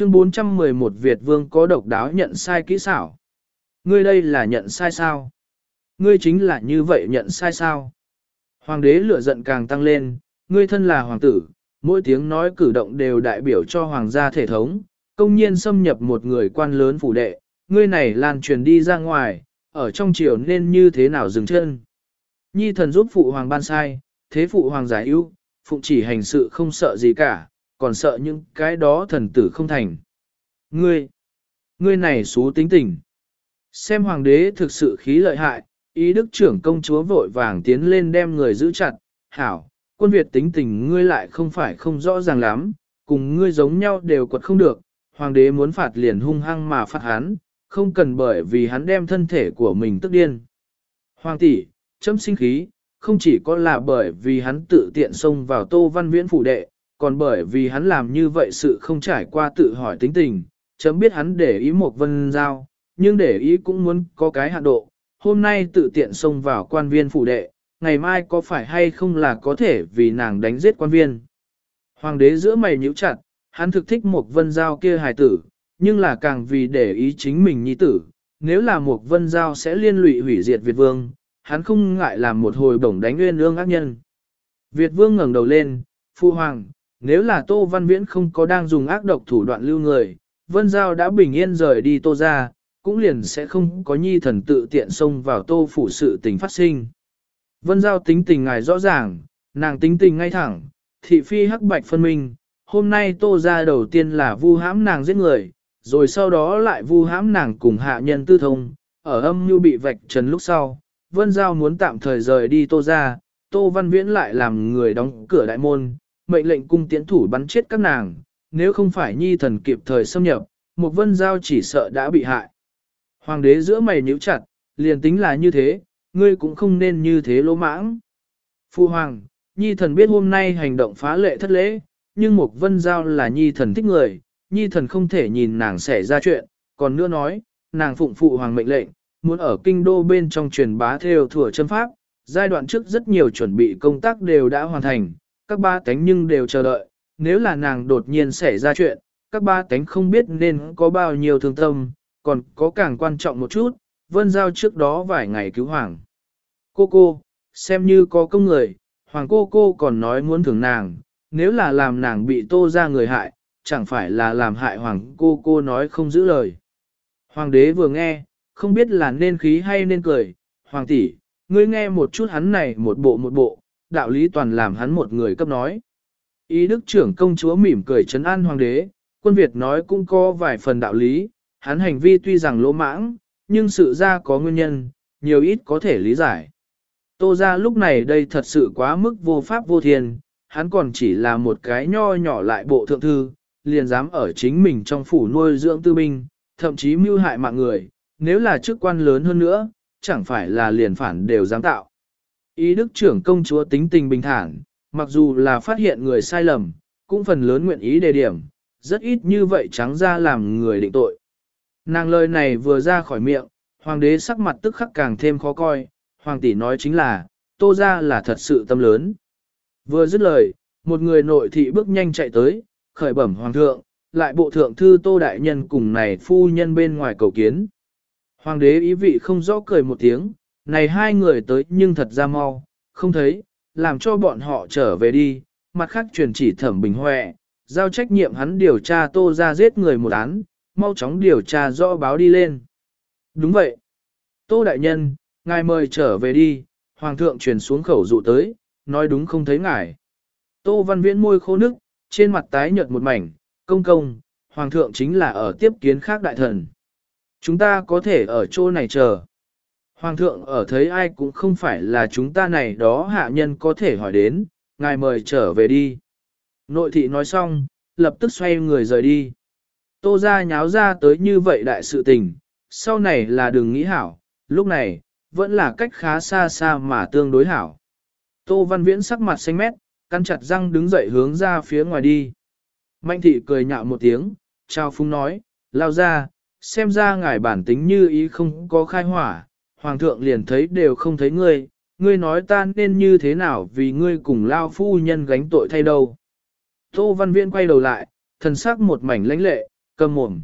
Chương 411 Việt Vương có độc đáo nhận sai kỹ xảo. Ngươi đây là nhận sai sao? Ngươi chính là như vậy nhận sai sao? Hoàng đế lửa giận càng tăng lên, ngươi thân là hoàng tử, mỗi tiếng nói cử động đều đại biểu cho hoàng gia thể thống, công nhiên xâm nhập một người quan lớn phủ đệ, ngươi này lan truyền đi ra ngoài, ở trong triều nên như thế nào dừng chân. Nhi thần giúp phụ hoàng ban sai, thế phụ hoàng giải ưu, phụng chỉ hành sự không sợ gì cả, còn sợ những cái đó thần tử không thành. Ngươi, ngươi này xú tính tình. Xem hoàng đế thực sự khí lợi hại, ý đức trưởng công chúa vội vàng tiến lên đem người giữ chặt, hảo, quân Việt tính tình ngươi lại không phải không rõ ràng lắm, cùng ngươi giống nhau đều quật không được, hoàng đế muốn phạt liền hung hăng mà phạt hắn, không cần bởi vì hắn đem thân thể của mình tức điên. Hoàng tỷ, chấm sinh khí, không chỉ có là bởi vì hắn tự tiện xông vào tô văn viễn phủ đệ, còn bởi vì hắn làm như vậy sự không trải qua tự hỏi tính tình, chấm biết hắn để ý một vân giao, nhưng để ý cũng muốn có cái hạn độ. Hôm nay tự tiện xông vào quan viên phủ đệ, ngày mai có phải hay không là có thể vì nàng đánh giết quan viên. Hoàng đế giữa mày nhíu chặt, hắn thực thích một vân giao kia hài tử, nhưng là càng vì để ý chính mình nhi tử. Nếu là một vân giao sẽ liên lụy hủy diệt Việt vương, hắn không ngại làm một hồi bổng đánh nguyên ương ác nhân. Việt vương ngẩng đầu lên, phu hoàng, nếu là Tô Văn Viễn không có đang dùng ác độc thủ đoạn lưu người, Vân Giao đã bình yên rời đi Tô ra, cũng liền sẽ không có nhi thần tự tiện xông vào Tô phủ sự tình phát sinh. Vân Giao tính tình ngài rõ ràng, nàng tính tình ngay thẳng, thị phi hắc bạch phân minh, hôm nay Tô ra đầu tiên là vu hãm nàng giết người, rồi sau đó lại vu hãm nàng cùng hạ nhân tư thông, ở âm như bị vạch trần lúc sau, Vân Giao muốn tạm thời rời đi Tô ra, Tô Văn Viễn lại làm người đóng cửa đại môn, mệnh lệnh cung tiễn thủ bắn chết các nàng, nếu không phải nhi thần kịp thời xâm nhập, một vân giao chỉ sợ đã bị hại. Hoàng đế giữa mày nhíu chặt, liền tính là như thế, ngươi cũng không nên như thế lỗ mãng. Phu hoàng, nhi thần biết hôm nay hành động phá lệ thất lễ, nhưng một vân giao là nhi thần thích người, nhi thần không thể nhìn nàng xảy ra chuyện, còn nữa nói, nàng phụng phụ hoàng mệnh lệnh, muốn ở kinh đô bên trong truyền bá theo thừa chân pháp, giai đoạn trước rất nhiều chuẩn bị công tác đều đã hoàn thành, các ba tánh nhưng đều chờ đợi, nếu là nàng đột nhiên xảy ra chuyện, các ba tánh không biết nên có bao nhiêu thương tâm, còn có càng quan trọng một chút, vân giao trước đó vài ngày cứu hoàng. Cô cô, xem như có công người, hoàng cô cô còn nói muốn thưởng nàng, nếu là làm nàng bị tô ra người hại, chẳng phải là làm hại hoàng cô cô nói không giữ lời. Hoàng đế vừa nghe, không biết là nên khí hay nên cười, hoàng tỷ, ngươi nghe một chút hắn này một bộ một bộ, đạo lý toàn làm hắn một người cấp nói. Ý đức trưởng công chúa mỉm cười trấn an hoàng đế, quân Việt nói cũng có vài phần đạo lý, hắn hành vi tuy rằng lỗ mãng, nhưng sự ra có nguyên nhân, nhiều ít có thể lý giải. Tô ra lúc này đây thật sự quá mức vô pháp vô thiên, hắn còn chỉ là một cái nho nhỏ lại bộ thượng thư, liền dám ở chính mình trong phủ nuôi dưỡng tư binh, thậm chí mưu hại mạng người, nếu là chức quan lớn hơn nữa, chẳng phải là liền phản đều dám tạo. Ý đức trưởng công chúa tính tình bình thản, mặc dù là phát hiện người sai lầm, cũng phần lớn nguyện ý đề điểm, rất ít như vậy trắng ra làm người định tội. Nàng lời này vừa ra khỏi miệng, hoàng đế sắc mặt tức khắc càng thêm khó coi, hoàng tỷ nói chính là, tô ra là thật sự tâm lớn. Vừa dứt lời, một người nội thị bước nhanh chạy tới, khởi bẩm hoàng thượng, lại bộ thượng thư tô đại nhân cùng này phu nhân bên ngoài cầu kiến. Hoàng đế ý vị không rõ cười một tiếng, này hai người tới nhưng thật ra mau, không thấy, làm cho bọn họ trở về đi, mặt khác truyền chỉ thẩm bình huệ, giao trách nhiệm hắn điều tra tô ra giết người một án, mau chóng điều tra rõ báo đi lên. Đúng vậy. Tô đại nhân, ngài mời trở về đi, hoàng thượng truyền xuống khẩu dụ tới, nói đúng không thấy ngài. Tô văn viễn môi khô nước, trên mặt tái nhợt một mảnh, công công, hoàng thượng chính là ở tiếp kiến khác đại thần. Chúng ta có thể ở chỗ này chờ. Hoàng thượng ở thấy ai cũng không phải là chúng ta này đó hạ nhân có thể hỏi đến, ngài mời trở về đi. Nội thị nói xong, lập tức xoay người rời đi. Tô ra nháo ra tới như vậy đại sự tình, sau này là đừng nghĩ hảo, lúc này, vẫn là cách khá xa xa mà tương đối hảo. Tô Văn Viễn sắc mặt xanh mét, căn chặt răng đứng dậy hướng ra phía ngoài đi. Mạnh thị cười nhạo một tiếng, trao phúng nói, lao ra, xem ra ngài bản tính như ý không có khai hỏa, hoàng thượng liền thấy đều không thấy ngươi, ngươi nói ta nên như thế nào vì ngươi cùng lao phu nhân gánh tội thay đâu. Tô Văn Viễn quay đầu lại, thần sắc một mảnh lãnh lệ, Cầm mồm.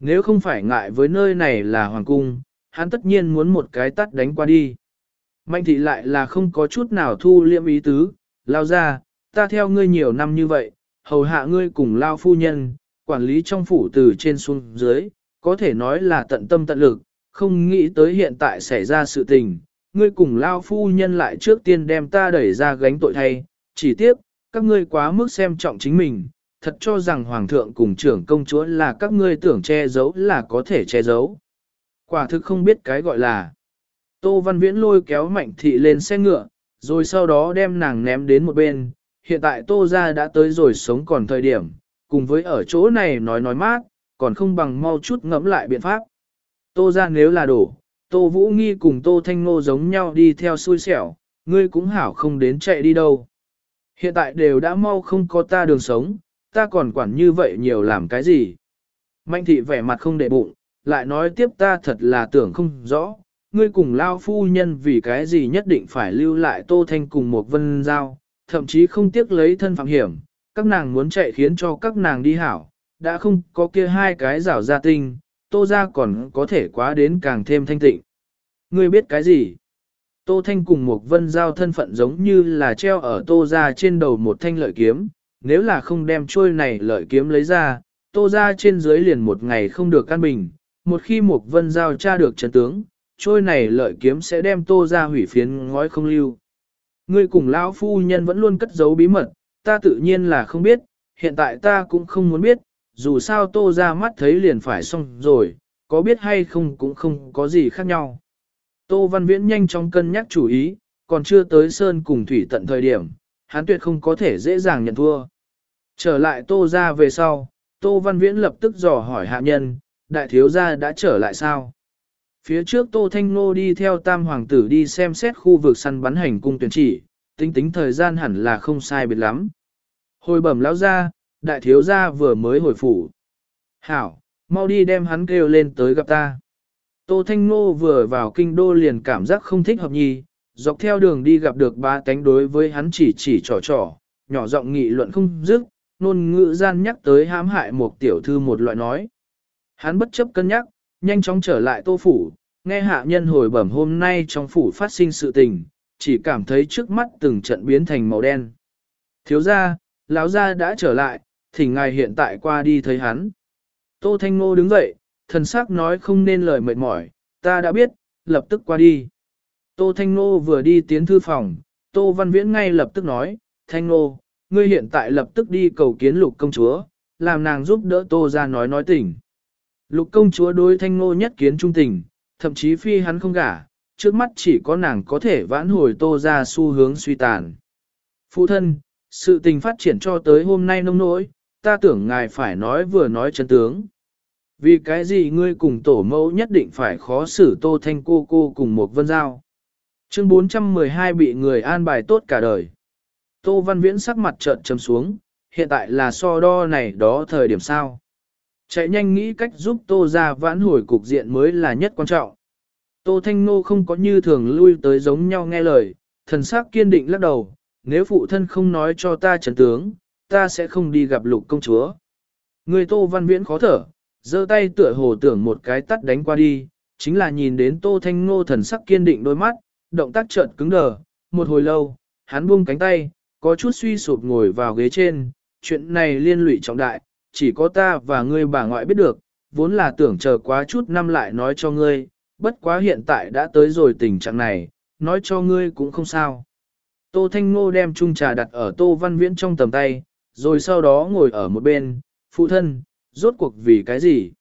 Nếu không phải ngại với nơi này là hoàng cung, hắn tất nhiên muốn một cái tắt đánh qua đi. Mạnh thị lại là không có chút nào thu liệm ý tứ, lao ra, ta theo ngươi nhiều năm như vậy, hầu hạ ngươi cùng lao phu nhân, quản lý trong phủ từ trên xuống dưới, có thể nói là tận tâm tận lực, không nghĩ tới hiện tại xảy ra sự tình, ngươi cùng lao phu nhân lại trước tiên đem ta đẩy ra gánh tội thay, chỉ tiếp, các ngươi quá mức xem trọng chính mình, thật cho rằng hoàng thượng cùng trưởng công chúa là các ngươi tưởng che giấu là có thể che giấu. Quả thực không biết cái gọi là. Tô Văn Viễn lôi kéo mạnh thị lên xe ngựa, rồi sau đó đem nàng ném đến một bên. Hiện tại Tô gia đã tới rồi sống còn thời điểm, cùng với ở chỗ này nói nói mát, còn không bằng mau chút ngẫm lại biện pháp. Tô ra nếu là đổ, Tô Vũ Nghi cùng Tô Thanh Ngô giống nhau đi theo xui xẻo, ngươi cũng hảo không đến chạy đi đâu. Hiện tại đều đã mau không có ta đường sống, ta còn quản như vậy nhiều làm cái gì. Mạnh thị vẻ mặt không để bụng, lại nói tiếp ta thật là tưởng không rõ, ngươi cùng lao phu nhân vì cái gì nhất định phải lưu lại Tô Thanh cùng một vân giao, thậm chí không tiếc lấy thân phạm hiểm, các nàng muốn chạy khiến cho các nàng đi hảo, đã không có kia hai cái rảo gia tinh, Tô ra còn có thể quá đến càng thêm thanh tịnh. Ngươi biết cái gì? Tô Thanh cùng một vân giao thân phận giống như là treo ở Tô ra trên đầu một thanh lợi kiếm, nếu là không đem trôi này lợi kiếm lấy ra, Tô ra trên dưới liền một ngày không được căn bình, một khi một vân giao tra được chân tướng, trôi này lợi kiếm sẽ đem Tô ra hủy phiến ngói không lưu. Ngươi cùng lão phu nhân vẫn luôn cất giấu bí mật, ta tự nhiên là không biết, hiện tại ta cũng không muốn biết, dù sao Tô ra mắt thấy liền phải xong rồi, có biết hay không cũng không có gì khác nhau. Tô Văn Viễn nhanh chóng cân nhắc chủ ý, còn chưa tới Sơn cùng Thủy tận thời điểm, hắn tuyệt không có thể dễ dàng nhận thua. Trở lại Tô ra về sau, Tô Văn Viễn lập tức dò hỏi hạ nhân, đại thiếu gia đã trở lại sao? Phía trước Tô Thanh Nô đi theo tam hoàng tử đi xem xét khu vực săn bắn hành cung tuyển chỉ, tính tính thời gian hẳn là không sai biệt lắm. Hồi bẩm lão ra, đại thiếu gia vừa mới hồi phủ. Hảo, mau đi đem hắn kêu lên tới gặp ta. Tô Thanh Nô vừa vào kinh đô liền cảm giác không thích hợp nhì, dọc theo đường đi gặp được ba cánh đối với hắn chỉ chỉ trò trò, nhỏ giọng nghị luận không dứt, nôn ngữ gian nhắc tới hãm hại một tiểu thư một loại nói. Hắn bất chấp cân nhắc, nhanh chóng trở lại tô phủ, nghe hạ nhân hồi bẩm hôm nay trong phủ phát sinh sự tình, chỉ cảm thấy trước mắt từng trận biến thành màu đen. Thiếu gia, lão gia đã trở lại, thì ngài hiện tại qua đi thấy hắn. Tô Thanh Ngô đứng dậy, thần sắc nói không nên lời mệt mỏi, ta đã biết, lập tức qua đi. Tô Thanh Ngô vừa đi tiến thư phòng, Tô Văn Viễn ngay lập tức nói, Thanh Ngô, ngươi hiện tại lập tức đi cầu kiến lục công chúa, làm nàng giúp đỡ Tô ra nói nói tình. Lục công chúa đối Thanh Ngô nhất kiến trung tình, thậm chí phi hắn không gả, trước mắt chỉ có nàng có thể vãn hồi Tô ra xu hướng suy tàn. Phụ thân, sự tình phát triển cho tới hôm nay nông nỗi, ta tưởng ngài phải nói vừa nói chân tướng. Vì cái gì ngươi cùng tổ mẫu nhất định phải khó xử Tô Thanh cô cô cùng một vân giao. Chương 412 bị người an bài tốt cả đời. Tô Văn Viễn sắc mặt trợn trầm xuống, hiện tại là so đo này đó thời điểm sao. Chạy nhanh nghĩ cách giúp Tô ra vãn hồi cục diện mới là nhất quan trọng. Tô Thanh Nô không có như thường lui tới giống nhau nghe lời, thần sắc kiên định lắc đầu, nếu phụ thân không nói cho ta trấn tướng, ta sẽ không đi gặp lục công chúa. Người Tô Văn Viễn khó thở, giơ tay tựa hồ tưởng một cái tắt đánh qua đi, chính là nhìn đến Tô Thanh Ngô thần sắc kiên định đôi mắt, động tác chợt cứng đờ, một hồi lâu, hắn buông cánh tay, có chút suy sụp ngồi vào ghế trên, chuyện này liên lụy trọng đại, chỉ có ta và ngươi bà ngoại biết được, vốn là tưởng chờ quá chút năm lại nói cho ngươi, bất quá hiện tại đã tới rồi tình trạng này, nói cho ngươi cũng không sao. Tô Thanh Ngô đem chung trà đặt ở Tô Văn Viễn trong tầm tay, rồi sau đó ngồi ở một bên, phụ thân, rốt cuộc vì cái gì?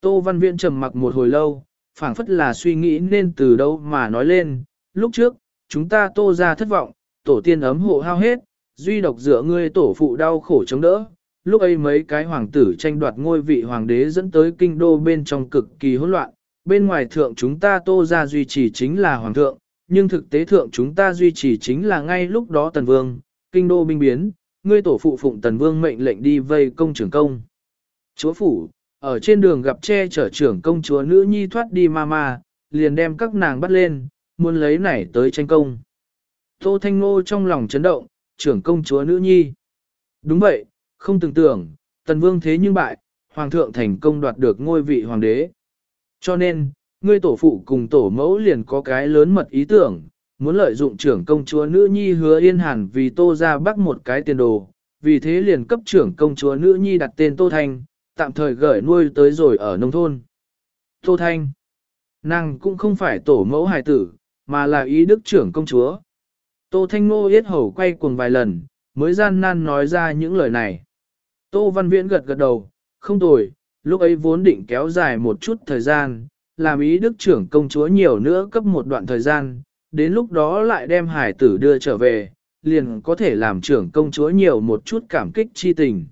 Tô Văn Viễn trầm mặc một hồi lâu, phảng phất là suy nghĩ nên từ đâu mà nói lên, lúc trước, chúng ta tô ra thất vọng, tổ tiên ấm hộ hao hết, duy độc dựa ngươi tổ phụ đau khổ chống đỡ. Lúc ấy mấy cái hoàng tử tranh đoạt ngôi vị hoàng đế dẫn tới kinh đô bên trong cực kỳ hỗn loạn, bên ngoài thượng chúng ta tô ra duy trì chính là hoàng thượng, nhưng thực tế thượng chúng ta duy trì chính là ngay lúc đó tần vương, kinh đô binh biến, ngươi tổ phụ phụng tần vương mệnh lệnh đi vây công trưởng công. Chúa phủ, ở trên đường gặp che chở trưởng công chúa nữ nhi thoát đi ma ma, liền đem các nàng bắt lên, muốn lấy nảy tới tranh công. Tô Thanh Ngô trong lòng chấn động, trưởng công chúa nữ nhi. Đúng vậy, không tưởng tưởng, tần vương thế nhưng bại, hoàng thượng thành công đoạt được ngôi vị hoàng đế. Cho nên, ngươi tổ phụ cùng tổ mẫu liền có cái lớn mật ý tưởng, muốn lợi dụng trưởng công chúa nữ nhi hứa yên hàn vì tô ra bắc một cái tiền đồ, vì thế liền cấp trưởng công chúa nữ nhi đặt tên Tô Thanh, tạm thời gửi nuôi tới rồi ở nông thôn. Tô Thanh, nàng cũng không phải tổ mẫu hài tử, mà là ý đức trưởng công chúa. Tô Thanh Ngô yết hầu quay cuồng vài lần, mới gian nan nói ra những lời này. Tô Văn Viễn gật gật đầu, không tồi, lúc ấy vốn định kéo dài một chút thời gian, làm ý đức trưởng công chúa nhiều nữa cấp một đoạn thời gian, đến lúc đó lại đem hải tử đưa trở về, liền có thể làm trưởng công chúa nhiều một chút cảm kích chi tình.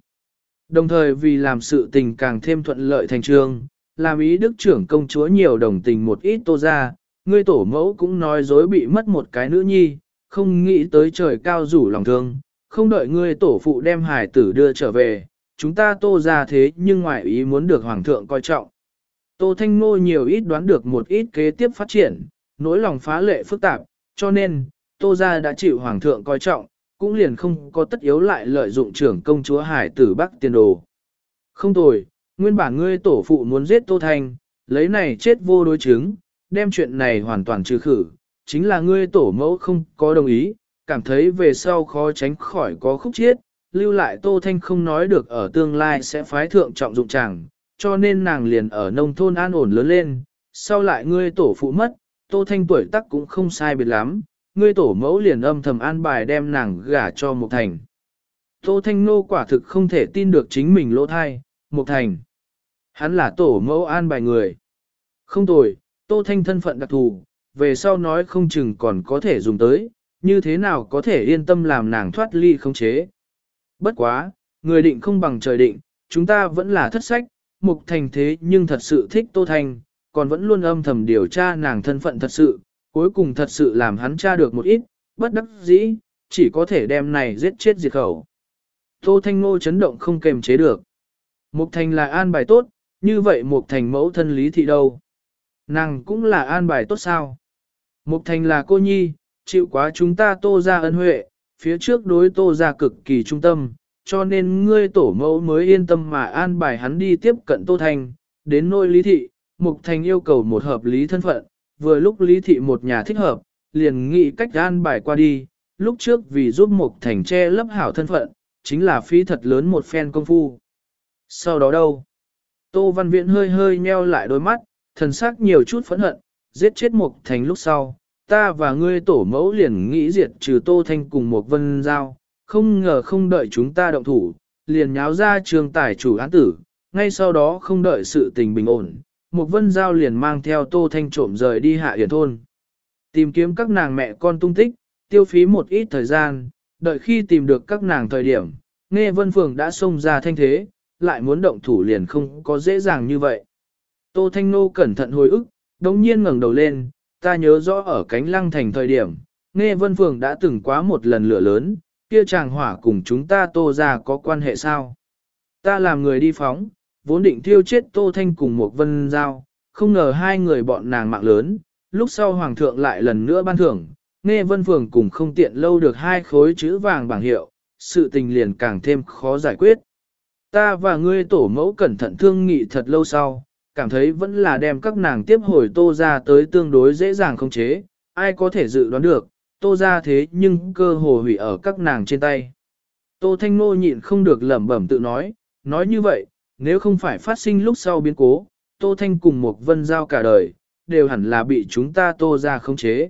Đồng thời vì làm sự tình càng thêm thuận lợi thành trường, làm ý đức trưởng công chúa nhiều đồng tình một ít tô ra, ngươi tổ mẫu cũng nói dối bị mất một cái nữ nhi, không nghĩ tới trời cao rủ lòng thương, không đợi ngươi tổ phụ đem hải tử đưa trở về, chúng ta tô ra thế nhưng ngoại ý muốn được hoàng thượng coi trọng. Tô Thanh Nô nhiều ít đoán được một ít kế tiếp phát triển, nỗi lòng phá lệ phức tạp, cho nên, Tô gia đã chịu hoàng thượng coi trọng, cũng liền không có tất yếu lại lợi dụng trưởng công chúa hải tử Bắc tiền đồ. Không tồi, nguyên bản ngươi tổ phụ muốn giết Tô Thanh, lấy này chết vô đối chứng, đem chuyện này hoàn toàn trừ khử, chính là ngươi tổ mẫu không có đồng ý, cảm thấy về sau khó tránh khỏi có khúc chiết, lưu lại Tô Thanh không nói được ở tương lai sẽ phái thượng trọng dụng chàng, cho nên nàng liền ở nông thôn an ổn lớn lên, sau lại ngươi tổ phụ mất, Tô Thanh tuổi tác cũng không sai biệt lắm, ngươi tổ mẫu liền âm thầm an bài đem nàng gả cho Mục Thành. Tô Thanh Nô quả thực không thể tin được chính mình lỗ thai, Mục Thành. Hắn là tổ mẫu an bài người. Không tồi, Tô Thanh thân phận đặc thù, về sau nói không chừng còn có thể dùng tới, như thế nào có thể yên tâm làm nàng thoát ly không chế. Bất quá, người định không bằng trời định, chúng ta vẫn là thất sách, Mục Thành thế nhưng thật sự thích Tô Thanh, còn vẫn luôn âm thầm điều tra nàng thân phận thật sự, cuối cùng thật sự làm hắn tra được một ít, bất đắc dĩ, chỉ có thể đem này giết chết diệt khẩu. Tô Thanh Ngô chấn động không kềm chế được. Mục Thành là an bài tốt, như vậy Mục Thành mẫu thân lý thị đâu? Nàng cũng là an bài tốt sao? Mục Thành là cô nhi, chịu quá chúng ta tô ra ân huệ, phía trước đối tô ra cực kỳ trung tâm, cho nên ngươi tổ mẫu mới yên tâm mà an bài hắn đi tiếp cận tô thành, đến nôi lý thị, Mục Thành yêu cầu một hợp lý thân phận, vừa lúc lý thị một nhà thích hợp, liền nghĩ cách an bài qua đi, lúc trước vì giúp Mục Thành che lấp hảo thân phận, chính là phí thật lớn một phen công phu. Sau đó đâu? Tô Văn Viễn hơi hơi nheo lại đôi mắt, thần sắc nhiều chút phẫn hận, giết chết Mục Thành lúc sau, ta và ngươi tổ mẫu liền nghĩ diệt trừ Tô Thanh cùng một vân giao, không ngờ không đợi chúng ta động thủ, liền nháo ra trường Tài chủ án tử, ngay sau đó không đợi sự tình bình ổn, một vân giao liền mang theo Tô Thanh trộm rời đi hạ hiển thôn. Tìm kiếm các nàng mẹ con tung tích, tiêu phí một ít thời gian, đợi khi tìm được các nàng thời điểm, nghe vân phường đã xông ra thanh thế, lại muốn động thủ liền không có dễ dàng như vậy. Tô Thanh Nô cẩn thận hồi ức, đồng nhiên ngẩng đầu lên, ta nhớ rõ ở cánh lăng thành thời điểm, nghe vân phường đã từng quá một lần lửa lớn, kia chàng hỏa cùng chúng ta tô ra có quan hệ sao? Ta làm người đi phóng, vốn định thiêu chết tô thanh cùng một vân giao, không ngờ hai người bọn nàng mạng lớn, lúc sau hoàng thượng lại lần nữa ban thưởng, nghe vân phường cùng không tiện lâu được hai khối chữ vàng bảng hiệu, sự tình liền càng thêm khó giải quyết. Ta và ngươi tổ mẫu cẩn thận thương nghị thật lâu sau, cảm thấy vẫn là đem các nàng tiếp hồi tô ra tới tương đối dễ dàng không chế, ai có thể dự đoán được, tô ra thế nhưng cơ hồ hủy ở các nàng trên tay. Tô Thanh Nô nhịn không được lẩm bẩm tự nói, nói như vậy, nếu không phải phát sinh lúc sau biến cố, Tô Thanh cùng một vân giao cả đời, đều hẳn là bị chúng ta tô ra không chế.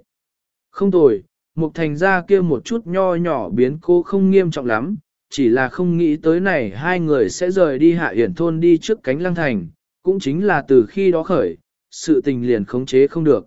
Không tồi, Mục thành ra kia một chút nho nhỏ biến cố không nghiêm trọng lắm, chỉ là không nghĩ tới này hai người sẽ rời đi hạ hiển thôn đi trước cánh lăng thành, cũng chính là từ khi đó khởi, sự tình liền khống chế không được.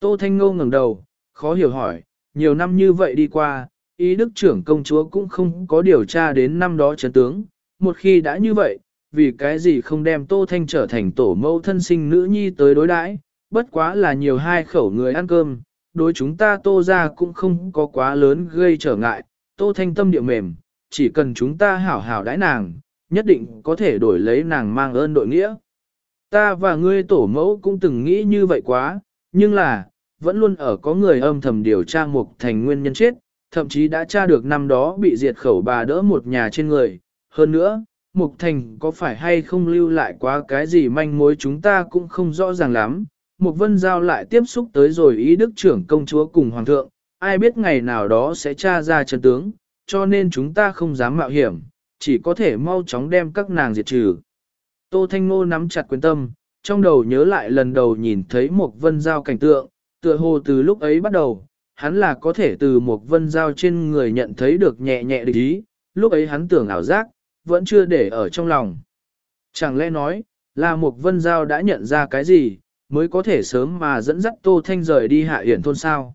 Tô Thanh Ngô ngẩng đầu, khó hiểu hỏi, nhiều năm như vậy đi qua, ý đức trưởng công chúa cũng không có điều tra đến năm đó chấn tướng, một khi đã như vậy, vì cái gì không đem Tô Thanh trở thành tổ mẫu thân sinh nữ nhi tới đối đãi, bất quá là nhiều hai khẩu người ăn cơm, đối chúng ta Tô ra cũng không có quá lớn gây trở ngại, Tô Thanh tâm địa mềm, chỉ cần chúng ta hảo hảo đãi nàng, nhất định có thể đổi lấy nàng mang ơn đội nghĩa. Ta và ngươi tổ mẫu cũng từng nghĩ như vậy quá, nhưng là, vẫn luôn ở có người âm thầm điều tra mục thành nguyên nhân chết, thậm chí đã tra được năm đó bị diệt khẩu bà đỡ một nhà trên người. Hơn nữa, Mục Thành có phải hay không lưu lại quá cái gì manh mối chúng ta cũng không rõ ràng lắm. Mục Vân Giao lại tiếp xúc tới rồi ý đức trưởng công chúa cùng Hoàng thượng, ai biết ngày nào đó sẽ tra ra chân tướng, cho nên chúng ta không dám mạo hiểm, chỉ có thể mau chóng đem các nàng diệt trừ. Tô Thanh Ngô nắm chặt quyền tâm, trong đầu nhớ lại lần đầu nhìn thấy Mục vân giao cảnh tượng, tựa hồ từ lúc ấy bắt đầu, hắn là có thể từ Mục vân giao trên người nhận thấy được nhẹ nhẹ địch ý, lúc ấy hắn tưởng ảo giác, vẫn chưa để ở trong lòng. Chẳng lẽ nói, là một vân giao đã nhận ra cái gì, mới có thể sớm mà dẫn dắt Tô Thanh rời đi hạ hiển thôn sao.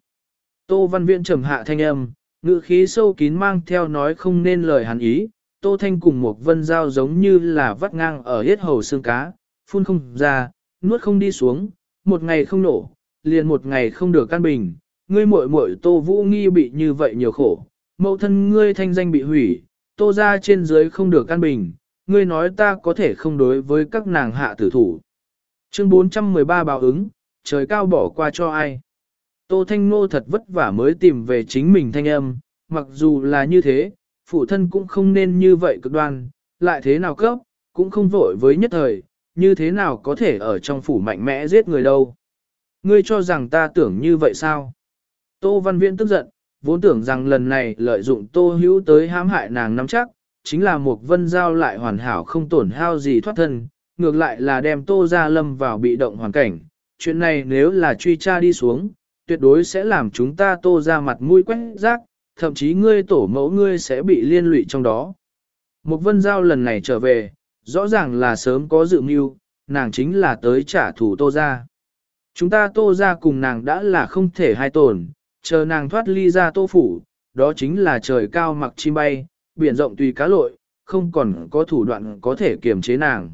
Tô Văn Viễn trầm hạ thanh âm, ngữ khí sâu kín mang theo nói không nên lời hắn ý, Tô Thanh cùng một vân giao giống như là vắt ngang ở hết hầu xương cá, phun không ra, nuốt không đi xuống, một ngày không nổ, liền một ngày không được căn bình, ngươi muội muội Tô Vũ Nghi bị như vậy nhiều khổ, mẫu thân ngươi thanh danh bị hủy, Tô ra trên dưới không được căn bình, ngươi nói ta có thể không đối với các nàng hạ tử thủ. Chương 413 báo ứng, trời cao bỏ qua cho ai. Tô Thanh Nô thật vất vả mới tìm về chính mình thanh âm, mặc dù là như thế, phụ thân cũng không nên như vậy cực đoan, lại thế nào cấp, cũng không vội với nhất thời, như thế nào có thể ở trong phủ mạnh mẽ giết người đâu. Ngươi cho rằng ta tưởng như vậy sao? Tô Văn Viễn tức giận, vốn tưởng rằng lần này lợi dụng Tô Hữu tới hãm hại nàng nắm chắc, chính là một vân giao lại hoàn hảo không tổn hao gì thoát thân, ngược lại là đem Tô Gia Lâm vào bị động hoàn cảnh. Chuyện này nếu là truy tra đi xuống, tuyệt đối sẽ làm chúng ta Tô ra mặt mũi quét rác, thậm chí ngươi tổ mẫu ngươi sẽ bị liên lụy trong đó. Một vân giao lần này trở về, rõ ràng là sớm có dự mưu, nàng chính là tới trả thù tô ra. Chúng ta tô ra cùng nàng đã là không thể hai tổn, chờ nàng thoát ly ra tô phủ, đó chính là trời cao mặc chim bay, biển rộng tùy cá lội, không còn có thủ đoạn có thể kiềm chế nàng.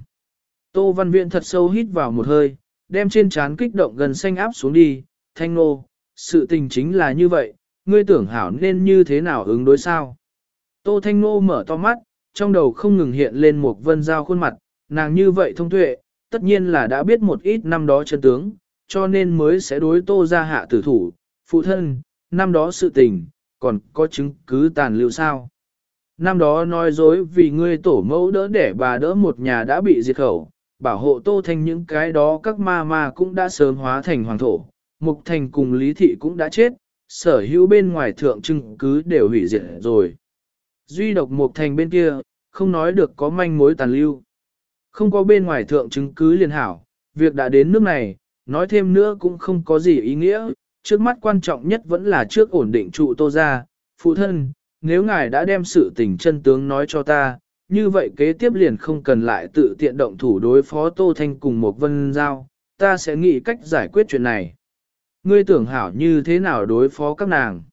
Tô Văn Viện thật sâu hít vào một hơi, đem trên trán kích động gần xanh áp xuống đi, thanh nô, sự tình chính là như vậy, ngươi tưởng hảo nên như thế nào ứng đối sao. Tô Thanh Nô mở to mắt, trong đầu không ngừng hiện lên một vân giao khuôn mặt, nàng như vậy thông tuệ, tất nhiên là đã biết một ít năm đó chân tướng, cho nên mới sẽ đối tô ra hạ tử thủ, phụ thân, năm đó sự tình, còn có chứng cứ tàn lưu sao. Năm đó nói dối vì ngươi tổ mẫu đỡ để bà đỡ một nhà đã bị diệt khẩu, bảo hộ tô thanh những cái đó các ma ma cũng đã sớm hóa thành hoàng thổ, mục thành cùng lý thị cũng đã chết, sở hữu bên ngoài thượng chứng cứ đều hủy diệt rồi. Duy độc mục thành bên kia, không nói được có manh mối tàn lưu. Không có bên ngoài thượng chứng cứ liền hảo, việc đã đến nước này, nói thêm nữa cũng không có gì ý nghĩa, trước mắt quan trọng nhất vẫn là trước ổn định trụ tô ra, phụ thân, nếu ngài đã đem sự tình chân tướng nói cho ta, như vậy kế tiếp liền không cần lại tự tiện động thủ đối phó Tô Thanh cùng một vân giao, ta sẽ nghĩ cách giải quyết chuyện này. Ngươi tưởng hảo như thế nào đối phó các nàng.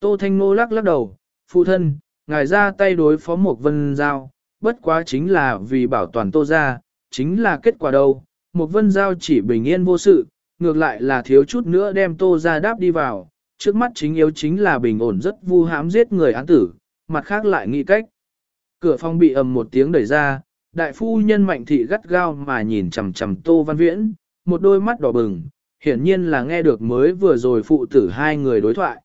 Tô Thanh Ngô lắc lắc đầu, phụ thân, ngài ra tay đối phó một vân giao, bất quá chính là vì bảo toàn tô ra, chính là kết quả đâu. Một vân giao chỉ bình yên vô sự, ngược lại là thiếu chút nữa đem tô ra đáp đi vào, trước mắt chính yếu chính là bình ổn rất vu hãm giết người án tử, mặt khác lại nghĩ cách. Cửa phòng bị ầm một tiếng đẩy ra, đại phu nhân mạnh thị gắt gao mà nhìn chằm chằm tô văn viễn, một đôi mắt đỏ bừng, hiển nhiên là nghe được mới vừa rồi phụ tử hai người đối thoại.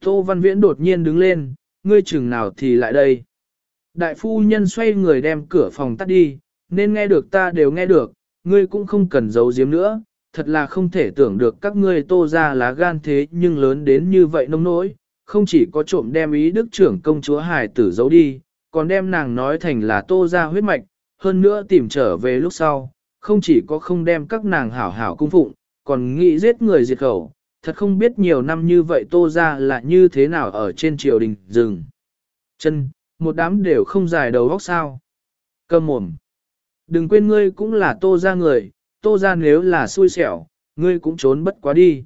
Tô Văn Viễn đột nhiên đứng lên, ngươi chừng nào thì lại đây. Đại phu nhân xoay người đem cửa phòng tắt đi, nên nghe được ta đều nghe được, ngươi cũng không cần giấu giếm nữa, thật là không thể tưởng được các ngươi tô ra lá gan thế nhưng lớn đến như vậy nông nỗi, không chỉ có trộm đem ý đức trưởng công chúa hài tử giấu đi, còn đem nàng nói thành là tô ra huyết mạch, hơn nữa tìm trở về lúc sau, không chỉ có không đem các nàng hảo hảo cung phụng, còn nghĩ giết người diệt khẩu, thật không biết nhiều năm như vậy tô ra là như thế nào ở trên triều đình rừng. Chân, một đám đều không dài đầu góc sao. Cầm mồm. Đừng quên ngươi cũng là tô ra người, tô ra nếu là xui xẻo, ngươi cũng trốn bất quá đi.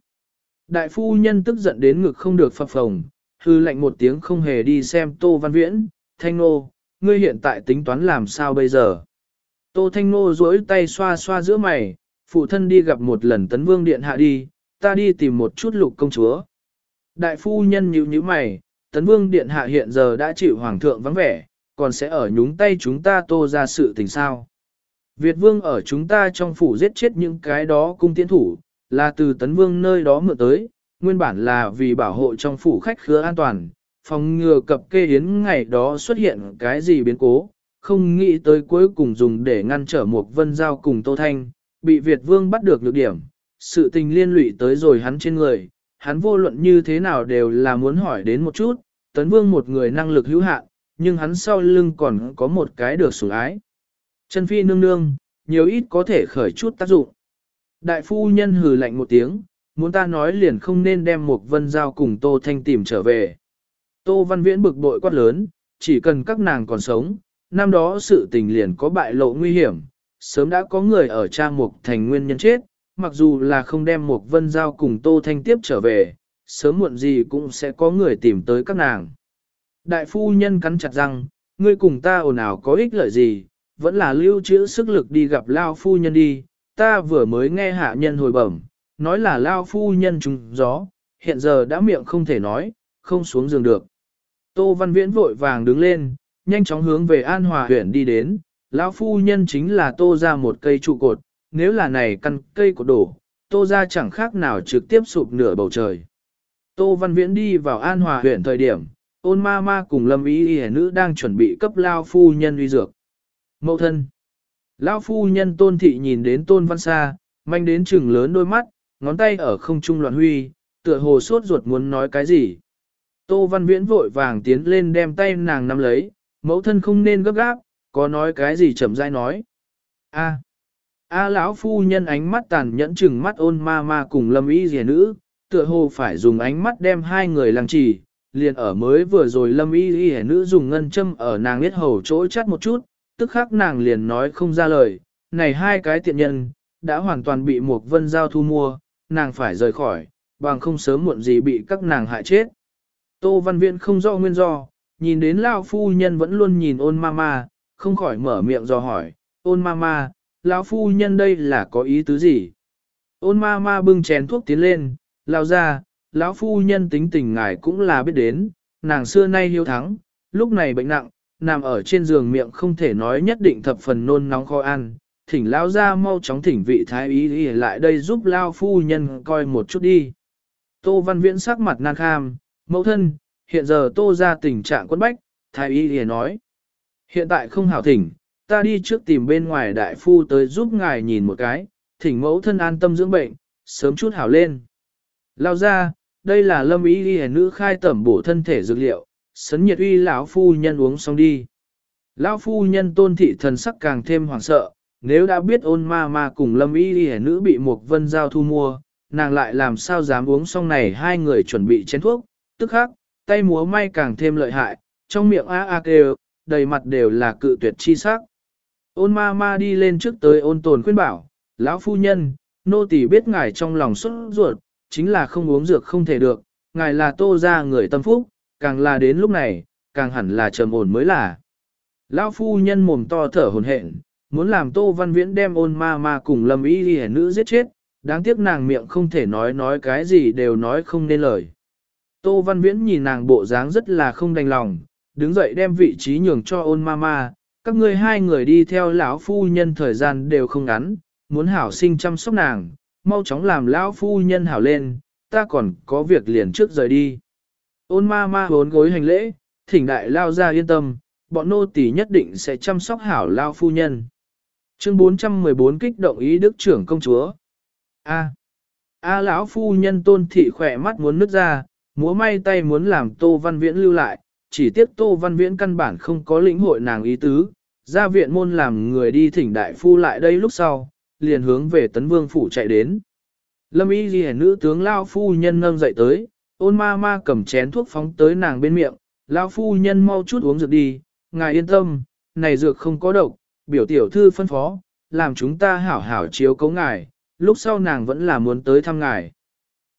Đại phu nhân tức giận đến ngực không được phập phồng, hư lệnh một tiếng không hề đi xem tô văn viễn, thanh nô, ngươi hiện tại tính toán làm sao bây giờ. Tô thanh nô duỗi tay xoa xoa giữa mày, phụ thân đi gặp một lần tấn vương điện hạ đi, ta đi tìm một chút lục công chúa. Đại phu nhân nhíu nhíu mày, tấn vương điện hạ hiện giờ đã chịu hoàng thượng vắng vẻ, còn sẽ ở nhúng tay chúng ta tô ra sự tình sao. Việt vương ở chúng ta trong phủ giết chết những cái đó cung tiến thủ, là từ tấn vương nơi đó mượn tới, nguyên bản là vì bảo hộ trong phủ khách khứa an toàn, phòng ngừa cập kê hiến ngày đó xuất hiện cái gì biến cố, không nghĩ tới cuối cùng dùng để ngăn trở một vân giao cùng Tô Thanh, bị Việt Vương bắt được nhược điểm, sự tình liên lụy tới rồi hắn trên người, hắn vô luận như thế nào đều là muốn hỏi đến một chút, tấn vương một người năng lực hữu hạn, nhưng hắn sau lưng còn có một cái được sủng ái. Chân phi nương nương, nhiều ít có thể khởi chút tác dụng. Đại phu nhân hừ lạnh một tiếng, muốn ta nói liền không nên đem một vân giao cùng Tô Thanh tìm trở về. Tô Văn Viễn bực bội quát lớn, chỉ cần các nàng còn sống, năm đó sự tình liền có bại lộ nguy hiểm, sớm đã có người ở trang mục thành nguyên nhân chết, mặc dù là không đem một vân giao cùng Tô Thanh tiếp trở về, sớm muộn gì cũng sẽ có người tìm tới các nàng. Đại phu nhân cắn chặt răng, ngươi cùng ta ồn ào có ích lợi gì, vẫn là lưu trữ sức lực đi gặp Lao phu nhân đi, ta vừa mới nghe hạ nhân hồi bẩm, nói là Lao phu nhân trúng gió, hiện giờ đã miệng không thể nói, không xuống giường được. Tô Văn Viễn vội vàng đứng lên, nhanh chóng hướng về An Hòa huyện đi đến, Lão phu nhân chính là tô ra một cây trụ cột, nếu là này căn cây cột đổ, tô ra chẳng khác nào trực tiếp sụp nửa bầu trời. Tô Văn Viễn đi vào An Hòa huyện thời điểm, ôn ma ma cùng lâm ý y nữ đang chuẩn bị cấp Lao phu nhân uy dược. Mậu thân Lão phu nhân tôn thị nhìn đến tôn văn xa, manh đến chừng lớn đôi mắt, ngón tay ở không trung loạn huy, tựa hồ sốt ruột muốn nói cái gì. Tô văn viễn vội vàng tiến lên đem tay nàng nắm lấy, mẫu thân không nên gấp gáp, có nói cái gì chậm rãi nói. A. A lão phu nhân ánh mắt tàn nhẫn chừng mắt ôn ma ma cùng lâm y rìa nữ, tựa hồ phải dùng ánh mắt đem hai người lăng trì, liền ở mới vừa rồi lâm y rìa nữ dùng ngân châm ở nàng biết hầu chỗ chắt một chút, tức khắc nàng liền nói không ra lời, này hai cái tiện nhân, đã hoàn toàn bị một vân giao thu mua, nàng phải rời khỏi, bằng không sớm muộn gì bị các nàng hại chết. Tô Văn Viễn không rõ nguyên do, nhìn đến Lao Phu Nhân vẫn luôn nhìn ôn ma ma, không khỏi mở miệng do hỏi, ôn ma ma, lão Phu Nhân đây là có ý tứ gì? Ôn ma ma bưng chén thuốc tiến lên, lao ra, lão Phu Nhân tính tình ngài cũng là biết đến, nàng xưa nay hiếu thắng, lúc này bệnh nặng, nằm ở trên giường miệng không thể nói nhất định thập phần nôn nóng khó ăn. Thỉnh lao ra mau chóng thỉnh vị thái ý đi lại đây giúp lao phu nhân coi một chút đi. Tô Văn Viễn sắc mặt nan kham, mẫu thân, hiện giờ tô ra tình trạng quân bách, thái y đi nói. Hiện tại không hảo thỉnh, ta đi trước tìm bên ngoài đại phu tới giúp ngài nhìn một cái, thỉnh mẫu thân an tâm dưỡng bệnh, sớm chút hảo lên. Lao ra, đây là lâm ý đi nữ khai tẩm bổ thân thể dược liệu, sấn nhiệt uy lão phu nhân uống xong đi. Lão phu nhân tôn thị thần sắc càng thêm hoảng sợ, nếu đã biết ôn ma ma cùng lâm y đi nữ bị một vân giao thu mua, nàng lại làm sao dám uống xong này hai người chuẩn bị chén thuốc, tức khắc, tay múa may càng thêm lợi hại, trong miệng á á kêu, đầy mặt đều là cự tuyệt chi sắc. Ôn ma ma đi lên trước tới ôn tồn khuyên bảo, lão phu nhân, nô tỳ biết ngài trong lòng xuất ruột, chính là không uống dược không thể được, ngài là tô ra người tâm phúc, càng là đến lúc này, càng hẳn là trầm ổn mới là. Lão phu nhân mồm to thở hồn hển, muốn làm tô văn viễn đem ôn ma ma cùng lâm y đi nữ giết chết, đáng tiếc nàng miệng không thể nói nói cái gì đều nói không nên lời. Tô Văn Viễn nhìn nàng bộ dáng rất là không đành lòng, đứng dậy đem vị trí nhường cho ôn ma ma, các ngươi hai người đi theo lão phu nhân thời gian đều không ngắn, muốn hảo sinh chăm sóc nàng, mau chóng làm lão phu nhân hảo lên, ta còn có việc liền trước rời đi. Ôn ma ma bốn gối hành lễ, thỉnh đại lao ra yên tâm, bọn nô tỳ nhất định sẽ chăm sóc hảo lao phu nhân. Chương 414 kích động ý đức trưởng công chúa. A. A lão phu nhân tôn thị khỏe mắt muốn nứt ra, múa may tay muốn làm Tô Văn Viễn lưu lại, chỉ tiếc Tô Văn Viễn căn bản không có lĩnh hội nàng ý tứ, ra viện môn làm người đi thỉnh đại phu lại đây lúc sau, liền hướng về tấn vương phủ chạy đến. Lâm y ghi nữ tướng Lao phu nhân nâng dậy tới, ôn ma ma cầm chén thuốc phóng tới nàng bên miệng, lão phu nhân mau chút uống dược đi, ngài yên tâm, này dược không có độc, biểu tiểu thư phân phó, làm chúng ta hảo hảo chiếu cấu ngài, lúc sau nàng vẫn là muốn tới thăm ngài.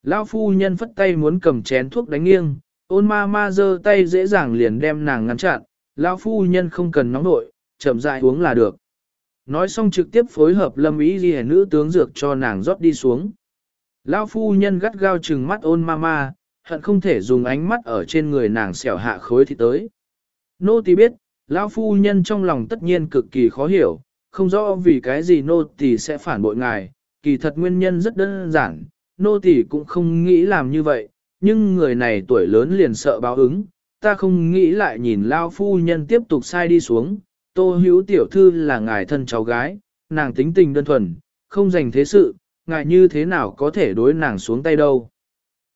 Lão phu nhân phất tay muốn cầm chén thuốc đánh nghiêng, ôn ma ma giơ tay dễ dàng liền đem nàng ngăn chặn, lão phu nhân không cần nóng nội, chậm rãi uống là được. Nói xong trực tiếp phối hợp lâm ý ghi nữ tướng dược cho nàng rót đi xuống. Lão phu nhân gắt gao trừng mắt ôn ma ma, hận không thể dùng ánh mắt ở trên người nàng xẻo hạ khối thì tới. Nô tỳ biết, lão phu nhân trong lòng tất nhiên cực kỳ khó hiểu, không rõ vì cái gì nô tỳ sẽ phản bội ngài, kỳ thật nguyên nhân rất đơn giản, nô tỳ cũng không nghĩ làm như vậy, nhưng người này tuổi lớn liền sợ báo ứng, ta không nghĩ lại nhìn lão phu nhân tiếp tục sai đi xuống, Tô hữu tiểu thư là ngài thân cháu gái, nàng tính tình đơn thuần, không dành thế sự, ngài như thế nào có thể đối nàng xuống tay đâu.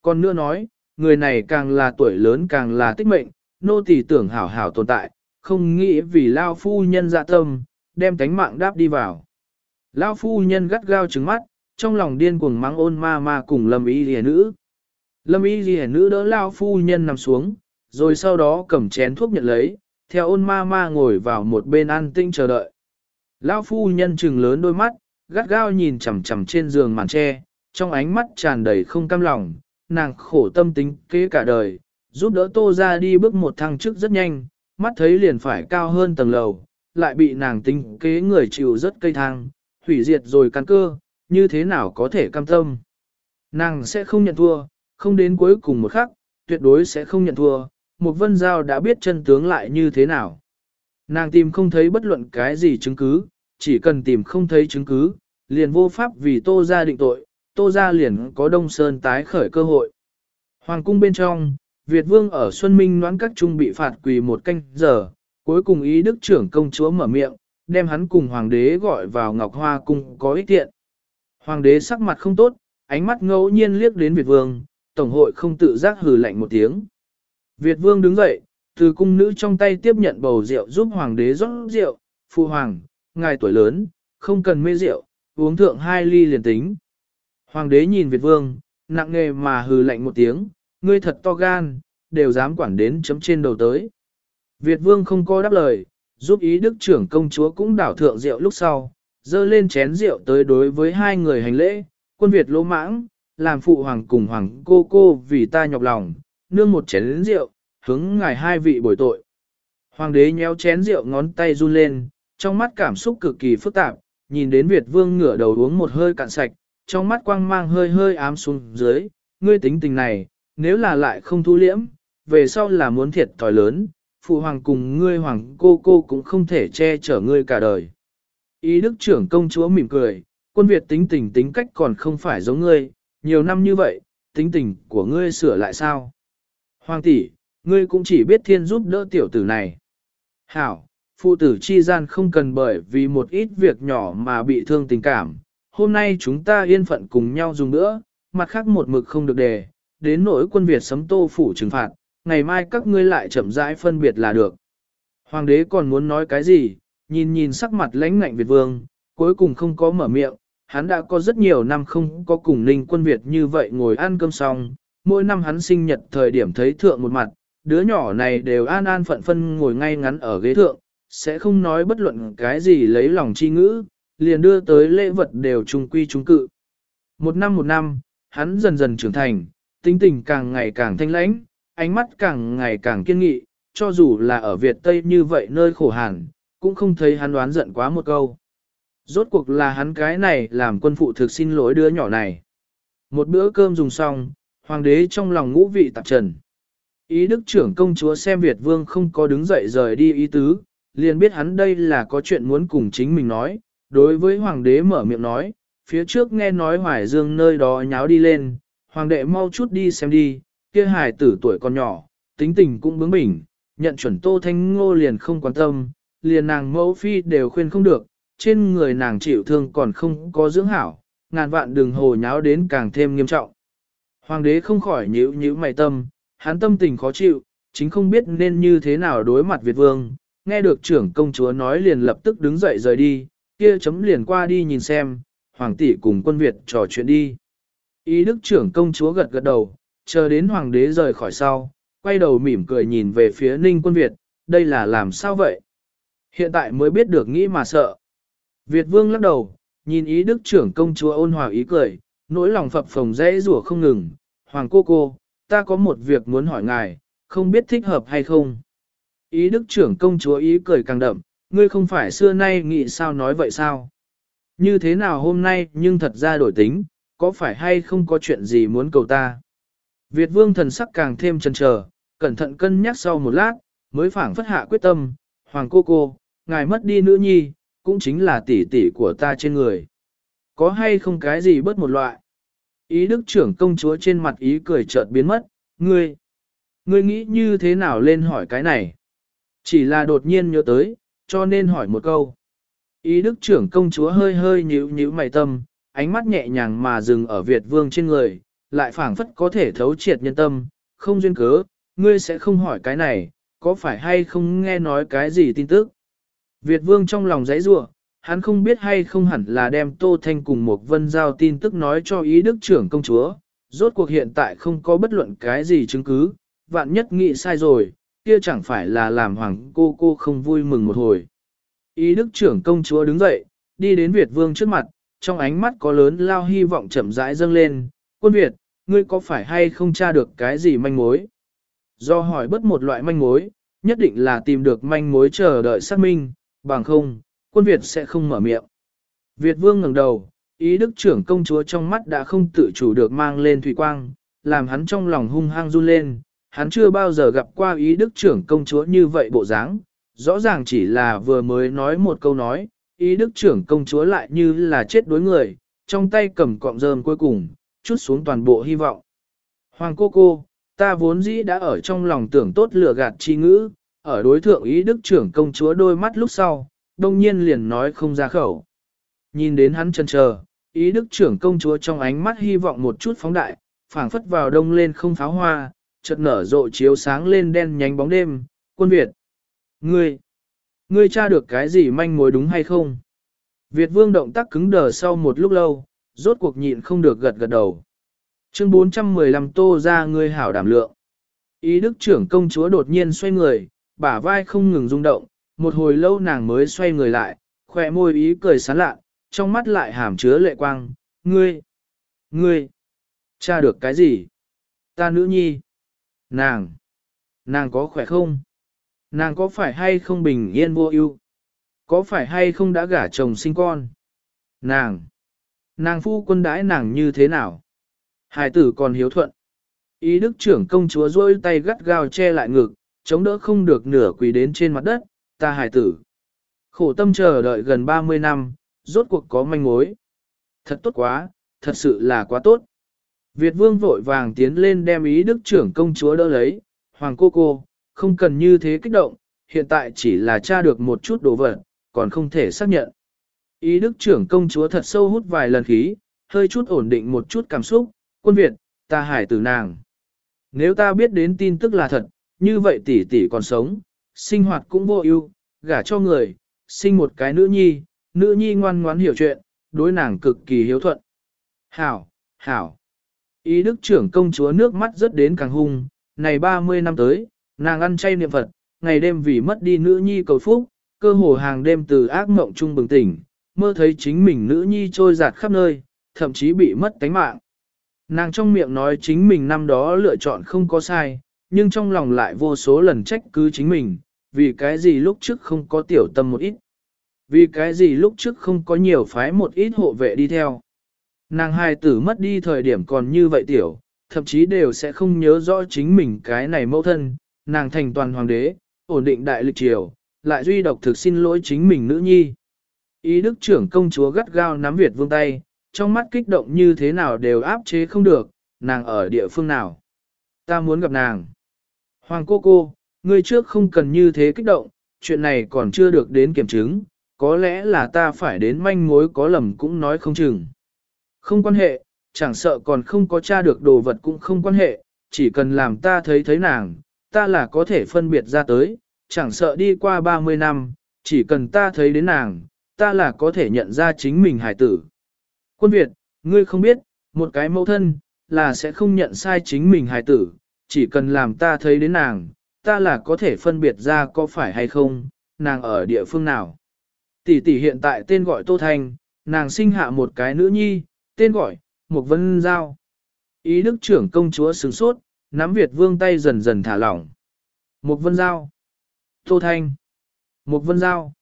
Còn nữa nói, người này càng là tuổi lớn càng là tích mệnh, nô tỳ tưởng hảo hảo tồn tại, không nghĩ vì lao phu nhân dạ tâm, đem tánh mạng đáp đi vào. Lao phu nhân gắt gao trứng mắt, trong lòng điên cuồng mắng ôn ma ma cùng lâm y rìa nữ. Lâm y rìa nữ đỡ lao phu nhân nằm xuống, rồi sau đó cầm chén thuốc nhận lấy, theo ôn ma ma ngồi vào một bên an tinh chờ đợi. Lao phu nhân trừng lớn đôi mắt, gắt gao nhìn chằm chằm trên giường màn tre, trong ánh mắt tràn đầy không cam lòng, nàng khổ tâm tính kế cả đời, giúp đỡ tô ra đi bước một thăng chức rất nhanh, mắt thấy liền phải cao hơn tầng lầu, lại bị nàng tính kế người chịu rất cây thang, hủy diệt rồi căn cơ, như thế nào có thể cam tâm. Nàng sẽ không nhận thua, không đến cuối cùng một khắc, tuyệt đối sẽ không nhận thua, một vân giao đã biết chân tướng lại như thế nào. Nàng tìm không thấy bất luận cái gì chứng cứ, chỉ cần tìm không thấy chứng cứ, liền vô pháp vì tô ra định tội, tô gia liền có đông sơn tái khởi cơ hội. Hoàng cung bên trong, Việt vương ở Xuân Minh noán các trung bị phạt quỳ một canh giờ, cuối cùng ý đức trưởng công chúa mở miệng, đem hắn cùng hoàng đế gọi vào Ngọc Hoa cung có ích tiện. Hoàng đế sắc mặt không tốt, ánh mắt ngẫu nhiên liếc đến Việt vương, tổng hội không tự giác hừ lạnh một tiếng. Việt vương đứng dậy, từ cung nữ trong tay tiếp nhận bầu rượu giúp hoàng đế rót rượu, phu hoàng, ngài tuổi lớn, không cần mê rượu, uống thượng hai ly liền tính. Hoàng đế nhìn Việt vương, nặng nghề mà hừ lạnh một tiếng, ngươi thật to gan, đều dám quản đến chấm trên đầu tới. Việt vương không có đáp lời, giúp ý đức trưởng công chúa cũng đảo thượng rượu lúc sau, dơ lên chén rượu tới đối với hai người hành lễ, quân Việt lỗ mãng, làm phụ hoàng cùng hoàng cô cô vì ta nhọc lòng, nương một chén rượu, hướng ngài hai vị bồi tội. Hoàng đế nhéo chén rượu ngón tay run lên, trong mắt cảm xúc cực kỳ phức tạp, nhìn đến Việt vương ngửa đầu uống một hơi cạn sạch, trong mắt quang mang hơi hơi ám xuống dưới, ngươi tính tình này, nếu là lại không thu liễm, về sau là muốn thiệt thòi lớn, phụ hoàng cùng ngươi hoàng cô cô cũng không thể che chở ngươi cả đời. Ý đức trưởng công chúa mỉm cười, quân Việt tính tình tính cách còn không phải giống ngươi, nhiều năm như vậy, tính tình của ngươi sửa lại sao? Hoàng tỷ, ngươi cũng chỉ biết thiên giúp đỡ tiểu tử này. Hảo, phụ tử chi gian không cần bởi vì một ít việc nhỏ mà bị thương tình cảm. Hôm nay chúng ta yên phận cùng nhau dùng nữa, mặt khác một mực không được đề, đến nỗi quân Việt sấm tô phủ trừng phạt, ngày mai các ngươi lại chậm rãi phân biệt là được. Hoàng đế còn muốn nói cái gì, nhìn nhìn sắc mặt lãnh ngạnh Việt vương, cuối cùng không có mở miệng, hắn đã có rất nhiều năm không có cùng ninh quân Việt như vậy ngồi ăn cơm xong, mỗi năm hắn sinh nhật thời điểm thấy thượng một mặt, đứa nhỏ này đều an an phận phân ngồi ngay ngắn ở ghế thượng, sẽ không nói bất luận cái gì lấy lòng chi ngữ, liền đưa tới lễ vật đều trung quy trung cự. Một năm một năm, hắn dần dần trưởng thành, tính tình càng ngày càng thanh lãnh, ánh mắt càng ngày càng kiên nghị, cho dù là ở Việt Tây như vậy nơi khổ hàn, cũng không thấy hắn đoán giận quá một câu. Rốt cuộc là hắn cái này làm quân phụ thực xin lỗi đứa nhỏ này. Một bữa cơm dùng xong, hoàng đế trong lòng ngũ vị tạp trần. Ý đức trưởng công chúa xem Việt vương không có đứng dậy rời đi ý tứ, liền biết hắn đây là có chuyện muốn cùng chính mình nói. Đối với hoàng đế mở miệng nói, phía trước nghe nói hoài dương nơi đó nháo đi lên, hoàng đệ mau chút đi xem đi, kia hài tử tuổi còn nhỏ, tính tình cũng bướng bỉnh, nhận chuẩn tô thanh ngô liền không quan tâm, liền nàng mẫu phi đều khuyên không được, trên người nàng chịu thương còn không có dưỡng hảo, ngàn vạn đường hồ nháo đến càng thêm nghiêm trọng. Hoàng đế không khỏi nhíu nhíu mày tâm, hắn tâm tình khó chịu, chính không biết nên như thế nào đối mặt Việt vương, nghe được trưởng công chúa nói liền lập tức đứng dậy rời đi, kia chấm liền qua đi nhìn xem, hoàng tỷ cùng quân Việt trò chuyện đi. Ý đức trưởng công chúa gật gật đầu, chờ đến hoàng đế rời khỏi sau, quay đầu mỉm cười nhìn về phía ninh quân Việt, đây là làm sao vậy? Hiện tại mới biết được nghĩ mà sợ. Việt vương lắc đầu, nhìn ý đức trưởng công chúa ôn hòa ý cười, nỗi lòng phập phồng dễ rủa không ngừng. Hoàng cô cô, ta có một việc muốn hỏi ngài, không biết thích hợp hay không? Ý đức trưởng công chúa ý cười càng đậm, ngươi không phải xưa nay nghĩ sao nói vậy sao? Như thế nào hôm nay nhưng thật ra đổi tính, có phải hay không có chuyện gì muốn cầu ta? Việt vương thần sắc càng thêm chần chờ, cẩn thận cân nhắc sau một lát, mới phảng phất hạ quyết tâm, hoàng cô cô, ngài mất đi nữ nhi, cũng chính là tỷ tỷ của ta trên người. Có hay không cái gì bớt một loại? Ý đức trưởng công chúa trên mặt ý cười chợt biến mất, ngươi, ngươi nghĩ như thế nào lên hỏi cái này? Chỉ là đột nhiên nhớ tới, cho nên hỏi một câu. Ý đức trưởng công chúa hơi hơi nhíu nhíu mày tâm, ánh mắt nhẹ nhàng mà dừng ở Việt vương trên người, lại phảng phất có thể thấu triệt nhân tâm, không duyên cớ, ngươi sẽ không hỏi cái này, có phải hay không nghe nói cái gì tin tức. Việt vương trong lòng giấy rủa hắn không biết hay không hẳn là đem Tô Thanh cùng một vân giao tin tức nói cho ý đức trưởng công chúa, rốt cuộc hiện tại không có bất luận cái gì chứng cứ, vạn nhất nghĩ sai rồi, kia chẳng phải là làm hoàng cô cô không vui mừng một hồi. Ý đức trưởng công chúa đứng dậy, đi đến Việt vương trước mặt, trong ánh mắt có lớn lao hy vọng chậm rãi dâng lên, quân Việt, ngươi có phải hay không tra được cái gì manh mối? Do hỏi bất một loại manh mối, nhất định là tìm được manh mối chờ đợi xác minh, bằng không, quân Việt sẽ không mở miệng. Việt vương ngẩng đầu, ý đức trưởng công chúa trong mắt đã không tự chủ được mang lên thủy quang, làm hắn trong lòng hung hăng run lên, hắn chưa bao giờ gặp qua ý đức trưởng công chúa như vậy bộ dáng, rõ ràng chỉ là vừa mới nói một câu nói, ý đức trưởng công chúa lại như là chết đối người, trong tay cầm cọng rơm cuối cùng, chút xuống toàn bộ hy vọng. Hoàng cô cô, ta vốn dĩ đã ở trong lòng tưởng tốt lừa gạt chi ngữ, ở đối thượng ý đức trưởng công chúa đôi mắt lúc sau, đông nhiên liền nói không ra khẩu. Nhìn đến hắn chân chờ, ý đức trưởng công chúa trong ánh mắt hy vọng một chút phóng đại, phảng phất vào đông lên không pháo hoa, chợt nở rộ chiếu sáng lên đen nhánh bóng đêm, quân Việt. Ngươi, ngươi tra được cái gì manh mối đúng hay không? Việt vương động tác cứng đờ sau một lúc lâu, rốt cuộc nhịn không được gật gật đầu. Chương 415 tô ra ngươi hảo đảm lượng. Ý đức trưởng công chúa đột nhiên xoay người, bả vai không ngừng rung động, một hồi lâu nàng mới xoay người lại, khỏe môi ý cười sán lạ, trong mắt lại hàm chứa lệ quang, ngươi, ngươi, tra được cái gì? Ta nữ nhi, nàng, nàng có khỏe không? Nàng có phải hay không bình yên vô ưu? Có phải hay không đã gả chồng sinh con? Nàng, nàng phu quân đãi nàng như thế nào? Hải tử còn hiếu thuận. Ý đức trưởng công chúa rôi tay gắt gao che lại ngực, chống đỡ không được nửa quỳ đến trên mặt đất, ta hải tử. Khổ tâm chờ đợi gần 30 năm, rốt cuộc có manh mối. Thật tốt quá, thật sự là quá tốt. Việt vương vội vàng tiến lên đem ý đức trưởng công chúa đỡ lấy, hoàng cô cô, không cần như thế kích động, hiện tại chỉ là tra được một chút đồ vật, còn không thể xác nhận. Ý đức trưởng công chúa thật sâu hút vài lần khí, hơi chút ổn định một chút cảm xúc, quân Việt, ta hải tử nàng. Nếu ta biết đến tin tức là thật, như vậy tỷ tỷ còn sống, sinh hoạt cũng vô ưu, gả cho người, sinh một cái nữ nhi, nữ nhi ngoan ngoãn hiểu chuyện, đối nàng cực kỳ hiếu thuận. Hảo, hảo. Ý đức trưởng công chúa nước mắt rất đến càng hung, này 30 năm tới, nàng ăn chay niệm Phật, ngày đêm vì mất đi nữ nhi cầu phúc, cơ hồ hàng đêm từ ác mộng trung bừng tỉnh, mơ thấy chính mình nữ nhi trôi giạt khắp nơi, thậm chí bị mất tánh mạng. Nàng trong miệng nói chính mình năm đó lựa chọn không có sai, nhưng trong lòng lại vô số lần trách cứ chính mình, vì cái gì lúc trước không có tiểu tâm một ít. Vì cái gì lúc trước không có nhiều phái một ít hộ vệ đi theo. Nàng hai tử mất đi thời điểm còn như vậy tiểu, thậm chí đều sẽ không nhớ rõ chính mình cái này mẫu thân, nàng thành toàn hoàng đế, ổn định đại lịch triều, lại duy độc thực xin lỗi chính mình nữ nhi. Ý đức trưởng công chúa gắt gao nắm Việt vương tay, trong mắt kích động như thế nào đều áp chế không được, nàng ở địa phương nào. Ta muốn gặp nàng. Hoàng cô cô, ngươi trước không cần như thế kích động, chuyện này còn chưa được đến kiểm chứng, có lẽ là ta phải đến manh mối có lầm cũng nói không chừng. Không quan hệ, chẳng sợ còn không có tra được đồ vật cũng không quan hệ, chỉ cần làm ta thấy thấy nàng, ta là có thể phân biệt ra tới, chẳng sợ đi qua 30 năm, chỉ cần ta thấy đến nàng, ta là có thể nhận ra chính mình hải tử. Quân Việt, ngươi không biết, một cái mẫu thân, là sẽ không nhận sai chính mình hải tử, chỉ cần làm ta thấy đến nàng, ta là có thể phân biệt ra có phải hay không, nàng ở địa phương nào. Tỷ tỷ hiện tại tên gọi Tô Thanh, nàng sinh hạ một cái nữ nhi, tên gọi, Mục Vân Giao. Ý đức trưởng công chúa sướng sốt, nắm Việt vương tay dần dần thả lỏng. Mục Vân Giao. Tô Thanh. Mục Vân Giao.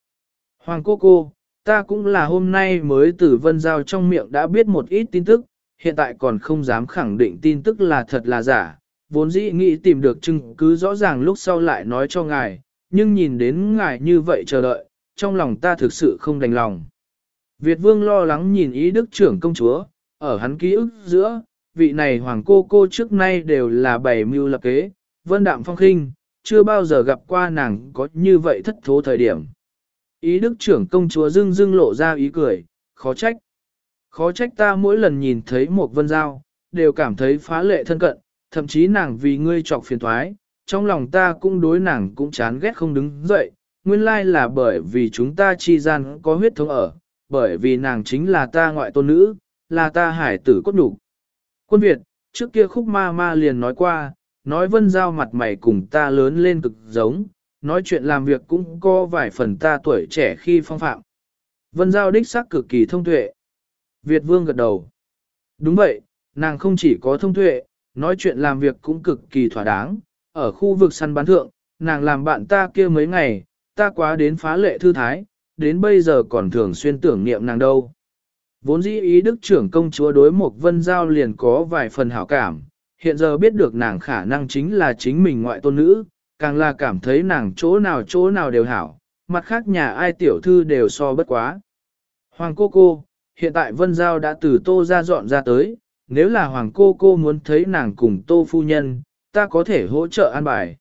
Hoàng cô cô, ta cũng là hôm nay mới từ Vân Giao trong miệng đã biết một ít tin tức, hiện tại còn không dám khẳng định tin tức là thật là giả. Vốn dĩ nghĩ tìm được chứng cứ rõ ràng lúc sau lại nói cho ngài, nhưng nhìn đến ngài như vậy chờ đợi, trong lòng ta thực sự không đành lòng. Việt vương lo lắng nhìn ý đức trưởng công chúa, ở hắn ký ức giữa, vị này hoàng cô cô trước nay đều là bảy mưu lập kế, vân đạm phong khinh, chưa bao giờ gặp qua nàng có như vậy thất thố thời điểm. Ý đức trưởng công chúa dưng dưng lộ ra ý cười, khó trách. Khó trách ta mỗi lần nhìn thấy một vân giao, đều cảm thấy phá lệ thân cận, thậm chí nàng vì ngươi trọc phiền thoái, trong lòng ta cũng đối nàng cũng chán ghét không đứng dậy, nguyên lai là bởi vì chúng ta chi gian có huyết thống ở, bởi vì nàng chính là ta ngoại tôn nữ, là ta hải tử cốt đủ. Quân Việt, trước kia khúc ma ma liền nói qua, nói vân giao mặt mày cùng ta lớn lên cực giống, nói chuyện làm việc cũng có vài phần ta tuổi trẻ khi phong phạm. Vân giao đích sắc cực kỳ thông tuệ. Việt vương gật đầu. Đúng vậy, nàng không chỉ có thông tuệ, nói chuyện làm việc cũng cực kỳ thỏa đáng. Ở khu vực săn bán thượng, nàng làm bạn ta kia mấy ngày, ta quá đến phá lệ thư thái, đến bây giờ còn thường xuyên tưởng niệm nàng đâu. Vốn dĩ ý đức trưởng công chúa đối Mộc vân giao liền có vài phần hảo cảm, hiện giờ biết được nàng khả năng chính là chính mình ngoại tôn nữ, càng là cảm thấy nàng chỗ nào chỗ nào đều hảo, mặt khác nhà ai tiểu thư đều so bất quá. Hoàng cô cô, hiện tại vân giao đã từ tô ra dọn ra tới, nếu là hoàng cô cô muốn thấy nàng cùng tô phu nhân, ta có thể hỗ trợ an bài.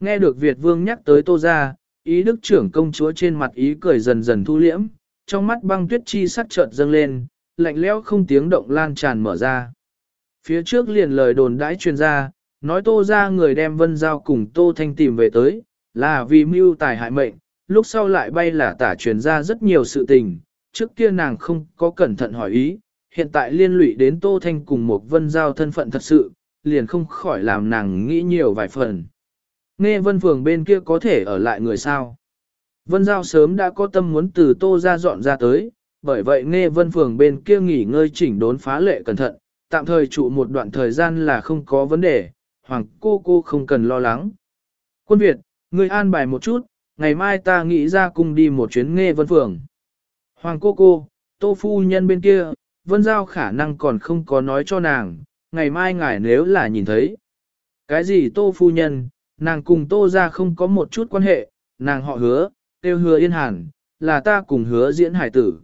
Nghe được Việt vương nhắc tới tô ra, ý đức trưởng công chúa trên mặt ý cười dần dần thu liễm, trong mắt băng tuyết chi sắc chợt dâng lên, lạnh lẽo không tiếng động lan tràn mở ra. Phía trước liền lời đồn đãi truyền ra, nói tô ra người đem vân giao cùng tô thanh tìm về tới, là vì mưu tài hại mệnh, lúc sau lại bay là tả truyền ra rất nhiều sự tình, trước kia nàng không có cẩn thận hỏi ý, hiện tại liên lụy đến tô thanh cùng một vân giao thân phận thật sự, liền không khỏi làm nàng nghĩ nhiều vài phần. Nghe vân phường bên kia có thể ở lại người sao. Vân Giao sớm đã có tâm muốn từ tô ra dọn ra tới, bởi vậy nghe vân phường bên kia nghỉ ngơi chỉnh đốn phá lệ cẩn thận, tạm thời trụ một đoạn thời gian là không có vấn đề, hoàng cô cô không cần lo lắng. Quân Việt, ngươi an bài một chút, ngày mai ta nghĩ ra cùng đi một chuyến nghe vân phường. Hoàng cô cô, tô phu nhân bên kia, vân giao khả năng còn không có nói cho nàng, ngày mai ngài nếu là nhìn thấy. Cái gì tô phu nhân, nàng cùng tô ra không có một chút quan hệ, nàng họ hứa, tiêu hứa yên hàn, là ta cùng hứa diễn hải tử.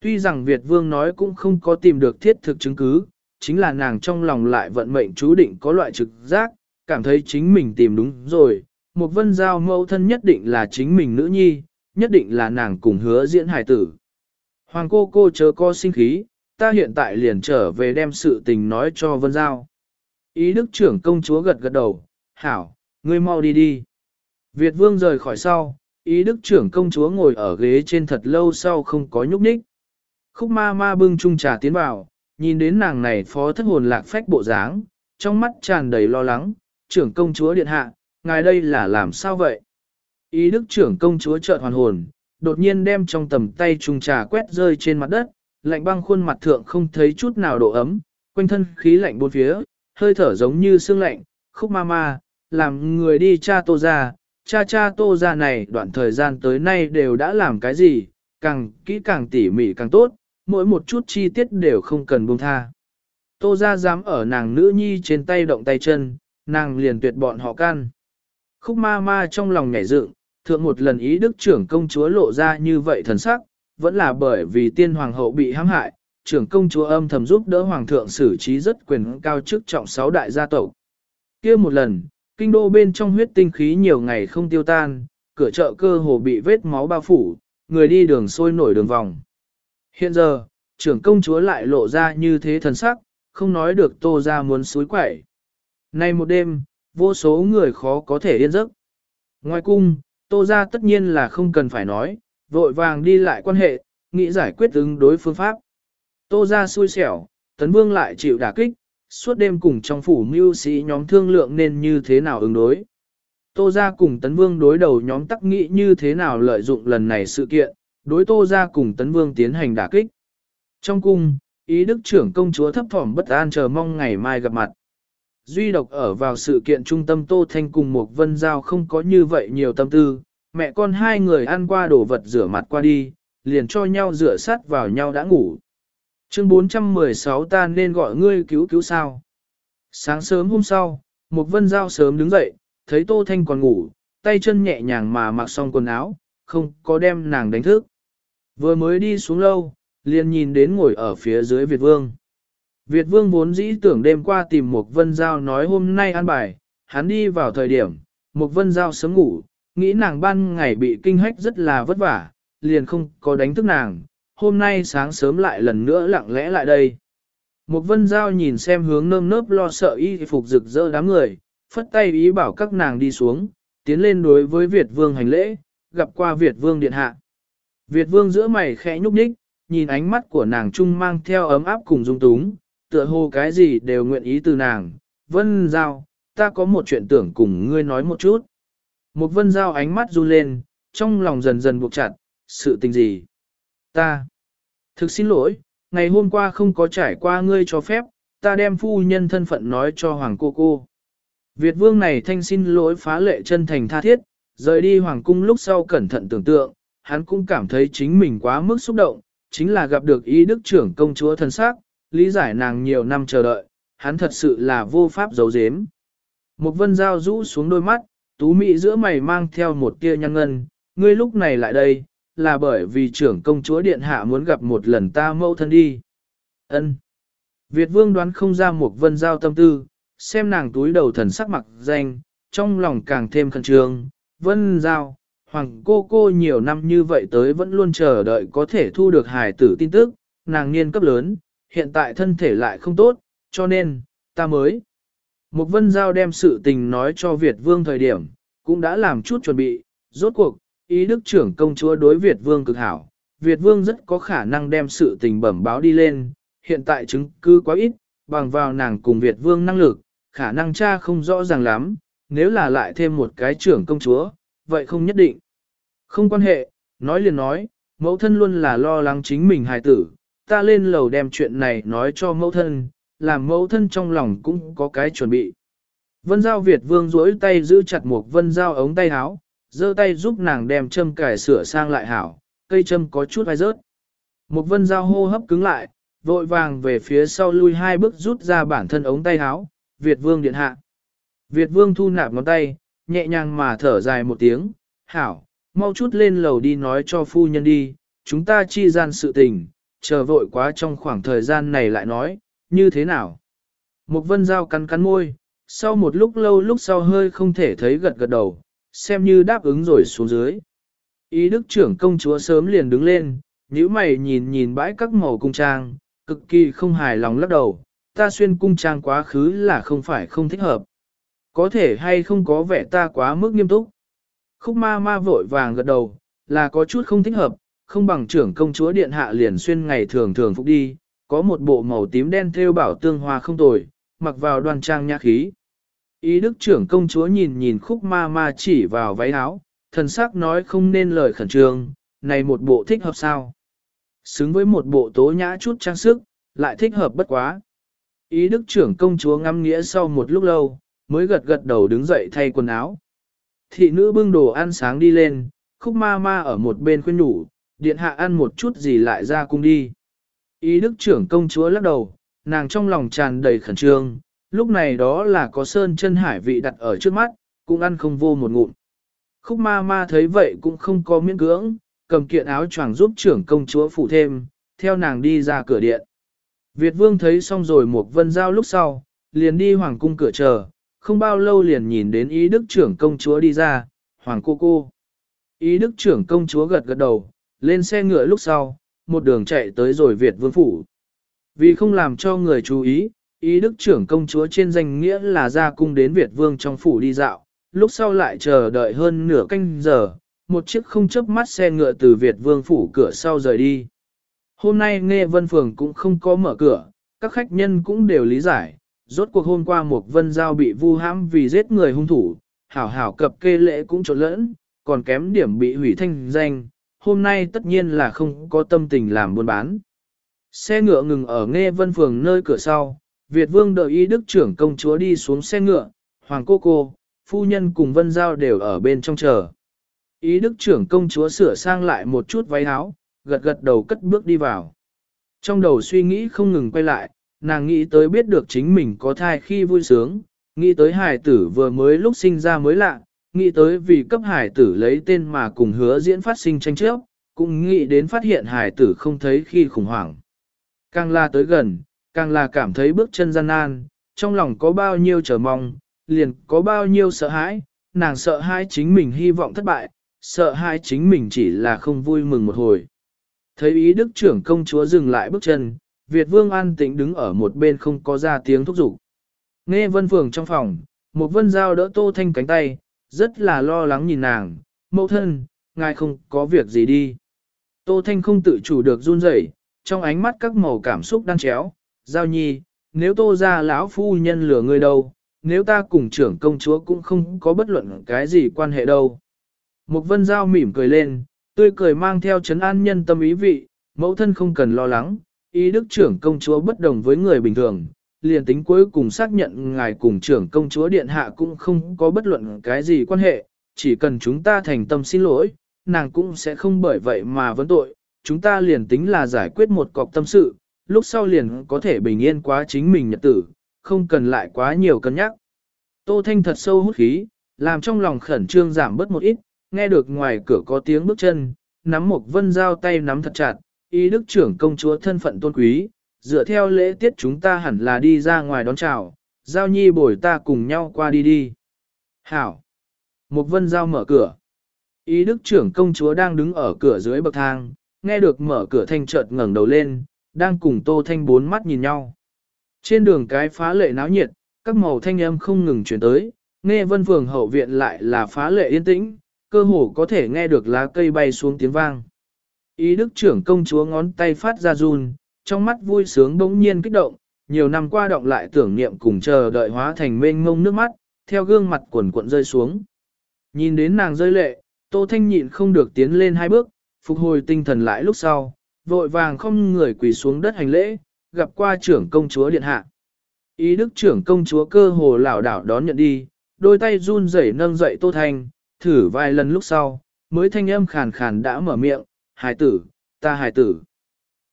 Tuy rằng Việt Vương nói cũng không có tìm được thiết thực chứng cứ, chính là nàng trong lòng lại vận mệnh chú định có loại trực giác, cảm thấy chính mình tìm đúng rồi. Một vân giao mẫu thân nhất định là chính mình nữ nhi, nhất định là nàng cùng hứa diễn hải tử. Hoàng cô cô chớ co sinh khí, ta hiện tại liền trở về đem sự tình nói cho vân giao. Ý đức trưởng công chúa gật gật đầu, hảo, ngươi mau đi đi. Việt vương rời khỏi sau, ý đức trưởng công chúa ngồi ở ghế trên thật lâu sau không có nhúc nhích. Khúc ma ma bưng chung trà tiến vào, nhìn đến nàng này phó thất hồn lạc phách bộ dáng, trong mắt tràn đầy lo lắng, trưởng công chúa điện hạ, ngài đây là làm sao vậy? Ý đức trưởng công chúa chợt hoàn hồn, đột nhiên đem trong tầm tay chung trà quét rơi trên mặt đất, lạnh băng khuôn mặt thượng không thấy chút nào độ ấm, quanh thân khí lạnh bốn phía, hơi thở giống như xương lạnh, khúc ma ma, làm người đi cha tô ra, cha cha tô ra này đoạn thời gian tới nay đều đã làm cái gì, càng kỹ càng tỉ mỉ càng tốt, mỗi một chút chi tiết đều không cần buông tha. Tô ra dám ở nàng nữ nhi trên tay động tay chân, nàng liền tuyệt bọn họ can. Khúc ma ma trong lòng nhảy dựng, thượng một lần ý đức trưởng công chúa lộ ra như vậy thần sắc, vẫn là bởi vì tiên hoàng hậu bị hãm hại, trưởng công chúa âm thầm giúp đỡ hoàng thượng xử trí rất quyền cao chức trọng sáu đại gia tộc. kia một lần, kinh đô bên trong huyết tinh khí nhiều ngày không tiêu tan, cửa chợ cơ hồ bị vết máu bao phủ, người đi đường sôi nổi đường vòng. Hiện giờ, trưởng công chúa lại lộ ra như thế thần sắc, không nói được tô ra muốn suối quẩy. Nay một đêm, vô số người khó có thể yên giấc. Ngoài cung, tô ra tất nhiên là không cần phải nói, vội vàng đi lại quan hệ, nghĩ giải quyết ứng đối phương pháp. Tô ra xui xẻo, tấn vương lại chịu đả kích, suốt đêm cùng trong phủ mưu sĩ nhóm thương lượng nên như thế nào ứng đối. Tô ra cùng tấn vương đối đầu nhóm tắc nghĩ như thế nào lợi dụng lần này sự kiện, đối tô ra cùng tấn vương tiến hành đả kích. Trong cung, ý đức trưởng công chúa thấp thỏm bất an chờ mong ngày mai gặp mặt. Duy độc ở vào sự kiện trung tâm Tô Thanh cùng một vân giao không có như vậy nhiều tâm tư, mẹ con hai người ăn qua đổ vật rửa mặt qua đi, liền cho nhau rửa sát vào nhau đã ngủ. Chương 416 ta nên gọi ngươi cứu cứu sao. Sáng sớm hôm sau, một vân giao sớm đứng dậy, thấy Tô Thanh còn ngủ, tay chân nhẹ nhàng mà mặc xong quần áo, không có đem nàng đánh thức. Vừa mới đi xuống lâu, liền nhìn đến ngồi ở phía dưới Việt Vương. Việt Vương vốn dĩ tưởng đêm qua tìm một vân giao nói hôm nay ăn bài, hắn đi vào thời điểm, một vân giao sớm ngủ, nghĩ nàng ban ngày bị kinh hách rất là vất vả, liền không có đánh thức nàng, hôm nay sáng sớm lại lần nữa lặng lẽ lại đây. Một vân giao nhìn xem hướng nơm nớp lo sợ y phục rực rỡ đám người, phất tay ý bảo các nàng đi xuống, tiến lên đối với Việt vương hành lễ, gặp qua Việt vương điện hạ. Việt vương giữa mày khẽ nhúc nhích, nhìn ánh mắt của nàng trung mang theo ấm áp cùng dung túng, tựa hồ cái gì đều nguyện ý từ nàng. Vân giao, ta có một chuyện tưởng cùng ngươi nói một chút. Một vân giao ánh mắt run lên, trong lòng dần dần buộc chặt, sự tình gì? Ta. Thực xin lỗi, ngày hôm qua không có trải qua ngươi cho phép, ta đem phu nhân thân phận nói cho hoàng cô cô. Việt vương này thanh xin lỗi phá lệ chân thành tha thiết, rời đi hoàng cung lúc sau cẩn thận tưởng tượng, hắn cũng cảm thấy chính mình quá mức xúc động, chính là gặp được ý đức trưởng công chúa thân xác, lý giải nàng nhiều năm chờ đợi, hắn thật sự là vô pháp giấu giếm. Một vân dao rũ xuống đôi mắt, tú mị giữa mày mang theo một tia nhăn ngân, ngươi lúc này lại đây, là bởi vì trưởng công chúa điện hạ muốn gặp một lần ta mâu thân đi. Ân. Việt vương đoán không ra một vân giao tâm tư, xem nàng túi đầu thần sắc mặc danh, trong lòng càng thêm khẩn trương. Vân giao, hoàng cô cô nhiều năm như vậy tới vẫn luôn chờ đợi có thể thu được hài tử tin tức, nàng niên cấp lớn, hiện tại thân thể lại không tốt, cho nên, ta mới. Một vân giao đem sự tình nói cho Việt vương thời điểm, cũng đã làm chút chuẩn bị, rốt cuộc, ý đức trưởng công chúa đối Việt vương cực hảo, Việt vương rất có khả năng đem sự tình bẩm báo đi lên, hiện tại chứng cứ quá ít, bằng vào nàng cùng Việt vương năng lực, khả năng cha không rõ ràng lắm, nếu là lại thêm một cái trưởng công chúa, vậy không nhất định. Không quan hệ, nói liền nói, mẫu thân luôn là lo lắng chính mình hài tử, ta lên lầu đem chuyện này nói cho mẫu thân, làm mẫu thân trong lòng cũng có cái chuẩn bị. Vân Giao Việt vương duỗi tay giữ chặt một vân giao ống tay áo, giơ tay giúp nàng đem châm cải sửa sang lại hảo, cây châm có chút vai rớt. Một vân giao hô hấp cứng lại, vội vàng về phía sau lui hai bước rút ra bản thân ống tay áo, Việt vương điện hạ. Việt vương thu nạp ngón tay, nhẹ nhàng mà thở dài một tiếng, hảo, mau chút lên lầu đi nói cho phu nhân đi, chúng ta chi gian sự tình, chờ vội quá trong khoảng thời gian này lại nói, như thế nào. Một vân giao cắn cắn môi, sau một lúc lâu lúc sau hơi không thể thấy gật gật đầu, xem như đáp ứng rồi xuống dưới. Ý đức trưởng công chúa sớm liền đứng lên, nhíu mày nhìn nhìn bãi các màu cung trang, cực kỳ không hài lòng lắc đầu, ta xuyên cung trang quá khứ là không phải không thích hợp. Có thể hay không có vẻ ta quá mức nghiêm túc. Khúc ma ma vội vàng gật đầu, là có chút không thích hợp, không bằng trưởng công chúa điện hạ liền xuyên ngày thường thường phục đi, có một bộ màu tím đen thêu bảo tương hoa không tồi, mặc vào đoan trang nhã khí. Ý đức trưởng công chúa nhìn nhìn khúc ma ma chỉ vào váy áo, thần sắc nói không nên lời khẩn trương, này một bộ thích hợp sao? Xứng với một bộ tố nhã chút trang sức, lại thích hợp bất quá. Ý đức trưởng công chúa ngắm nghĩa sau một lúc lâu, mới gật gật đầu đứng dậy thay quần áo. Thị nữ bưng đồ ăn sáng đi lên, khúc ma ma ở một bên khuyên nhủ, điện hạ ăn một chút gì lại ra cung đi. Ý đức trưởng công chúa lắc đầu, nàng trong lòng tràn đầy khẩn trương, lúc này đó là có sơn chân hải vị đặt ở trước mắt, cũng ăn không vô một ngụm. Khúc ma ma thấy vậy cũng không có miễn cưỡng, cầm kiện áo choàng giúp trưởng công chúa phủ thêm, theo nàng đi ra cửa điện. Việt vương thấy xong rồi một vân giao lúc sau, liền đi hoàng cung cửa chờ, không bao lâu liền nhìn đến ý đức trưởng công chúa đi ra, hoàng cô cô. Ý đức trưởng công chúa gật gật đầu, lên xe ngựa lúc sau, một đường chạy tới rồi Việt vương phủ. Vì không làm cho người chú ý, ý đức trưởng công chúa trên danh nghĩa là ra cung đến Việt vương trong phủ đi dạo, lúc sau lại chờ đợi hơn nửa canh giờ, một chiếc không chớp mắt xe ngựa từ Việt vương phủ cửa sau rời đi. Hôm nay nghe vân phường cũng không có mở cửa, các khách nhân cũng đều lý giải, rốt cuộc hôm qua một vân giao bị vu hãm vì giết người hung thủ, hảo hảo cập kê lễ cũng trộn lẫn, còn kém điểm bị hủy thanh danh, hôm nay tất nhiên là không có tâm tình làm buôn bán. Xe ngựa ngừng ở nghe vân phường nơi cửa sau, Việt vương đợi y đức trưởng công chúa đi xuống xe ngựa, hoàng cô cô, phu nhân cùng vân giao đều ở bên trong chờ. Ý đức trưởng công chúa sửa sang lại một chút váy áo, gật gật đầu cất bước đi vào. Trong đầu suy nghĩ không ngừng quay lại, nàng nghĩ tới biết được chính mình có thai khi vui sướng, nghĩ tới hải tử vừa mới lúc sinh ra mới lạ, nghĩ tới vì cấp hải tử lấy tên mà cùng hứa diễn phát sinh tranh chấp, cũng nghĩ đến phát hiện hải tử không thấy khi khủng hoảng. Càng la tới gần, càng là cảm thấy bước chân gian nan, trong lòng có bao nhiêu chờ mong, liền có bao nhiêu sợ hãi, nàng sợ hãi chính mình hy vọng thất bại, sợ hai chính mình chỉ là không vui mừng một hồi. Thấy ý đức trưởng công chúa dừng lại bước chân, Việt vương an tĩnh đứng ở một bên không có ra tiếng thúc giục. Nghe vân phường trong phòng, một vân dao đỡ tô thanh cánh tay, rất là lo lắng nhìn nàng, mẫu thân, ngài không có việc gì đi. Tô thanh không tự chủ được run rẩy, trong ánh mắt các màu cảm xúc đang chéo, giao nhi, nếu tô ra lão phu nhân lừa ngươi đâu, nếu ta cùng trưởng công chúa cũng không có bất luận cái gì quan hệ đâu. Một vân giao mỉm cười lên, tươi cười mang theo chấn an nhân tâm ý vị, mẫu thân không cần lo lắng, ý đức trưởng công chúa bất đồng với người bình thường, liền tính cuối cùng xác nhận ngài cùng trưởng công chúa điện hạ cũng không có bất luận cái gì quan hệ, chỉ cần chúng ta thành tâm xin lỗi, nàng cũng sẽ không bởi vậy mà vấn tội, chúng ta liền tính là giải quyết một cọc tâm sự, lúc sau liền có thể bình yên quá chính mình nhật tử, không cần lại quá nhiều cân nhắc. Tô Thanh thật sâu hút khí, làm trong lòng khẩn trương giảm bớt một ít, nghe được ngoài cửa có tiếng bước chân, nắm một vân dao tay nắm thật chặt, ý đức trưởng công chúa thân phận tôn quý, dựa theo lễ tiết chúng ta hẳn là đi ra ngoài đón chào, giao nhi bồi ta cùng nhau qua đi đi. Hảo! Một vân dao mở cửa. Ý đức trưởng công chúa đang đứng ở cửa dưới bậc thang, nghe được mở cửa thanh chợt ngẩng đầu lên, đang cùng tô thanh bốn mắt nhìn nhau. Trên đường cái phá lệ náo nhiệt, các màu thanh âm không ngừng chuyển tới, nghe vân phường hậu viện lại là phá lệ yên tĩnh, cơ hồ có thể nghe được lá cây bay xuống tiếng vang. Ý đức trưởng công chúa ngón tay phát ra run, trong mắt vui sướng bỗng nhiên kích động, nhiều năm qua động lại tưởng niệm cùng chờ đợi hóa thành mênh mông nước mắt, theo gương mặt quần cuộn rơi xuống. Nhìn đến nàng rơi lệ, Tô Thanh nhịn không được tiến lên hai bước, phục hồi tinh thần lại lúc sau, vội vàng không người quỳ xuống đất hành lễ, gặp qua trưởng công chúa điện hạ. Ý đức trưởng công chúa cơ hồ lảo đảo đón nhận đi, đôi tay run rẩy nâng dậy Tô Thanh, thử vài lần lúc sau, mới thanh âm khàn khàn đã mở miệng, hài tử, ta hài tử.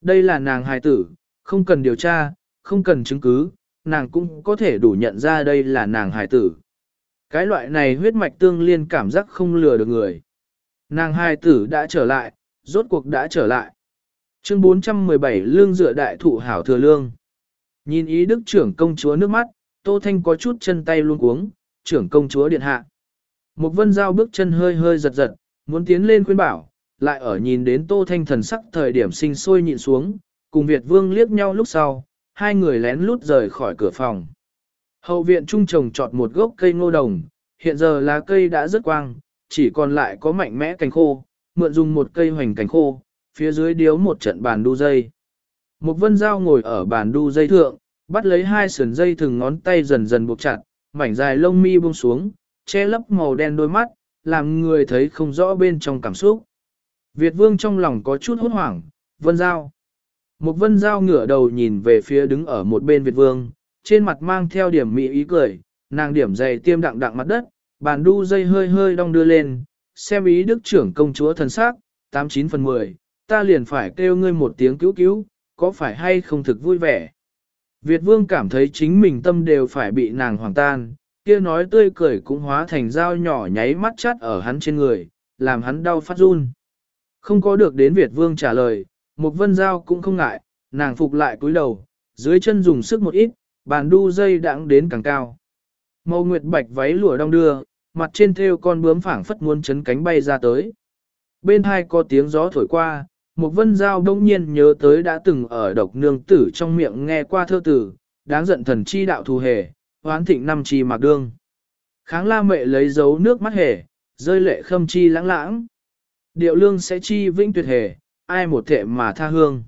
Đây là nàng hài tử, không cần điều tra, không cần chứng cứ, nàng cũng có thể đủ nhận ra đây là nàng hài tử. Cái loại này huyết mạch tương liên cảm giác không lừa được người. Nàng hài tử đã trở lại, rốt cuộc đã trở lại. Chương 417 Lương dựa đại thụ hảo thừa lương. Nhìn ý đức trưởng công chúa nước mắt, Tô Thanh có chút chân tay luôn cuống, trưởng công chúa điện hạ. Một vân giao bước chân hơi hơi giật giật, muốn tiến lên khuyên bảo, lại ở nhìn đến Tô Thanh thần sắc thời điểm sinh sôi nhịn xuống, cùng Việt Vương liếc nhau lúc sau, hai người lén lút rời khỏi cửa phòng. Hậu viện trung trồng trọt một gốc cây ngô đồng, hiện giờ lá cây đã rất quang, chỉ còn lại có mạnh mẽ cành khô, mượn dùng một cây hoành cành khô, phía dưới điếu một trận bàn đu dây. Một vân dao ngồi ở bàn đu dây thượng, bắt lấy hai sườn dây thừng ngón tay dần dần buộc chặt, mảnh dài lông mi buông xuống, che lấp màu đen đôi mắt, làm người thấy không rõ bên trong cảm xúc. Việt vương trong lòng có chút hốt hoảng, vân giao. Một vân giao ngửa đầu nhìn về phía đứng ở một bên Việt vương, trên mặt mang theo điểm mỹ ý cười, nàng điểm dày tiêm đặng đặng mặt đất, bàn đu dây hơi hơi đong đưa lên, xem ý đức trưởng công chúa thần sắc, 89 phần 10, ta liền phải kêu ngươi một tiếng cứu cứu, có phải hay không thực vui vẻ. Việt vương cảm thấy chính mình tâm đều phải bị nàng hoàng tan, kia nói tươi cười cũng hóa thành dao nhỏ nháy mắt chắt ở hắn trên người, làm hắn đau phát run. Không có được đến Việt vương trả lời, một vân dao cũng không ngại, nàng phục lại cúi đầu, dưới chân dùng sức một ít, bàn đu dây đãng đến càng cao. Màu nguyệt bạch váy lụa đong đưa, mặt trên thêu con bướm phảng phất muốn chấn cánh bay ra tới. Bên hai có tiếng gió thổi qua, một vân giao đông nhiên nhớ tới đã từng ở độc nương tử trong miệng nghe qua thơ tử, đáng giận thần chi đạo thù hề, hoán thịnh năm chi mạc đương. Kháng la mệ lấy dấu nước mắt hề, rơi lệ khâm chi lãng lãng. Điệu lương sẽ chi vĩnh tuyệt hề, ai một thệ mà tha hương.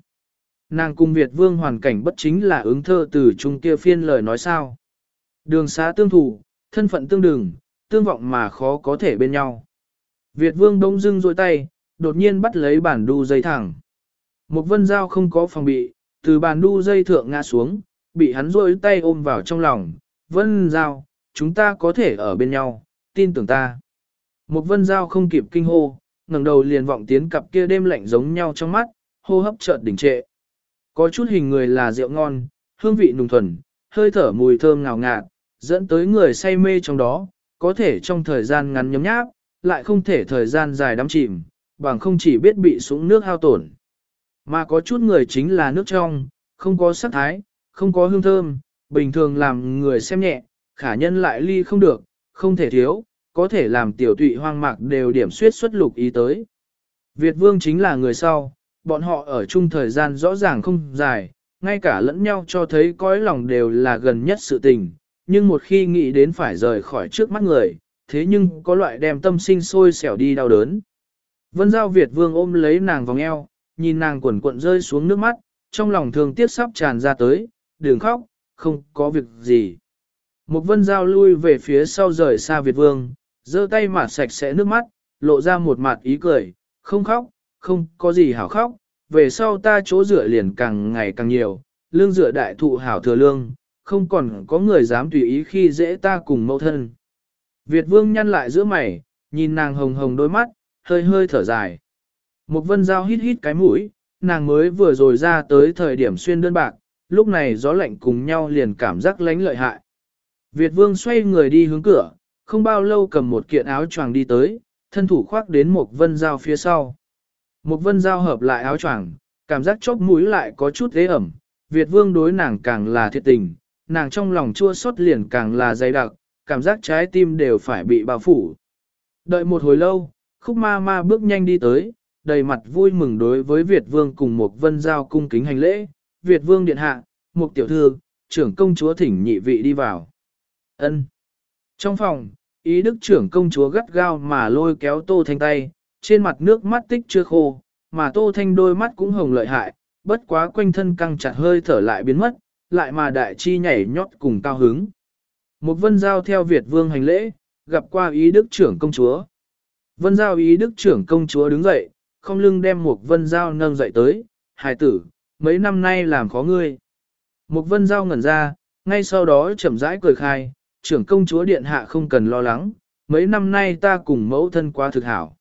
Nàng cung Việt vương hoàn cảnh bất chính là ứng thơ từ trung kia phiên lời nói sao. Đường xá tương thủ, thân phận tương đừng, tương vọng mà khó có thể bên nhau. Việt vương đông dưng dôi tay, đột nhiên bắt lấy bản đu dây thẳng. Một vân dao không có phòng bị, từ bàn đu dây thượng ngã xuống, bị hắn rôi tay ôm vào trong lòng. Vân dao, chúng ta có thể ở bên nhau, tin tưởng ta. Một vân dao không kịp kinh hô, ngẩng đầu liền vọng tiến cặp kia đêm lạnh giống nhau trong mắt, hô hấp chợt đỉnh trệ. Có chút hình người là rượu ngon, hương vị nùng thuần, hơi thở mùi thơm ngào ngạt, dẫn tới người say mê trong đó, có thể trong thời gian ngắn nhấm nháp, lại không thể thời gian dài đắm chìm, bằng không chỉ biết bị súng nước hao tổn. Mà có chút người chính là nước trong, không có sắc thái, không có hương thơm, bình thường làm người xem nhẹ, khả nhân lại ly không được, không thể thiếu, có thể làm tiểu tụy hoang mạc đều điểm suyết xuất lục ý tới. Việt vương chính là người sau, bọn họ ở chung thời gian rõ ràng không dài, ngay cả lẫn nhau cho thấy cõi lòng đều là gần nhất sự tình, nhưng một khi nghĩ đến phải rời khỏi trước mắt người, thế nhưng có loại đem tâm sinh sôi xẻo đi đau đớn. Vân Giao Việt Vương ôm lấy nàng vòng eo, nhìn nàng quẩn cuộn rơi xuống nước mắt, trong lòng thương tiếc sắp tràn ra tới, đừng khóc, không có việc gì. Một vân giao lui về phía sau rời xa Việt Vương, giơ tay mà sạch sẽ nước mắt, lộ ra một mặt ý cười, không khóc, không có gì hảo khóc, về sau ta chỗ dựa liền càng ngày càng nhiều, lương dựa đại thụ hảo thừa lương, không còn có người dám tùy ý khi dễ ta cùng mẫu thân. Việt vương nhăn lại giữa mày, nhìn nàng hồng hồng đôi mắt, hơi hơi thở dài. Một vân dao hít hít cái mũi, nàng mới vừa rồi ra tới thời điểm xuyên đơn bạc, lúc này gió lạnh cùng nhau liền cảm giác lánh lợi hại. Việt vương xoay người đi hướng cửa, không bao lâu cầm một kiện áo choàng đi tới, thân thủ khoác đến một vân dao phía sau. Một vân dao hợp lại áo choàng, cảm giác chốc mũi lại có chút thế ẩm, Việt vương đối nàng càng là thiệt tình, nàng trong lòng chua xót liền càng là dày đặc, cảm giác trái tim đều phải bị bao phủ. Đợi một hồi lâu, khúc ma ma bước nhanh đi tới, đầy mặt vui mừng đối với Việt vương cùng một vân giao cung kính hành lễ, Việt vương điện hạ, một tiểu thư, trưởng công chúa thỉnh nhị vị đi vào. ân Trong phòng, ý đức trưởng công chúa gắt gao mà lôi kéo tô thanh tay, trên mặt nước mắt tích chưa khô, mà tô thanh đôi mắt cũng hồng lợi hại, bất quá quanh thân căng chặt hơi thở lại biến mất, lại mà đại chi nhảy nhót cùng cao hứng. Một vân giao theo Việt vương hành lễ, gặp qua ý đức trưởng công chúa. Vân giao ý đức trưởng công chúa đứng dậy, không lưng đem một vân giao nâng dậy tới, hài tử, mấy năm nay làm khó ngươi. Một vân giao ngẩn ra, ngay sau đó chậm rãi cười khai, trưởng công chúa điện hạ không cần lo lắng, mấy năm nay ta cùng mẫu thân quá thực hảo.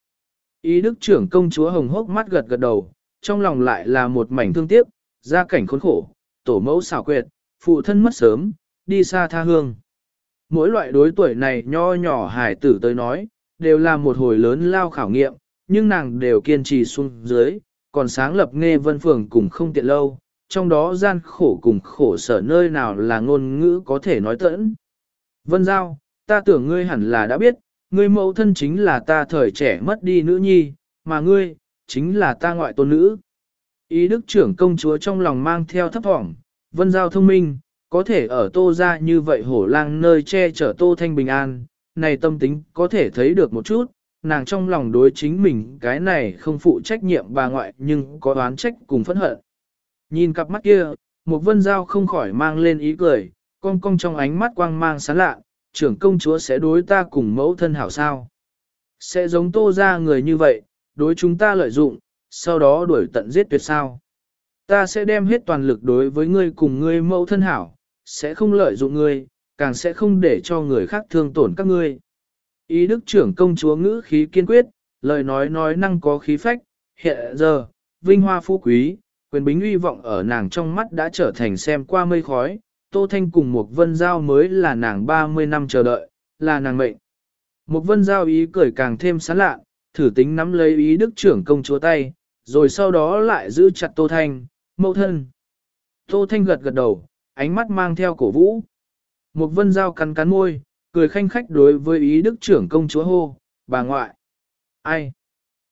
Ý đức trưởng công chúa hồng hốc mắt gật gật đầu, trong lòng lại là một mảnh thương tiếc, gia cảnh khốn khổ, tổ mẫu xảo quyệt, phụ thân mất sớm, đi xa tha hương. Mỗi loại đối tuổi này nho nhỏ hải tử tới nói, đều là một hồi lớn lao khảo nghiệm, nhưng nàng đều kiên trì xuống dưới, còn sáng lập nghe vân phường cùng không tiện lâu, trong đó gian khổ cùng khổ sở nơi nào là ngôn ngữ có thể nói tẫn. Vân Giao, ta tưởng ngươi hẳn là đã biết, ngươi mẫu thân chính là ta thời trẻ mất đi nữ nhi, mà ngươi, chính là ta ngoại tôn nữ. Ý đức trưởng công chúa trong lòng mang theo thấp thỏm, Vân Giao thông minh, có thể ở tô ra như vậy hổ lang nơi che chở tô thanh bình an, này tâm tính có thể thấy được một chút, nàng trong lòng đối chính mình cái này không phụ trách nhiệm bà ngoại nhưng có đoán trách cùng phẫn hận. Nhìn cặp mắt kia, một vân giao không khỏi mang lên ý cười, cong cong trong ánh mắt quang mang sáng lạ, trưởng công chúa sẽ đối ta cùng mẫu thân hảo sao. Sẽ giống tô ra người như vậy, đối chúng ta lợi dụng, sau đó đuổi tận giết tuyệt sao. Ta sẽ đem hết toàn lực đối với ngươi cùng ngươi mẫu thân hảo, sẽ không lợi dụng ngươi, càng sẽ không để cho người khác thương tổn các ngươi. Ý đức trưởng công chúa ngữ khí kiên quyết, lời nói nói năng có khí phách, hiện giờ, vinh hoa phú quý, quyền bính uy vọng ở nàng trong mắt đã trở thành xem qua mây khói, Tô Thanh cùng một vân giao mới là nàng 30 năm chờ đợi, là nàng mệnh. Một vân giao ý cười càng thêm sán lạ, thử tính nắm lấy ý đức trưởng công chúa tay, rồi sau đó lại giữ chặt Tô Thanh, mẫu thân. Tô Thanh gật gật đầu, ánh mắt mang theo cổ vũ. Một vân giao cắn cắn môi, cười khanh khách đối với ý đức trưởng công chúa hô, bà ngoại. Ai?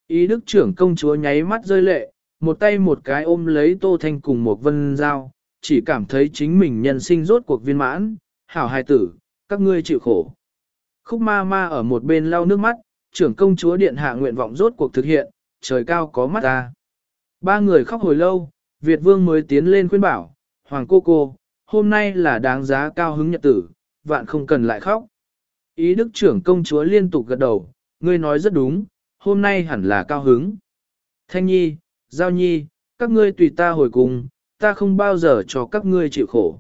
Ý đức trưởng công chúa nháy mắt rơi lệ, một tay một cái ôm lấy Tô Thanh cùng một vân giao, chỉ cảm thấy chính mình nhân sinh rốt cuộc viên mãn, hảo hài tử, các ngươi chịu khổ. Khúc ma ma ở một bên lau nước mắt, trưởng công chúa điện hạ nguyện vọng rốt cuộc thực hiện, trời cao có mắt ta. Ba người khóc hồi lâu, Việt vương mới tiến lên khuyên bảo, Hoàng cô cô, hôm nay là đáng giá cao hứng nhật tử, vạn không cần lại khóc. Ý đức trưởng công chúa liên tục gật đầu, ngươi nói rất đúng, hôm nay hẳn là cao hứng. Thanh nhi, giao nhi, các ngươi tùy ta hồi cùng, ta không bao giờ cho các ngươi chịu khổ.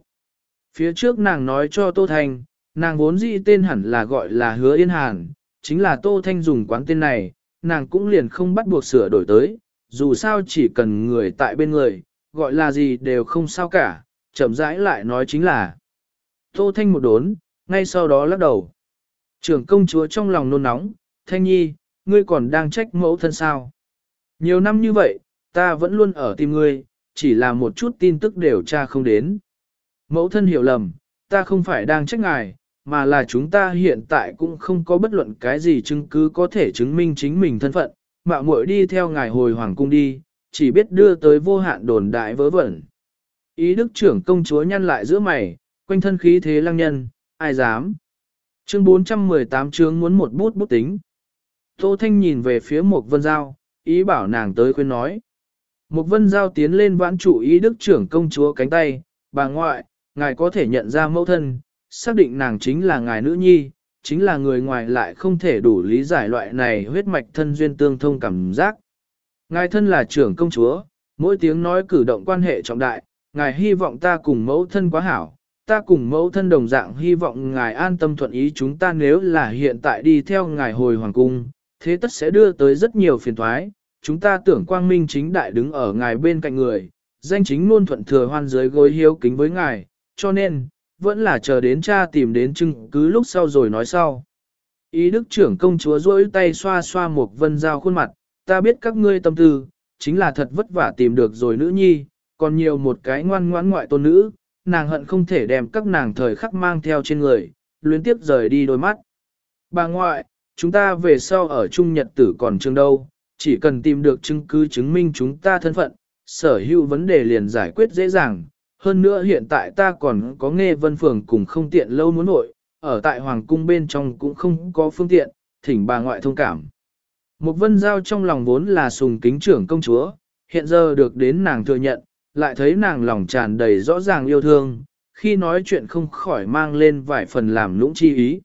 Phía trước nàng nói cho Tô Thanh, nàng vốn dĩ tên hẳn là gọi là hứa yên hàn, chính là Tô Thanh dùng quán tên này, nàng cũng liền không bắt buộc sửa đổi tới, dù sao chỉ cần người tại bên người, gọi là gì đều không sao cả, chậm rãi lại nói chính là. Tô Thanh một đốn, ngay sau đó lắc đầu. Trưởng công chúa trong lòng nôn nóng, Thanh Nhi, ngươi còn đang trách mẫu thân sao. Nhiều năm như vậy, ta vẫn luôn ở tìm ngươi, chỉ là một chút tin tức đều tra không đến. Mẫu thân hiểu lầm, ta không phải đang trách ngài, mà là chúng ta hiện tại cũng không có bất luận cái gì chứng cứ có thể chứng minh chính mình thân phận, mạo muội đi theo ngài hồi hoàng cung đi, chỉ biết đưa tới vô hạn đồn đại vớ vẩn. Ý đức trưởng công chúa nhăn lại giữa mày, quanh thân khí thế lăng nhân, ai dám. Chương 418 chương muốn một bút bút tính. Tô Thanh nhìn về phía Mục vân giao, ý bảo nàng tới khuyên nói. Mục vân giao tiến lên vãn trụ ý đức trưởng công chúa cánh tay, bà ngoại, ngài có thể nhận ra mẫu thân, xác định nàng chính là ngài nữ nhi, chính là người ngoài lại không thể đủ lý giải loại này huyết mạch thân duyên tương thông cảm giác. Ngài thân là trưởng công chúa, mỗi tiếng nói cử động quan hệ trọng đại, ngài hy vọng ta cùng mẫu thân quá hảo, ta cùng mẫu thân đồng dạng hy vọng ngài an tâm thuận ý chúng ta nếu là hiện tại đi theo ngài hồi hoàng cung, thế tất sẽ đưa tới rất nhiều phiền thoái, chúng ta tưởng quang minh chính đại đứng ở ngài bên cạnh người, danh chính luôn thuận thừa hoan giới gối hiếu kính với ngài, cho nên, vẫn là chờ đến cha tìm đến chứng cứ lúc sau rồi nói sau. Ý đức trưởng công chúa rỗi tay xoa xoa một vân dao khuôn mặt, ta biết các ngươi tâm tư, chính là thật vất vả tìm được rồi nữ nhi, còn nhiều một cái ngoan ngoãn ngoại tôn nữ, nàng hận không thể đem các nàng thời khắc mang theo trên người, luyến tiếp rời đi đôi mắt. Bà ngoại, chúng ta về sau ở Trung Nhật tử còn trường đâu, chỉ cần tìm được chứng cứ chứng minh chúng ta thân phận, sở hữu vấn đề liền giải quyết dễ dàng. Hơn nữa hiện tại ta còn có nghe vân phường cùng không tiện lâu muốn nội, ở tại Hoàng cung bên trong cũng không có phương tiện, thỉnh bà ngoại thông cảm. Một vân giao trong lòng vốn là sùng kính trưởng công chúa, hiện giờ được đến nàng thừa nhận, lại thấy nàng lòng tràn đầy rõ ràng yêu thương, khi nói chuyện không khỏi mang lên vài phần làm lũng chi ý.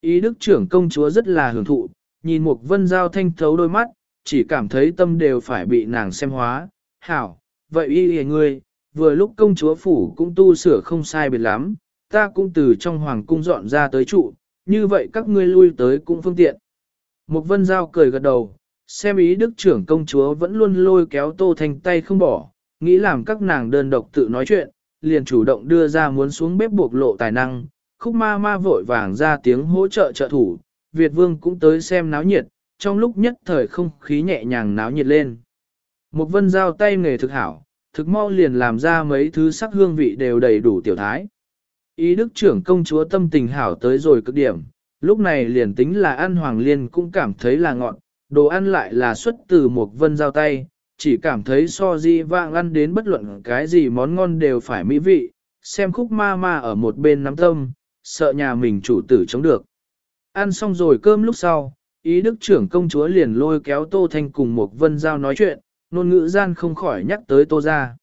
Ý đức trưởng công chúa rất là hưởng thụ, nhìn một vân giao thanh thấu đôi mắt, chỉ cảm thấy tâm đều phải bị nàng xem hóa. Hảo, vậy y hề ngươi, vừa lúc công chúa phủ cũng tu sửa không sai biệt lắm, ta cũng từ trong hoàng cung dọn ra tới trụ, như vậy các ngươi lui tới cũng phương tiện. Một vân giao cười gật đầu, xem ý đức trưởng công chúa vẫn luôn lôi kéo tô thanh tay không bỏ, nghĩ làm các nàng đơn độc tự nói chuyện, liền chủ động đưa ra muốn xuống bếp buộc lộ tài năng, khúc ma ma vội vàng ra tiếng hỗ trợ trợ thủ, Việt vương cũng tới xem náo nhiệt, trong lúc nhất thời không khí nhẹ nhàng náo nhiệt lên. Một vân giao tay nghề thực hảo, thực mau liền làm ra mấy thứ sắc hương vị đều đầy đủ tiểu thái. Ý đức trưởng công chúa tâm tình hảo tới rồi cực điểm, lúc này liền tính là ăn hoàng liên cũng cảm thấy là ngọn, đồ ăn lại là xuất từ một vân giao tay, chỉ cảm thấy so di vang ăn đến bất luận cái gì món ngon đều phải mỹ vị, xem khúc ma ma ở một bên nắm tâm, sợ nhà mình chủ tử chống được. Ăn xong rồi cơm lúc sau, ý đức trưởng công chúa liền lôi kéo Tô Thanh cùng một vân giao nói chuyện, nôn ngữ gian không khỏi nhắc tới Tô ra.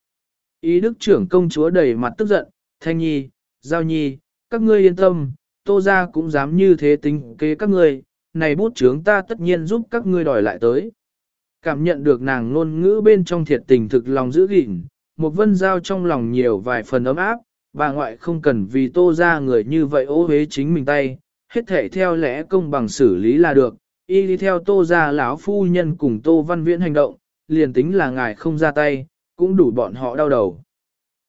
Ý đức trưởng công chúa đầy mặt tức giận, Thanh Nhi, Giao Nhi, các ngươi yên tâm, Tô ra cũng dám như thế tính kế các ngươi, này bút chướng ta tất nhiên giúp các ngươi đòi lại tới. Cảm nhận được nàng ngôn ngữ bên trong thiệt tình thực lòng giữ gìn, một vân giao trong lòng nhiều vài phần ấm áp, bà ngoại không cần vì tô ra người như vậy ô hế chính mình tay, hết thể theo lẽ công bằng xử lý là được, y đi theo tô ra lão phu nhân cùng tô văn viễn hành động, liền tính là ngài không ra tay, cũng đủ bọn họ đau đầu.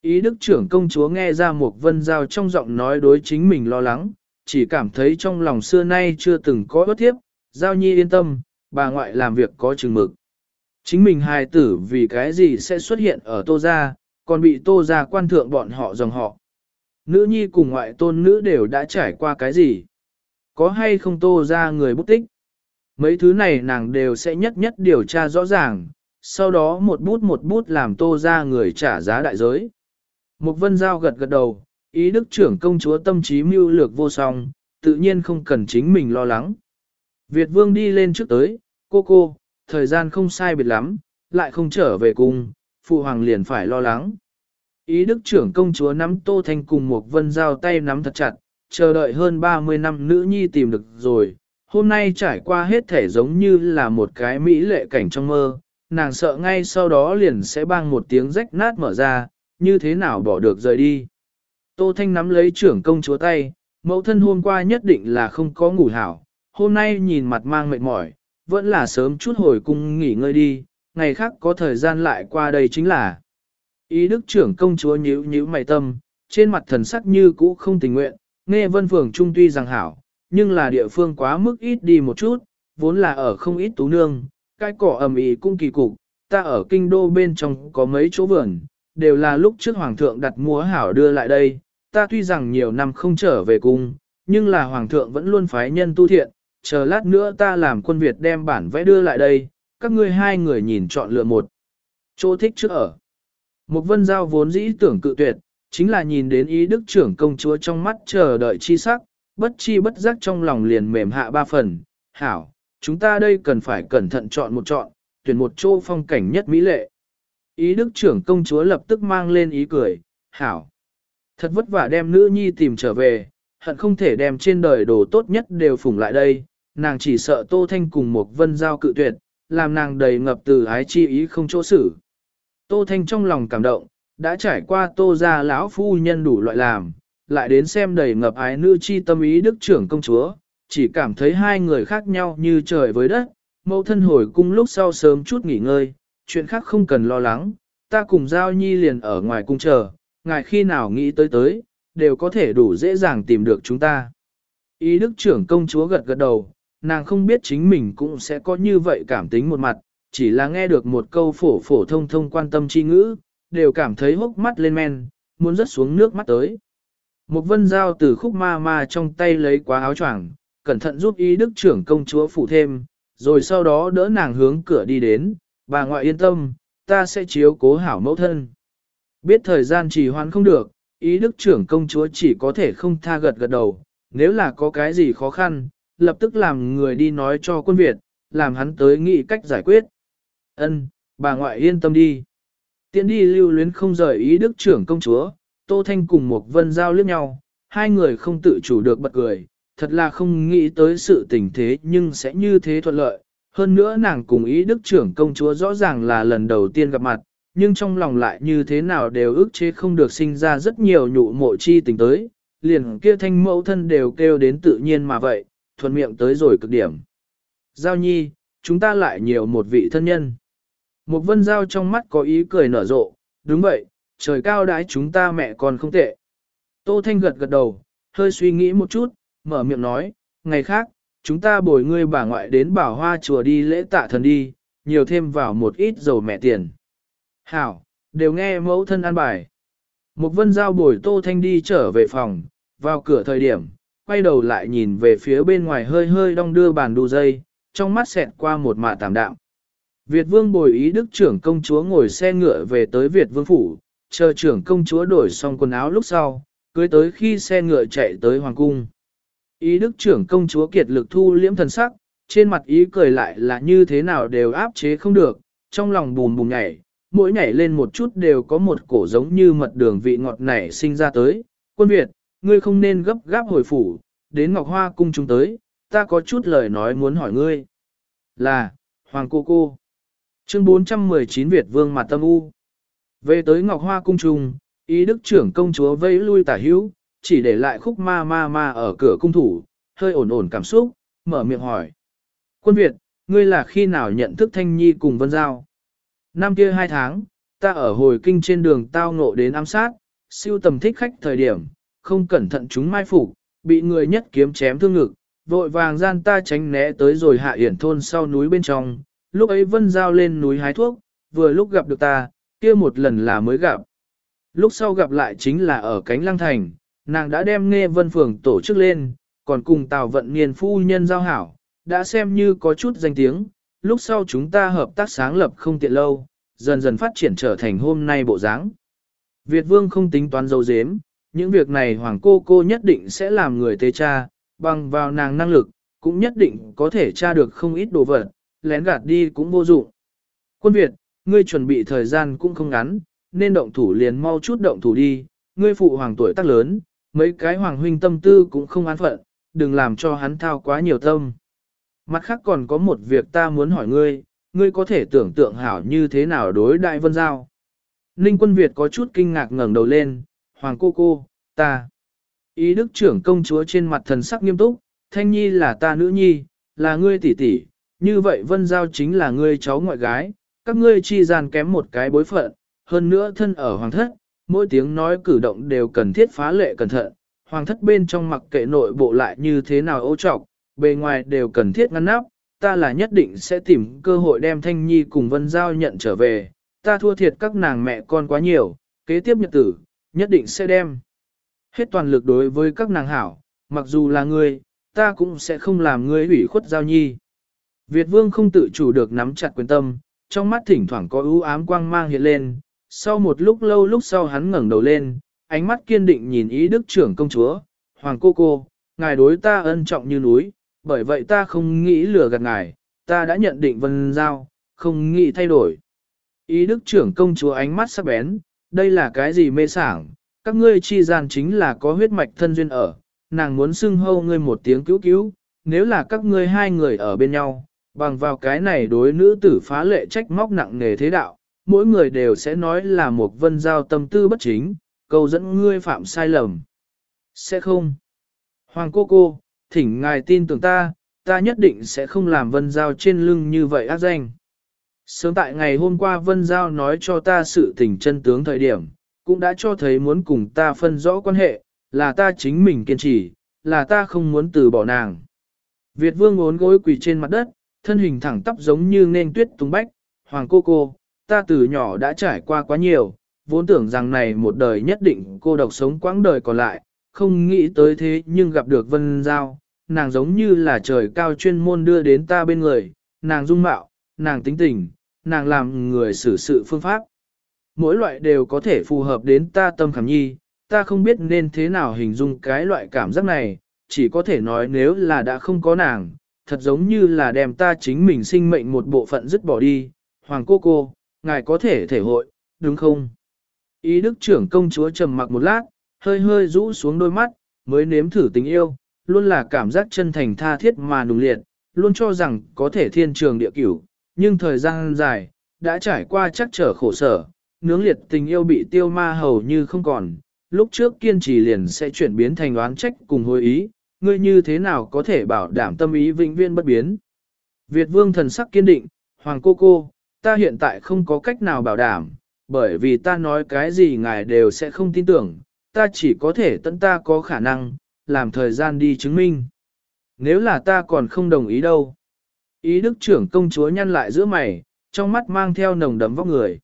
Ý đức trưởng công chúa nghe ra một vân giao trong giọng nói đối chính mình lo lắng, chỉ cảm thấy trong lòng xưa nay chưa từng có bất thiếp, giao nhi yên tâm, bà ngoại làm việc có chừng mực. Chính mình hài tử vì cái gì sẽ xuất hiện ở tô gia, còn bị tô gia quan thượng bọn họ dòng họ. Nữ nhi cùng ngoại tôn nữ đều đã trải qua cái gì? Có hay không tô gia người bút tích? Mấy thứ này nàng đều sẽ nhất nhất điều tra rõ ràng, sau đó một bút một bút làm tô gia người trả giá đại giới. Mục vân giao gật gật đầu, ý đức trưởng công chúa tâm trí mưu lược vô song, tự nhiên không cần chính mình lo lắng. Việt vương đi lên trước tới, cô cô, thời gian không sai biệt lắm, lại không trở về cùng, phụ hoàng liền phải lo lắng. Ý đức trưởng công chúa nắm Tô Thanh cùng một vân giao tay nắm thật chặt, chờ đợi hơn 30 năm nữ nhi tìm được rồi. Hôm nay trải qua hết thể giống như là một cái mỹ lệ cảnh trong mơ, nàng sợ ngay sau đó liền sẽ bang một tiếng rách nát mở ra, như thế nào bỏ được rời đi. Tô Thanh nắm lấy trưởng công chúa tay, mẫu thân hôm qua nhất định là không có ngủ hảo, hôm nay nhìn mặt mang mệt mỏi, vẫn là sớm chút hồi cung nghỉ ngơi đi, ngày khác có thời gian lại qua đây chính là. Ý đức trưởng công chúa nhíu nhíu mày tâm, trên mặt thần sắc như cũ không tình nguyện, nghe vân phường trung tuy rằng hảo, nhưng là địa phương quá mức ít đi một chút, vốn là ở không ít tú nương, cái cỏ ẩm ý cũng kỳ cục, ta ở kinh đô bên trong có mấy chỗ vườn, đều là lúc trước hoàng thượng đặt múa hảo đưa lại đây, ta tuy rằng nhiều năm không trở về cung, nhưng là Hoàng thượng vẫn luôn phái nhân tu thiện, chờ lát nữa ta làm quân Việt đem bản vẽ đưa lại đây, các ngươi hai người nhìn chọn lựa một. Chỗ thích trước ở. Một vân giao vốn dĩ tưởng cự tuyệt, chính là nhìn đến ý đức trưởng công chúa trong mắt chờ đợi chi sắc, bất chi bất giác trong lòng liền mềm hạ ba phần. Hảo, chúng ta đây cần phải cẩn thận chọn một chọn, tuyển một chỗ phong cảnh nhất mỹ lệ. Ý đức trưởng công chúa lập tức mang lên ý cười, hảo. Thật vất vả đem nữ nhi tìm trở về, hận không thể đem trên đời đồ tốt nhất đều phủng lại đây, nàng chỉ sợ Tô Thanh cùng một vân giao cự tuyệt, làm nàng đầy ngập từ ái chi ý không chỗ xử. Tô Thanh trong lòng cảm động, đã trải qua Tô gia lão phu nhân đủ loại làm, lại đến xem đầy ngập ái nữ chi tâm ý đức trưởng công chúa, chỉ cảm thấy hai người khác nhau như trời với đất, mẫu thân hồi cung lúc sau sớm chút nghỉ ngơi, chuyện khác không cần lo lắng, ta cùng Giao Nhi liền ở ngoài cung chờ, ngài khi nào nghĩ tới tới, đều có thể đủ dễ dàng tìm được chúng ta. Ý đức trưởng công chúa gật gật đầu, nàng không biết chính mình cũng sẽ có như vậy cảm tính một mặt, chỉ là nghe được một câu phổ phổ thông thông quan tâm chi ngữ, đều cảm thấy hốc mắt lên men, muốn rớt xuống nước mắt tới. Một vân dao từ khúc ma ma trong tay lấy quá áo choàng, cẩn thận giúp ý đức trưởng công chúa phụ thêm, rồi sau đó đỡ nàng hướng cửa đi đến, bà ngoại yên tâm, ta sẽ chiếu cố hảo mẫu thân. Biết thời gian trì hoãn không được, ý đức trưởng công chúa chỉ có thể không tha gật gật đầu, nếu là có cái gì khó khăn, lập tức làm người đi nói cho quân Việt, làm hắn tới nghĩ cách giải quyết. Ân, bà ngoại yên tâm đi. Tiến đi lưu luyến không rời ý đức trưởng công chúa, Tô Thanh cùng một vân giao liếc nhau, hai người không tự chủ được bật cười, thật là không nghĩ tới sự tình thế nhưng sẽ như thế thuận lợi. Hơn nữa nàng cùng ý đức trưởng công chúa rõ ràng là lần đầu tiên gặp mặt, nhưng trong lòng lại như thế nào đều ức chế không được sinh ra rất nhiều nhụ mộ chi tình tới, liền kia thanh mẫu thân đều kêu đến tự nhiên mà vậy, thuận miệng tới rồi cực điểm. Giao nhi, chúng ta lại nhiều một vị thân nhân. Một vân giao trong mắt có ý cười nở rộ, đúng vậy, trời cao đái chúng ta mẹ còn không tệ. Tô Thanh gật gật đầu, hơi suy nghĩ một chút, mở miệng nói, ngày khác, chúng ta bồi ngươi bà ngoại đến bảo hoa chùa đi lễ tạ thần đi, nhiều thêm vào một ít dầu mẹ tiền. Hảo, đều nghe mẫu thân an bài. Một vân giao bồi Tô Thanh đi trở về phòng, vào cửa thời điểm, quay đầu lại nhìn về phía bên ngoài hơi hơi đong đưa bàn đu dây, trong mắt xẹt qua một mạ tạm đạm. Việt vương bồi ý đức trưởng công chúa ngồi xe ngựa về tới Việt vương phủ, chờ trưởng công chúa đổi xong quần áo lúc sau, cưới tới khi xe ngựa chạy tới hoàng cung. Ý đức trưởng công chúa kiệt lực thu liễm thần sắc, trên mặt ý cười lại là như thế nào đều áp chế không được, trong lòng bùm bùm nhảy, mỗi nhảy lên một chút đều có một cổ giống như mật đường vị ngọt nảy sinh ra tới. Quân Việt, ngươi không nên gấp gáp hồi phủ, đến Ngọc Hoa cung chúng tới, ta có chút lời nói muốn hỏi ngươi. Là, Hoàng cô cô. Chương 419 Việt Vương mặt tâm u. Về tới Ngọc Hoa cung trung, ý đức trưởng công chúa vẫy lui tả hữu, chỉ để lại khúc ma ma ma ở cửa cung thủ, hơi ổn ổn cảm xúc, mở miệng hỏi. Quân Việt, ngươi là khi nào nhận thức Thanh Nhi cùng Vân Giao? Năm kia hai tháng, ta ở hồi kinh trên đường tao ngộ đến ám sát, siêu tầm thích khách thời điểm, không cẩn thận chúng mai phục, bị người nhất kiếm chém thương ngực, vội vàng gian ta tránh né tới rồi hạ hiển thôn sau núi bên trong, lúc ấy vân giao lên núi hái thuốc, vừa lúc gặp được ta, kia một lần là mới gặp. Lúc sau gặp lại chính là ở cánh lăng thành, nàng đã đem nghe vân phường tổ chức lên, còn cùng tào vận niên phu nhân giao hảo, đã xem như có chút danh tiếng, lúc sau chúng ta hợp tác sáng lập không tiện lâu, dần dần phát triển trở thành hôm nay bộ dáng. Việt vương không tính toán dâu dếm, những việc này hoàng cô cô nhất định sẽ làm người tế cha, bằng vào nàng năng lực, cũng nhất định có thể tra được không ít đồ vật, lén gạt đi cũng vô dụng. Quân Việt, ngươi chuẩn bị thời gian cũng không ngắn, nên động thủ liền mau chút động thủ đi, ngươi phụ hoàng tuổi tác lớn, mấy cái hoàng huynh tâm tư cũng không án phận, đừng làm cho hắn thao quá nhiều tâm. Mặt khác còn có một việc ta muốn hỏi ngươi, ngươi có thể tưởng tượng hảo như thế nào đối đại vân giao. Ninh quân Việt có chút kinh ngạc ngẩng đầu lên, hoàng cô cô, ta. Ý đức trưởng công chúa trên mặt thần sắc nghiêm túc, thanh nhi là ta nữ nhi, là ngươi tỷ tỷ, như vậy vân giao chính là ngươi cháu ngoại gái, các ngươi chi gian kém một cái bối phận, hơn nữa thân ở hoàng thất, mỗi tiếng nói cử động đều cần thiết phá lệ cẩn thận, hoàng thất bên trong mặc kệ nội bộ lại như thế nào ô trọc, bề ngoài đều cần thiết ngăn nắp, ta là nhất định sẽ tìm cơ hội đem Thanh Nhi cùng Vân Giao nhận trở về, ta thua thiệt các nàng mẹ con quá nhiều, kế tiếp nhật tử, nhất định sẽ đem. Hết toàn lực đối với các nàng hảo, mặc dù là ngươi, ta cũng sẽ không làm ngươi hủy khuất giao nhi. Việt vương không tự chủ được nắm chặt quyền tâm, trong mắt thỉnh thoảng có ưu ám quang mang hiện lên, sau một lúc lâu lúc sau hắn ngẩng đầu lên, ánh mắt kiên định nhìn ý đức trưởng công chúa, hoàng cô cô, ngài đối ta ân trọng như núi, bởi vậy ta không nghĩ lừa gạt ngài, ta đã nhận định vân giao, không nghĩ thay đổi. Ý đức trưởng công chúa ánh mắt sắc bén, đây là cái gì mê sảng, các ngươi chi gian chính là có huyết mạch thân duyên ở, nàng muốn xưng hô ngươi một tiếng cứu cứu, nếu là các ngươi hai người ở bên nhau, bằng vào cái này đối nữ tử phá lệ trách móc nặng nề thế đạo, mỗi người đều sẽ nói là một vân giao tâm tư bất chính, cầu dẫn ngươi phạm sai lầm. Sẽ không. Hoàng cô cô, thỉnh ngài tin tưởng ta, ta nhất định sẽ không làm vân giao trên lưng như vậy ác danh. Sớm tại ngày hôm qua Vân Giao nói cho ta sự tình chân tướng thời điểm, cũng đã cho thấy muốn cùng ta phân rõ quan hệ, là ta chính mình kiên trì, là ta không muốn từ bỏ nàng. Việt vương ốn gối quỳ trên mặt đất, thân hình thẳng tắp giống như nên tuyết tung bách, hoàng cô cô, ta từ nhỏ đã trải qua quá nhiều, vốn tưởng rằng này một đời nhất định cô độc sống quãng đời còn lại, không nghĩ tới thế nhưng gặp được Vân Giao, nàng giống như là trời cao chuyên môn đưa đến ta bên người, nàng dung mạo, nàng tính tình, nàng làm người xử sự phương pháp. Mỗi loại đều có thể phù hợp đến ta tâm khảm nhi, ta không biết nên thế nào hình dung cái loại cảm giác này, chỉ có thể nói nếu là đã không có nàng, thật giống như là đem ta chính mình sinh mệnh một bộ phận dứt bỏ đi. Hoàng cô cô, ngài có thể thể hội, đúng không? Ý đức trưởng công chúa trầm mặc một lát, hơi hơi rũ xuống đôi mắt, mới nếm thử tình yêu, luôn là cảm giác chân thành tha thiết mà nùng liệt, luôn cho rằng có thể thiên trường địa cửu, nhưng thời gian dài, đã trải qua chắc trở khổ sở, nướng liệt tình yêu bị tiêu ma hầu như không còn, lúc trước kiên trì liền sẽ chuyển biến thành oán trách cùng hối ý, ngươi như thế nào có thể bảo đảm tâm ý vĩnh viên bất biến. Việt vương thần sắc kiên định, Hoàng cô cô, ta hiện tại không có cách nào bảo đảm, bởi vì ta nói cái gì ngài đều sẽ không tin tưởng, ta chỉ có thể tận ta có khả năng, làm thời gian đi chứng minh. Nếu là ta còn không đồng ý đâu. Ý đức trưởng công chúa nhăn lại giữa mày, trong mắt mang theo nồng đấm vóc người.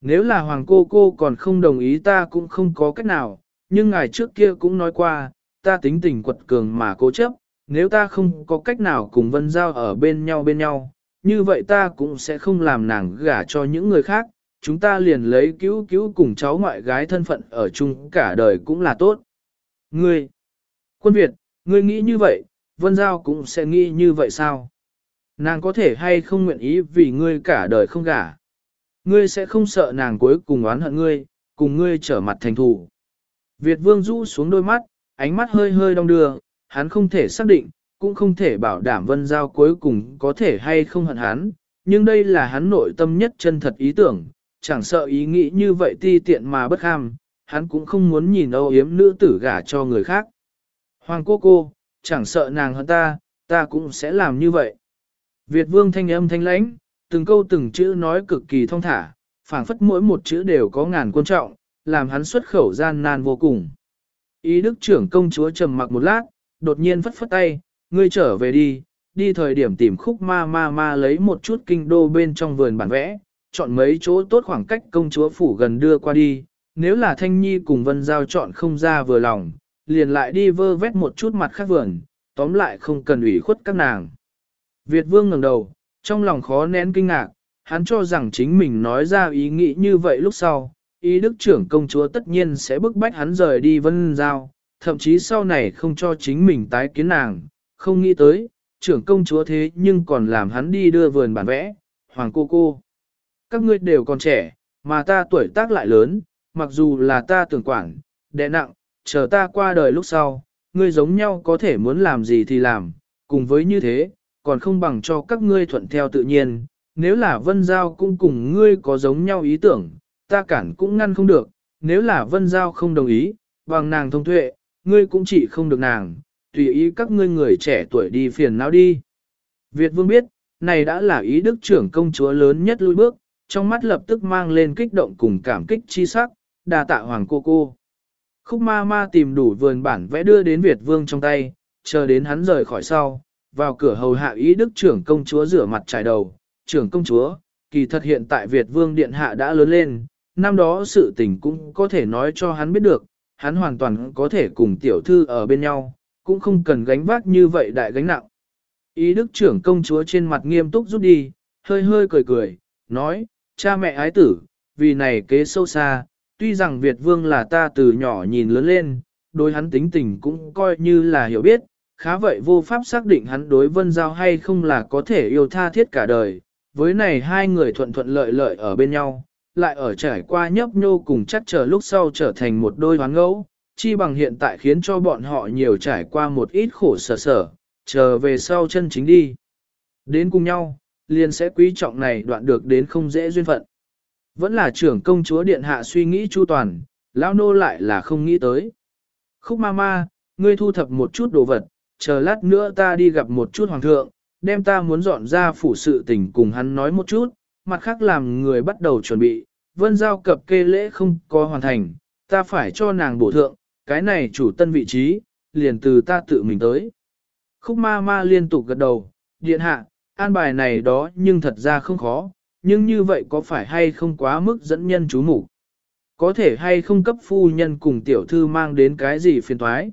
Nếu là hoàng cô cô còn không đồng ý ta cũng không có cách nào, nhưng ngài trước kia cũng nói qua, ta tính tình quật cường mà cố chấp, nếu ta không có cách nào cùng vân giao ở bên nhau bên nhau, như vậy ta cũng sẽ không làm nàng gả cho những người khác, chúng ta liền lấy cứu cứu cùng cháu ngoại gái thân phận ở chung cả đời cũng là tốt. Ngươi, quân Việt, ngươi nghĩ như vậy, vân giao cũng sẽ nghĩ như vậy sao? Nàng có thể hay không nguyện ý vì ngươi cả đời không gả. Ngươi sẽ không sợ nàng cuối cùng oán hận ngươi, cùng ngươi trở mặt thành thù Việt vương rũ xuống đôi mắt, ánh mắt hơi hơi đong đưa, hắn không thể xác định, cũng không thể bảo đảm vân giao cuối cùng có thể hay không hận hắn, nhưng đây là hắn nội tâm nhất chân thật ý tưởng, chẳng sợ ý nghĩ như vậy ti tiện mà bất ham, hắn cũng không muốn nhìn âu yếm nữ tử gả cho người khác. Hoàng cô cô, chẳng sợ nàng hơn ta, ta cũng sẽ làm như vậy. Việt vương thanh âm thanh lãnh, từng câu từng chữ nói cực kỳ thông thả, phảng phất mỗi một chữ đều có ngàn quan trọng, làm hắn xuất khẩu gian nan vô cùng. Ý đức trưởng công chúa trầm mặc một lát, đột nhiên phất phất tay, ngươi trở về đi, đi thời điểm tìm khúc ma ma ma lấy một chút kinh đô bên trong vườn bản vẽ, chọn mấy chỗ tốt khoảng cách công chúa phủ gần đưa qua đi, nếu là thanh nhi cùng vân giao chọn không ra vừa lòng, liền lại đi vơ vét một chút mặt khác vườn, tóm lại không cần ủy khuất các nàng. Việt vương ngẩng đầu, trong lòng khó nén kinh ngạc, hắn cho rằng chính mình nói ra ý nghĩ như vậy lúc sau, ý đức trưởng công chúa tất nhiên sẽ bức bách hắn rời đi vân giao, thậm chí sau này không cho chính mình tái kiến nàng, không nghĩ tới, trưởng công chúa thế nhưng còn làm hắn đi đưa vườn bản vẽ, hoàng cô cô. Các ngươi đều còn trẻ, mà ta tuổi tác lại lớn, mặc dù là ta tưởng quản, đệ nặng, chờ ta qua đời lúc sau, ngươi giống nhau có thể muốn làm gì thì làm, cùng với như thế, còn không bằng cho các ngươi thuận theo tự nhiên, nếu là vân giao cũng cùng ngươi có giống nhau ý tưởng, ta cản cũng ngăn không được, nếu là vân giao không đồng ý, bằng nàng thông tuệ, ngươi cũng chỉ không được nàng, tùy ý các ngươi người trẻ tuổi đi phiền não đi. Việt vương biết, này đã là ý đức trưởng công chúa lớn nhất lui bước, trong mắt lập tức mang lên kích động cùng cảm kích chi sắc, đà tạ hoàng cô cô. Khúc ma ma tìm đủ vườn bản vẽ đưa đến Việt vương trong tay, chờ đến hắn rời khỏi sau, vào cửa hầu hạ ý đức trưởng công chúa rửa mặt trải đầu, trưởng công chúa, kỳ thật hiện tại Việt vương điện hạ đã lớn lên, năm đó sự tình cũng có thể nói cho hắn biết được, hắn hoàn toàn có thể cùng tiểu thư ở bên nhau, cũng không cần gánh vác như vậy đại gánh nặng. Ý đức trưởng công chúa trên mặt nghiêm túc rút đi, hơi hơi cười cười, nói, cha mẹ ái tử, vì này kế sâu xa, tuy rằng Việt Vương là ta từ nhỏ nhìn lớn lên, đối hắn tính tình cũng coi như là hiểu biết, khá vậy vô pháp xác định hắn đối vân giao hay không là có thể yêu tha thiết cả đời, với này hai người thuận thuận lợi lợi ở bên nhau, lại ở trải qua nhấp nhô cùng chắc chờ lúc sau trở thành một đôi hoán ngẫu, chi bằng hiện tại khiến cho bọn họ nhiều trải qua một ít khổ sở sở, chờ về sau chân chính đi. Đến cùng nhau, liền sẽ quý trọng này đoạn được đến không dễ duyên phận. Vẫn là trưởng công chúa điện hạ suy nghĩ chu toàn, lão nô lại là không nghĩ tới. Khúc ma ma, ngươi thu thập một chút đồ vật, chờ lát nữa ta đi gặp một chút hoàng thượng, đem ta muốn dọn ra phủ sự tình cùng hắn nói một chút, mặt khác làm người bắt đầu chuẩn bị, vân giao cập kê lễ không có hoàn thành, ta phải cho nàng bổ thượng, cái này chủ tân vị trí, liền từ ta tự mình tới. Khúc ma ma liên tục gật đầu, điện hạ, an bài này đó nhưng thật ra không khó, nhưng như vậy có phải hay không quá mức dẫn nhân chú mục Có thể hay không cấp phu nhân cùng tiểu thư mang đến cái gì phiền thoái?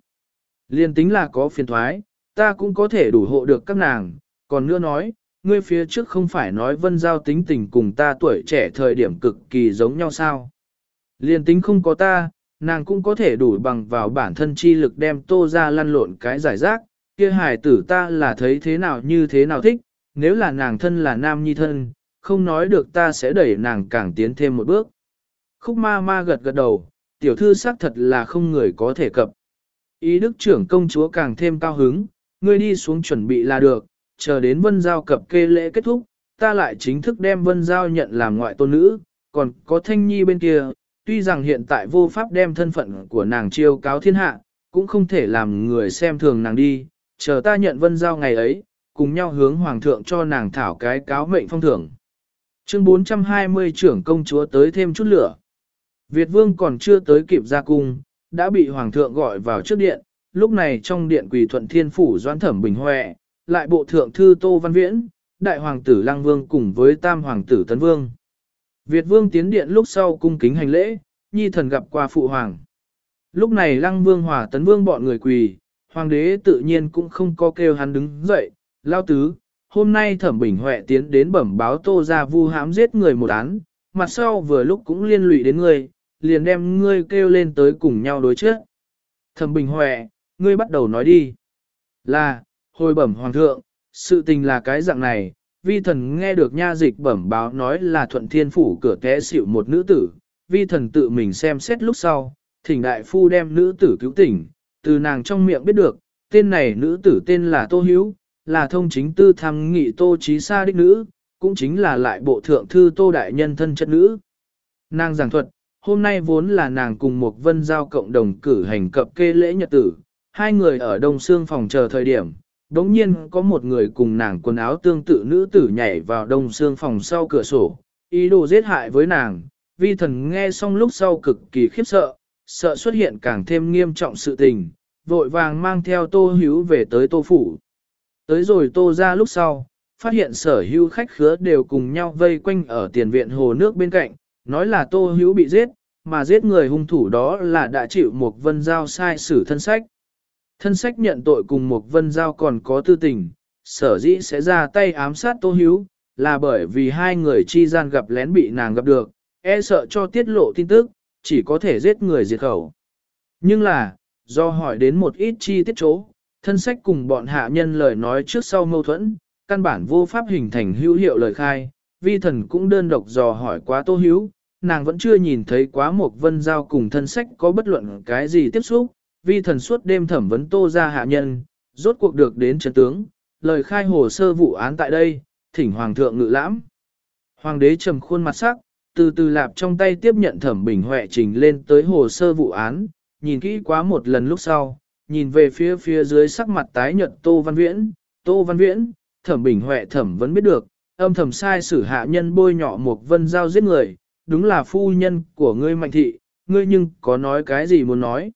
Liên tính là có phiền thoái, ta cũng có thể đủ hộ được các nàng, còn nữa nói, ngươi phía trước không phải nói vân giao tính tình cùng ta tuổi trẻ thời điểm cực kỳ giống nhau sao? Liên tính không có ta, nàng cũng có thể đủ bằng vào bản thân chi lực đem tô ra lăn lộn cái giải rác, kia hài tử ta là thấy thế nào như thế nào thích, nếu là nàng thân là nam nhi thân, không nói được ta sẽ đẩy nàng càng tiến thêm một bước. Khúc ma ma gật gật đầu, tiểu thư xác thật là không người có thể cập. Ý đức trưởng công chúa càng thêm cao hứng, ngươi đi xuống chuẩn bị là được, chờ đến vân giao cập kê lễ kết thúc, ta lại chính thức đem vân giao nhận làm ngoại tôn nữ, còn có thanh nhi bên kia, tuy rằng hiện tại vô pháp đem thân phận của nàng chiêu cáo thiên hạ, cũng không thể làm người xem thường nàng đi, chờ ta nhận vân giao ngày ấy, cùng nhau hướng hoàng thượng cho nàng thảo cái cáo mệnh phong thưởng. Chương 420 trưởng công chúa tới thêm chút lửa. Việt vương còn chưa tới kịp ra cung, đã bị hoàng thượng gọi vào trước điện, lúc này trong điện quỳ thuận thiên phủ doãn thẩm bình huệ, lại bộ thượng thư Tô Văn Viễn, đại hoàng tử Lăng Vương cùng với tam hoàng tử Tấn Vương. Việt Vương tiến điện lúc sau cung kính hành lễ, nhi thần gặp qua phụ hoàng. Lúc này Lăng Vương hòa Tấn Vương bọn người quỳ, hoàng đế tự nhiên cũng không có kêu hắn đứng dậy, lao tứ, hôm nay thẩm bình huệ tiến đến bẩm báo tô ra vu hãm giết người một án, mặt sau vừa lúc cũng liên lụy đến ngươi, liền đem ngươi kêu lên tới cùng nhau đối trước. Thẩm bình huệ, ngươi bắt đầu nói đi. Là, hồi bẩm hoàng thượng, sự tình là cái dạng này, vi thần nghe được nha dịch bẩm báo nói là thuận thiên phủ cửa té xịu một nữ tử, vi thần tự mình xem xét lúc sau, thỉnh đại phu đem nữ tử cứu tỉnh, từ nàng trong miệng biết được, tên này nữ tử tên là Tô Hiếu, là thông chính tư tham nghị Tô trí Sa đích nữ, cũng chính là lại bộ thượng thư Tô Đại Nhân thân chất nữ. Nàng giảng thuật, hôm nay vốn là nàng cùng một vân giao cộng đồng cử hành cập kê lễ nhật tử, hai người ở đông xương phòng chờ thời điểm, đống nhiên có một người cùng nàng quần áo tương tự nữ tử nhảy vào đông xương phòng sau cửa sổ, ý đồ giết hại với nàng, vi thần nghe xong lúc sau cực kỳ khiếp sợ, sợ xuất hiện càng thêm nghiêm trọng sự tình, vội vàng mang theo tô hữu về tới tô phủ. Tới rồi tô ra lúc sau, phát hiện sở hữu khách khứa đều cùng nhau vây quanh ở tiền viện hồ nước bên cạnh, nói là tô hữu bị giết, mà giết người hung thủ đó là đã chịu một vân giao sai xử thân sách. Thân sách nhận tội cùng một vân giao còn có tư tình, sở dĩ sẽ ra tay ám sát tô hữu, là bởi vì hai người chi gian gặp lén bị nàng gặp được, e sợ cho tiết lộ tin tức, chỉ có thể giết người diệt khẩu. Nhưng là, do hỏi đến một ít chi tiết chỗ, thân sách cùng bọn hạ nhân lời nói trước sau mâu thuẫn, căn bản vô pháp hình thành hữu hiệu lời khai, vi thần cũng đơn độc dò hỏi quá tô hữu, nàng vẫn chưa nhìn thấy quá một vân giao cùng thân sách có bất luận cái gì tiếp xúc, vi thần suốt đêm thẩm vấn tô ra hạ nhân, rốt cuộc được đến chân tướng, lời khai hồ sơ vụ án tại đây, thỉnh hoàng thượng ngự lãm. Hoàng đế trầm khuôn mặt sắc, từ từ lạp trong tay tiếp nhận thẩm bình huệ trình lên tới hồ sơ vụ án, nhìn kỹ quá một lần lúc sau, nhìn về phía phía dưới sắc mặt tái nhợt Tô Văn Viễn, Tô Văn Viễn, thẩm bình huệ thẩm vẫn biết được, âm thầm sai sử hạ nhân bôi nhọ một vân giao giết người, đúng là phu nhân của ngươi mạnh thị, ngươi nhưng có nói cái gì muốn nói.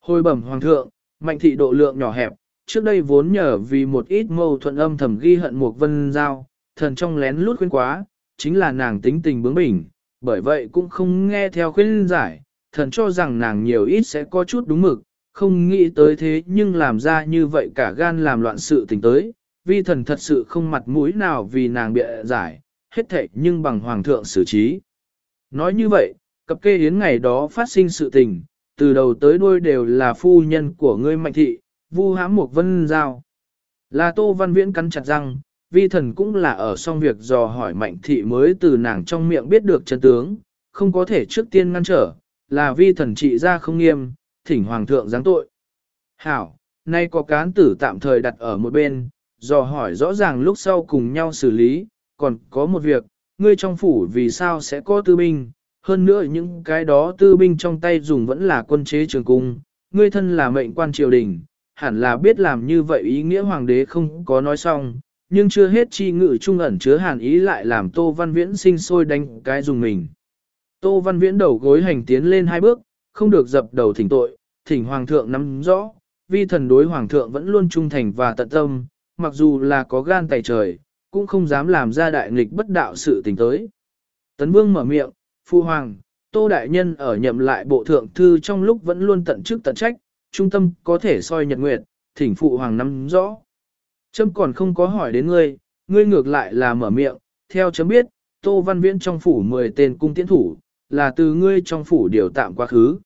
Hồi bẩm hoàng thượng, mạnh thị độ lượng nhỏ hẹp, trước đây vốn nhờ vì một ít mâu thuẫn âm thầm ghi hận một vân giao, thần trong lén lút khuyên quá, chính là nàng tính tình bướng bỉnh, bởi vậy cũng không nghe theo khuyên giải, thần cho rằng nàng nhiều ít sẽ có chút đúng mực, không nghĩ tới thế nhưng làm ra như vậy cả gan làm loạn sự tình tới, vi thần thật sự không mặt mũi nào vì nàng bịa giải, hết thệ nhưng bằng hoàng thượng xử trí. Nói như vậy, cập kê yến ngày đó phát sinh sự tình, từ đầu tới đuôi đều là phu nhân của ngươi mạnh thị, vu hãm một vân giao. Là tô văn viễn cắn chặt răng, vi thần cũng là ở xong việc dò hỏi mạnh thị mới từ nàng trong miệng biết được chân tướng, không có thể trước tiên ngăn trở, là vi thần trị ra không nghiêm, thỉnh hoàng thượng giáng tội. Hảo, nay có cán tử tạm thời đặt ở một bên, dò hỏi rõ ràng lúc sau cùng nhau xử lý, còn có một việc, ngươi trong phủ vì sao sẽ có tư binh, hơn nữa những cái đó tư binh trong tay dùng vẫn là quân chế trường cung, ngươi thân là mệnh quan triều đình, hẳn là biết làm như vậy ý nghĩa hoàng đế không có nói xong, nhưng chưa hết chi ngự trung ẩn chứa hàn ý lại làm Tô Văn Viễn sinh sôi đánh cái dùng mình. Tô Văn Viễn đầu gối hành tiến lên hai bước, không được dập đầu thỉnh tội, thỉnh hoàng thượng nắm rõ, vi thần đối hoàng thượng vẫn luôn trung thành và tận tâm, mặc dù là có gan tài trời, cũng không dám làm ra đại nghịch bất đạo sự tình tới. Tấn Vương mở miệng, phu hoàng, Tô Đại Nhân ở nhậm lại bộ thượng thư trong lúc vẫn luôn tận chức tận trách, trung tâm có thể soi nhật nguyệt, thỉnh phụ hoàng nắm rõ. Trâm còn không có hỏi đến ngươi, ngươi ngược lại là mở miệng, theo chấm biết, Tô Văn Viễn trong phủ 10 tên cung tiễn thủ, là từ ngươi trong phủ điều tạm quá khứ.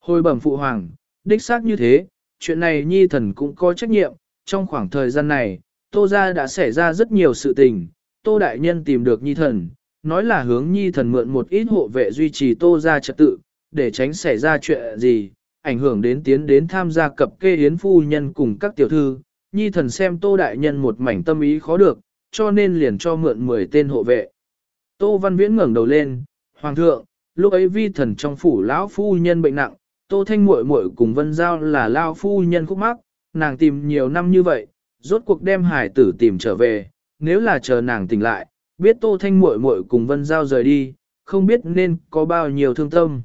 Hồi bẩm phụ hoàng, đích xác như thế, chuyện này nhi thần cũng có trách nhiệm, trong khoảng thời gian này, Tô gia đã xảy ra rất nhiều sự tình, Tô Đại Nhân tìm được nhi thần, nói là hướng nhi thần mượn một ít hộ vệ duy trì Tô gia trật tự, để tránh xảy ra chuyện gì, ảnh hưởng đến tiến đến tham gia cập kê yến phu nhân cùng các tiểu thư, nhi thần xem Tô Đại Nhân một mảnh tâm ý khó được, cho nên liền cho mượn 10 tên hộ vệ. Tô Văn Viễn ngẩng đầu lên, Hoàng thượng, lúc ấy vi thần trong phủ lão phu nhân bệnh nặng, Tô Thanh muội muội cùng Vân Giao là lao phu nhân khúc mắc, nàng tìm nhiều năm như vậy, rốt cuộc đem hải tử tìm trở về, nếu là chờ nàng tỉnh lại, biết Tô Thanh muội muội cùng Vân Giao rời đi, không biết nên có bao nhiêu thương tâm.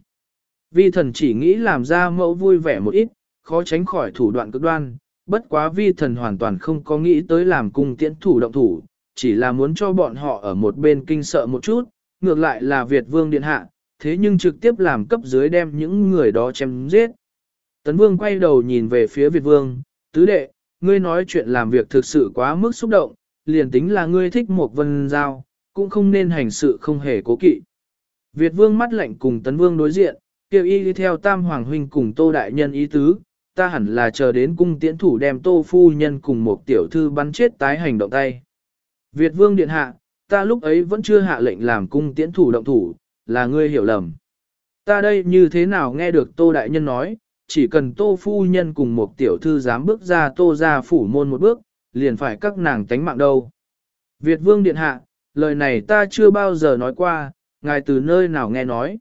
Vi thần chỉ nghĩ làm ra mẫu vui vẻ một ít, khó tránh khỏi thủ đoạn cực đoan, bất quá vi thần hoàn toàn không có nghĩ tới làm cung tiễn thủ động thủ, chỉ là muốn cho bọn họ ở một bên kinh sợ một chút, ngược lại là Việt Vương Điện Hạ, thế nhưng trực tiếp làm cấp dưới đem những người đó chém giết. Tấn Vương quay đầu nhìn về phía Việt Vương, tứ đệ, ngươi nói chuyện làm việc thực sự quá mức xúc động, liền tính là ngươi thích một vân giao, cũng không nên hành sự không hề cố kỵ. Việt Vương mắt lạnh cùng Tấn Vương đối diện, kêu y đi theo Tam Hoàng Huynh cùng Tô Đại Nhân ý tứ, ta hẳn là chờ đến cung tiễn thủ đem Tô Phu Nhân cùng một tiểu thư bắn chết tái hành động tay. Việt Vương Điện Hạ, ta lúc ấy vẫn chưa hạ lệnh làm cung tiễn thủ động thủ, là ngươi hiểu lầm. Ta đây như thế nào nghe được Tô Đại Nhân nói, chỉ cần Tô Phu Nhân cùng một tiểu thư dám bước ra Tô ra phủ môn một bước, liền phải các nàng tánh mạng đâu. Việt Vương Điện Hạ, lời này ta chưa bao giờ nói qua, ngài từ nơi nào nghe nói.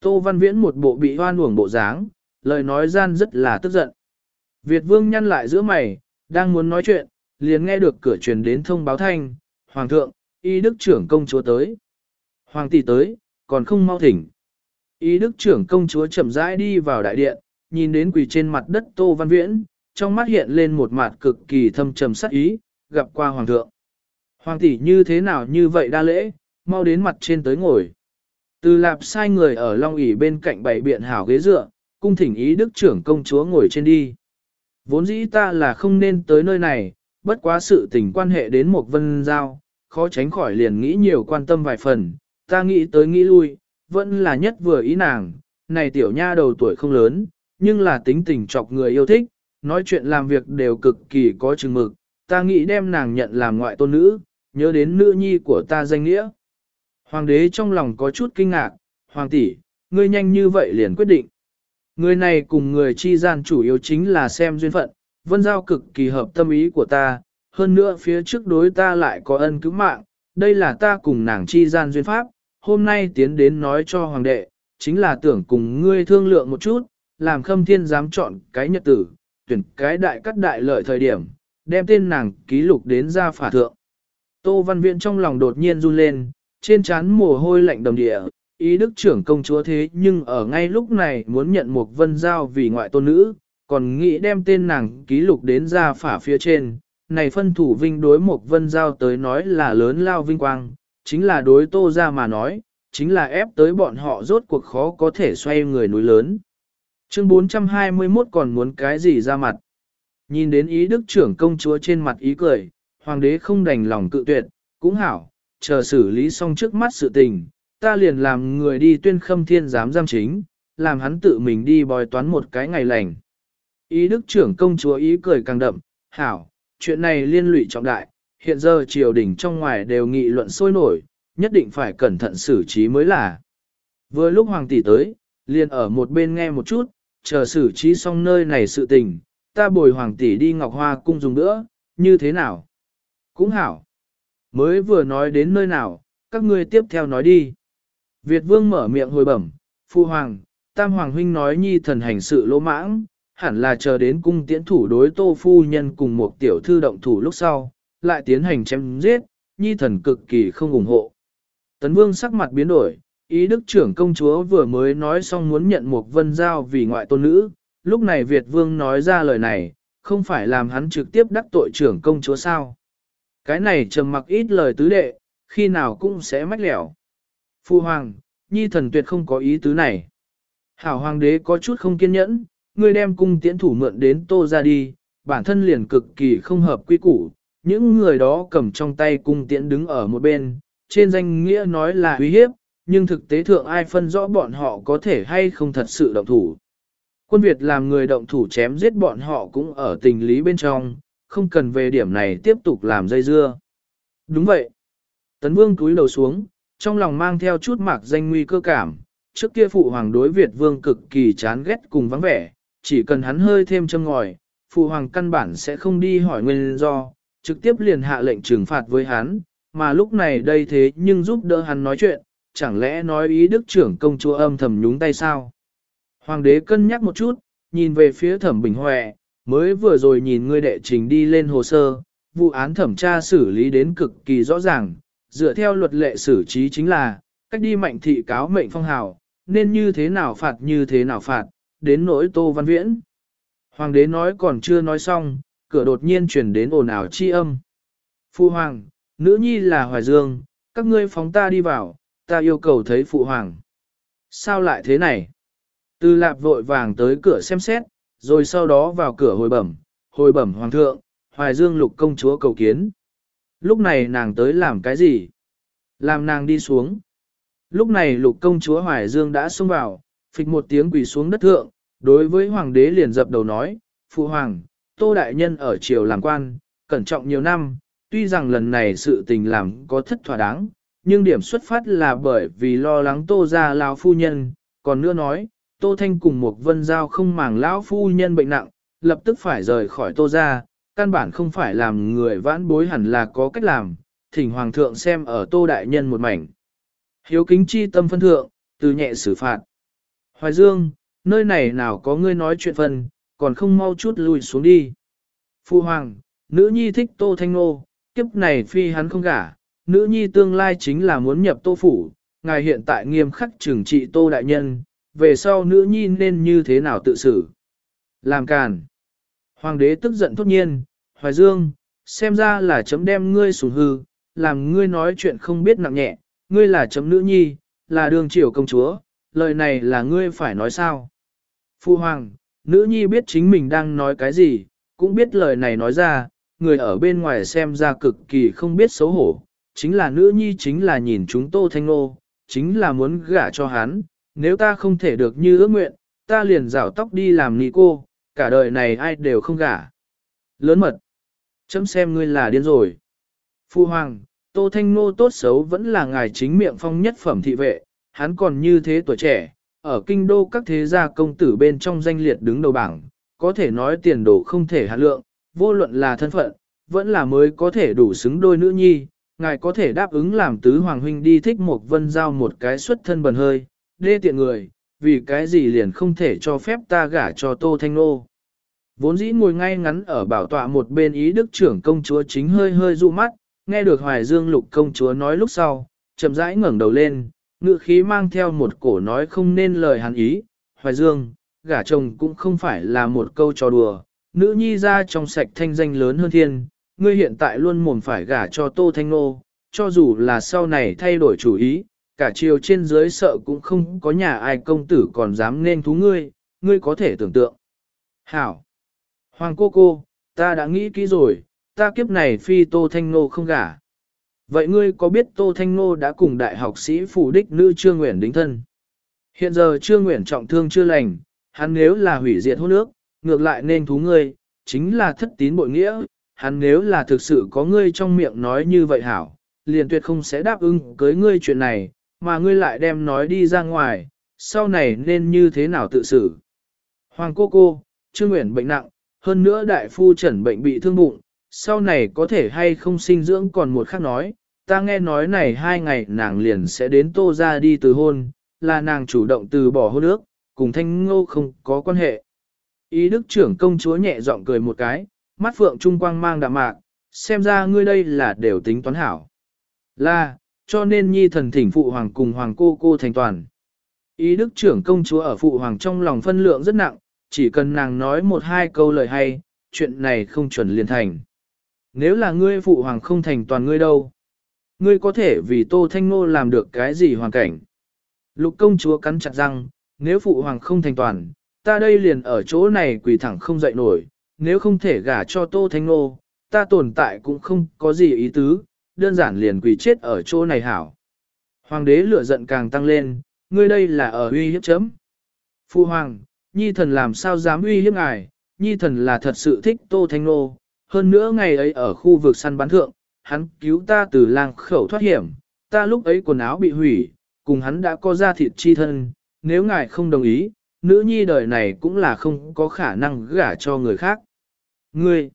Tô Văn Viễn một bộ bị hoan uổng bộ dáng, lời nói gian rất là tức giận. Việt Vương nhăn lại giữa mày, đang muốn nói chuyện, liền nghe được cửa truyền đến thông báo thanh, Hoàng thượng, y đức trưởng công chúa tới. Hoàng tỷ tới, còn không mau thỉnh. ý đức trưởng công chúa chậm rãi đi vào đại điện, nhìn đến quỳ trên mặt đất Tô Văn Viễn, trong mắt hiện lên một mặt cực kỳ thâm trầm sắc ý, gặp qua Hoàng thượng. Hoàng tỷ như thế nào như vậy đa lễ, mau đến mặt trên tới ngồi. Từ lạp sai người ở long ỷ bên cạnh bảy biện hảo ghế dựa, cung thỉnh ý đức trưởng công chúa ngồi trên đi. Vốn dĩ ta là không nên tới nơi này, bất quá sự tình quan hệ đến một vân giao, khó tránh khỏi liền nghĩ nhiều quan tâm vài phần, ta nghĩ tới nghĩ lui, vẫn là nhất vừa ý nàng, này tiểu nha đầu tuổi không lớn, nhưng là tính tình chọc người yêu thích, nói chuyện làm việc đều cực kỳ có chừng mực, ta nghĩ đem nàng nhận làm ngoại tôn nữ, nhớ đến nữ nhi của ta danh nghĩa. Hoàng đế trong lòng có chút kinh ngạc, hoàng tỷ, ngươi nhanh như vậy liền quyết định. Người này cùng người chi gian chủ yếu chính là xem duyên phận, vân giao cực kỳ hợp tâm ý của ta, hơn nữa phía trước đối ta lại có ân cứu mạng, đây là ta cùng nàng chi gian duyên pháp, hôm nay tiến đến nói cho hoàng đệ, chính là tưởng cùng ngươi thương lượng một chút, làm khâm thiên dám chọn cái nhật tử, tuyển cái đại cắt đại lợi thời điểm, đem tên nàng ký lục đến ra phả thượng. Tô Văn Viện trong lòng đột nhiên run lên, trên trán mồ hôi lạnh đầm địa, ý đức trưởng công chúa thế nhưng ở ngay lúc này muốn nhận một vân giao vì ngoại tôn nữ, còn nghĩ đem tên nàng ký lục đến ra phả phía trên. Này phân thủ vinh đối một vân giao tới nói là lớn lao vinh quang, chính là đối tô ra mà nói, chính là ép tới bọn họ rốt cuộc khó có thể xoay người núi lớn. Chương 421 còn muốn cái gì ra mặt? Nhìn đến ý đức trưởng công chúa trên mặt ý cười, hoàng đế không đành lòng cự tuyệt, cũng hảo, chờ xử lý xong trước mắt sự tình, ta liền làm người đi tuyên khâm thiên giám giam chính, làm hắn tự mình đi bòi toán một cái ngày lành. Ý đức trưởng công chúa ý cười càng đậm, hảo, chuyện này liên lụy trọng đại, hiện giờ triều đình trong ngoài đều nghị luận sôi nổi, nhất định phải cẩn thận xử trí mới là. Vừa lúc hoàng tỷ tới, liền ở một bên nghe một chút, chờ xử trí xong nơi này sự tình, ta bồi hoàng tỷ đi ngọc hoa cung dùng nữa, như thế nào? Cũng hảo. Mới vừa nói đến nơi nào, các ngươi tiếp theo nói đi. Việt vương mở miệng hồi bẩm, phu hoàng, tam hoàng huynh nói nhi thần hành sự lỗ mãng, hẳn là chờ đến cung tiễn thủ đối tô phu nhân cùng một tiểu thư động thủ lúc sau, lại tiến hành chém giết, nhi thần cực kỳ không ủng hộ. Tấn vương sắc mặt biến đổi, ý đức trưởng công chúa vừa mới nói xong muốn nhận một vân giao vì ngoại tôn nữ, lúc này Việt vương nói ra lời này, không phải làm hắn trực tiếp đắc tội trưởng công chúa sao. Cái này trầm mặc ít lời tứ đệ, khi nào cũng sẽ mách lẻo. Phu hoàng, nhi thần tuyệt không có ý tứ này. Hảo hoàng đế có chút không kiên nhẫn, ngươi đem cung tiễn thủ mượn đến tô ra đi, bản thân liền cực kỳ không hợp quy củ. Những người đó cầm trong tay cung tiễn đứng ở một bên, trên danh nghĩa nói là uy hiếp, nhưng thực tế thượng ai phân rõ bọn họ có thể hay không thật sự động thủ. Quân Việt làm người động thủ chém giết bọn họ cũng ở tình lý bên trong, không cần về điểm này tiếp tục làm dây dưa. Đúng vậy. Tấn Vương cúi đầu xuống, trong lòng mang theo chút mạc danh nguy cơ cảm. Trước kia phụ hoàng đối Việt Vương cực kỳ chán ghét cùng vắng vẻ, chỉ cần hắn hơi thêm châm ngòi, phụ hoàng căn bản sẽ không đi hỏi nguyên do, trực tiếp liền hạ lệnh trừng phạt với hắn, mà lúc này đây thế nhưng giúp đỡ hắn nói chuyện, chẳng lẽ nói ý đức trưởng công chúa âm thầm nhúng tay sao? Hoàng đế cân nhắc một chút, nhìn về phía thẩm bình huệ, mới vừa rồi nhìn ngươi đệ trình đi lên hồ sơ, vụ án thẩm tra xử lý đến cực kỳ rõ ràng, dựa theo luật lệ xử trí chính là, cách đi mạnh thị cáo mệnh phong hào, nên như thế nào phạt như thế nào phạt, đến nỗi tô văn viễn. Hoàng đế nói còn chưa nói xong, cửa đột nhiên chuyển đến ồn ào chi âm. Phu hoàng, nữ nhi là Hoài Dương, các ngươi phóng ta đi vào, ta yêu cầu thấy phụ hoàng. Sao lại thế này? Từ lạp vội vàng tới cửa xem xét, rồi sau đó vào cửa hồi bẩm, hồi bẩm hoàng thượng, hoài dương lục công chúa cầu kiến. Lúc này nàng tới làm cái gì? Làm nàng đi xuống. Lúc này lục công chúa hoài dương đã xông vào, phịch một tiếng quỳ xuống đất thượng, đối với hoàng đế liền dập đầu nói, phụ hoàng, tô đại nhân ở triều làm quan, cẩn trọng nhiều năm, tuy rằng lần này sự tình làm có thất thỏa đáng, nhưng điểm xuất phát là bởi vì lo lắng tô ra lão phu nhân, còn nữa nói, tô thanh cùng một vân giao không màng lão phu nhân bệnh nặng, lập tức phải rời khỏi tô ra, căn bản không phải làm người vãn bối hẳn là có cách làm, thỉnh hoàng thượng xem ở tô đại nhân một mảnh. Hiếu kính chi tâm phân thượng, từ nhẹ xử phạt. Hoài Dương, nơi này nào có ngươi nói chuyện phân, còn không mau chút lùi xuống đi. Phu hoàng, nữ nhi thích tô thanh nô, kiếp này phi hắn không gả, nữ nhi tương lai chính là muốn nhập tô phủ, ngài hiện tại nghiêm khắc trừng trị tô đại nhân, về sau nữ nhi nên như thế nào tự xử. Làm càn. Hoàng đế tức giận thốt nhiên, Hoài Dương, xem ra là chấm đem ngươi sủng hư, làm ngươi nói chuyện không biết nặng nhẹ, ngươi là chấm nữ nhi, là đường triều công chúa, lời này là ngươi phải nói sao. Phu Hoàng, nữ nhi biết chính mình đang nói cái gì, cũng biết lời này nói ra, người ở bên ngoài xem ra cực kỳ không biết xấu hổ, chính là nữ nhi chính là nhìn chúng Tô Thanh Nô, chính là muốn gả cho hắn, nếu ta không thể được như ước nguyện, ta liền rảo tóc đi làm nị cô, cả đời này ai đều không gả. Lớn mật, chấm xem ngươi là điên rồi. Phu Hoàng, Tô Thanh Nô tốt xấu vẫn là ngài chính miệng phong nhất phẩm thị vệ, hắn còn như thế tuổi trẻ, ở kinh đô các thế gia công tử bên trong danh liệt đứng đầu bảng, có thể nói tiền đồ không thể hạ lượng, vô luận là thân phận, vẫn là mới có thể đủ xứng đôi nữ nhi, ngài có thể đáp ứng làm tứ hoàng huynh đi thích một vân giao một cái xuất thân bần hơi, đê tiện người, vì cái gì liền không thể cho phép ta gả cho Tô Thanh Nô. Vốn dĩ ngồi ngay ngắn ở bảo tọa một bên ý đức trưởng công chúa chính hơi hơi dụ mắt, nghe được Hoài Dương lục công chúa nói lúc sau, chậm rãi ngẩng đầu lên, ngự khí mang theo một cổ nói không nên lời hàn ý. Hoài Dương, gả chồng cũng không phải là một câu trò đùa, nữ nhi ra trong sạch thanh danh lớn hơn thiên, ngươi hiện tại luôn mồm phải gả cho Tô Thanh Nô, cho dù là sau này thay đổi chủ ý, cả chiều trên dưới sợ cũng không có nhà ai công tử còn dám nên thú ngươi, ngươi có thể tưởng tượng. Hảo! Hoàng cô cô, ta đã nghĩ kỹ rồi, ta kiếp này phi Tô Thanh Nô không gả. Vậy ngươi có biết Tô Thanh Nô đã cùng đại học sĩ phủ đích nữ Trương Nguyễn đính thân? Hiện giờ Trương Nguyễn trọng thương chưa lành, hắn nếu là hủy diệt hôn nước, ngược lại nên thú ngươi, chính là thất tín bội nghĩa, hắn nếu là thực sự có ngươi trong miệng nói như vậy hảo, liền tuyệt không sẽ đáp ứng cưới ngươi chuyện này, mà ngươi lại đem nói đi ra ngoài, sau này nên như thế nào tự xử. Hoàng cô cô, Trương Nguyễn bệnh nặng, hơn nữa đại phu trần bệnh bị thương bụng, sau này có thể hay không sinh dưỡng còn một khác nói, ta nghe nói này hai ngày nàng liền sẽ đến tô ra đi từ hôn, là nàng chủ động từ bỏ hôn ước, cùng thanh ngô không có quan hệ. Ý đức trưởng công chúa nhẹ giọng cười một cái, mắt phượng trung quang mang đạm mạc, xem ra ngươi đây là đều tính toán hảo. Là, cho nên nhi thần thỉnh phụ hoàng cùng hoàng cô cô thành toàn. Ý đức trưởng công chúa ở phụ hoàng trong lòng phân lượng rất nặng, chỉ cần nàng nói một hai câu lời hay, chuyện này không chuẩn liền thành. Nếu là ngươi phụ hoàng không thành toàn ngươi đâu, ngươi có thể vì Tô Thanh Nô làm được cái gì hoàn cảnh. Lục công chúa cắn chặt răng, nếu phụ hoàng không thành toàn, ta đây liền ở chỗ này quỳ thẳng không dậy nổi, nếu không thể gả cho Tô Thanh Nô, ta tồn tại cũng không có gì ý tứ, đơn giản liền quỳ chết ở chỗ này hảo. Hoàng đế lửa giận càng tăng lên, ngươi đây là ở uy hiếp chấm. Phu hoàng, nhi thần làm sao dám uy hiếp ngài, nhi thần là thật sự thích Tô Thanh Nô, hơn nữa ngày ấy ở khu vực săn bắn thượng, hắn cứu ta từ lang khẩu thoát hiểm, ta lúc ấy quần áo bị hủy, cùng hắn đã có ra thịt chi thân, nếu ngài không đồng ý, nữ nhi đời này cũng là không có khả năng gả cho người khác. Ngươi,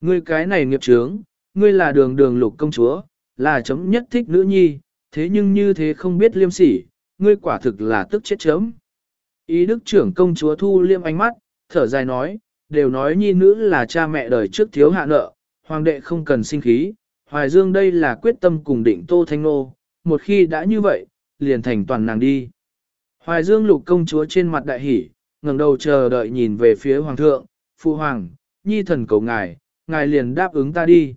ngươi cái này nghiệp trướng, ngươi là đường đường lục công chúa, là chấm nhất thích nữ nhi, thế nhưng như thế không biết liêm sỉ, ngươi quả thực là tức chết chấm. Ý đức trưởng công chúa thu liêm ánh mắt, thở dài nói, đều nói nhi nữ là cha mẹ đời trước thiếu hạ nợ, hoàng đệ không cần sinh khí, hoài dương đây là quyết tâm cùng định tô thanh nô, một khi đã như vậy, liền thành toàn nàng đi. Hoài dương lục công chúa trên mặt đại hỉ, ngẩng đầu chờ đợi nhìn về phía hoàng thượng, phụ hoàng, nhi thần cầu ngài, ngài liền đáp ứng ta đi.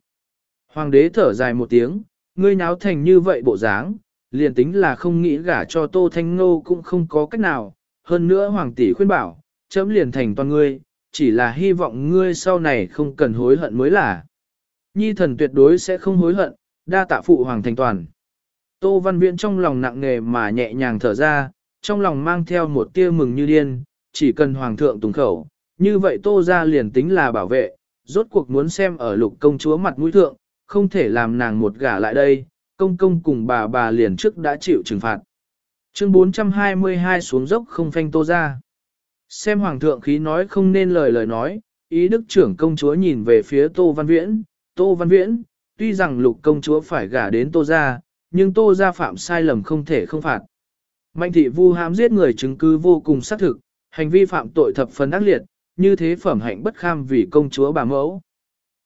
Hoàng đế thở dài một tiếng, ngươi náo thành như vậy bộ dáng, liền tính là không nghĩ gả cho Tô Thanh Ngô cũng không có cách nào, hơn nữa hoàng tỷ khuyên bảo, chấm liền thành toàn ngươi, chỉ là hy vọng ngươi sau này không cần hối hận mới là. Nhi thần tuyệt đối sẽ không hối hận, đa tạ phụ hoàng thành toàn. Tô Văn Viễn trong lòng nặng nề mà nhẹ nhàng thở ra, trong lòng mang theo một tia mừng như điên, chỉ cần hoàng thượng tùng khẩu, như vậy Tô ra liền tính là bảo vệ, rốt cuộc muốn xem ở lục công chúa mặt mũi thượng, không thể làm nàng một gả lại đây, công công cùng bà bà liền trước đã chịu trừng phạt. Chương 422 xuống dốc không phanh Tô ra. Xem hoàng thượng khí nói không nên lời lời nói, ý đức trưởng công chúa nhìn về phía Tô Văn Viễn, Tô Văn Viễn, tuy rằng lục công chúa phải gả đến Tô gia nhưng Tô gia phạm sai lầm không thể không phạt. Mạnh thị vu hám giết người chứng cứ vô cùng xác thực, hành vi phạm tội thập phần ác liệt, như thế phẩm hạnh bất kham vì công chúa bà mẫu.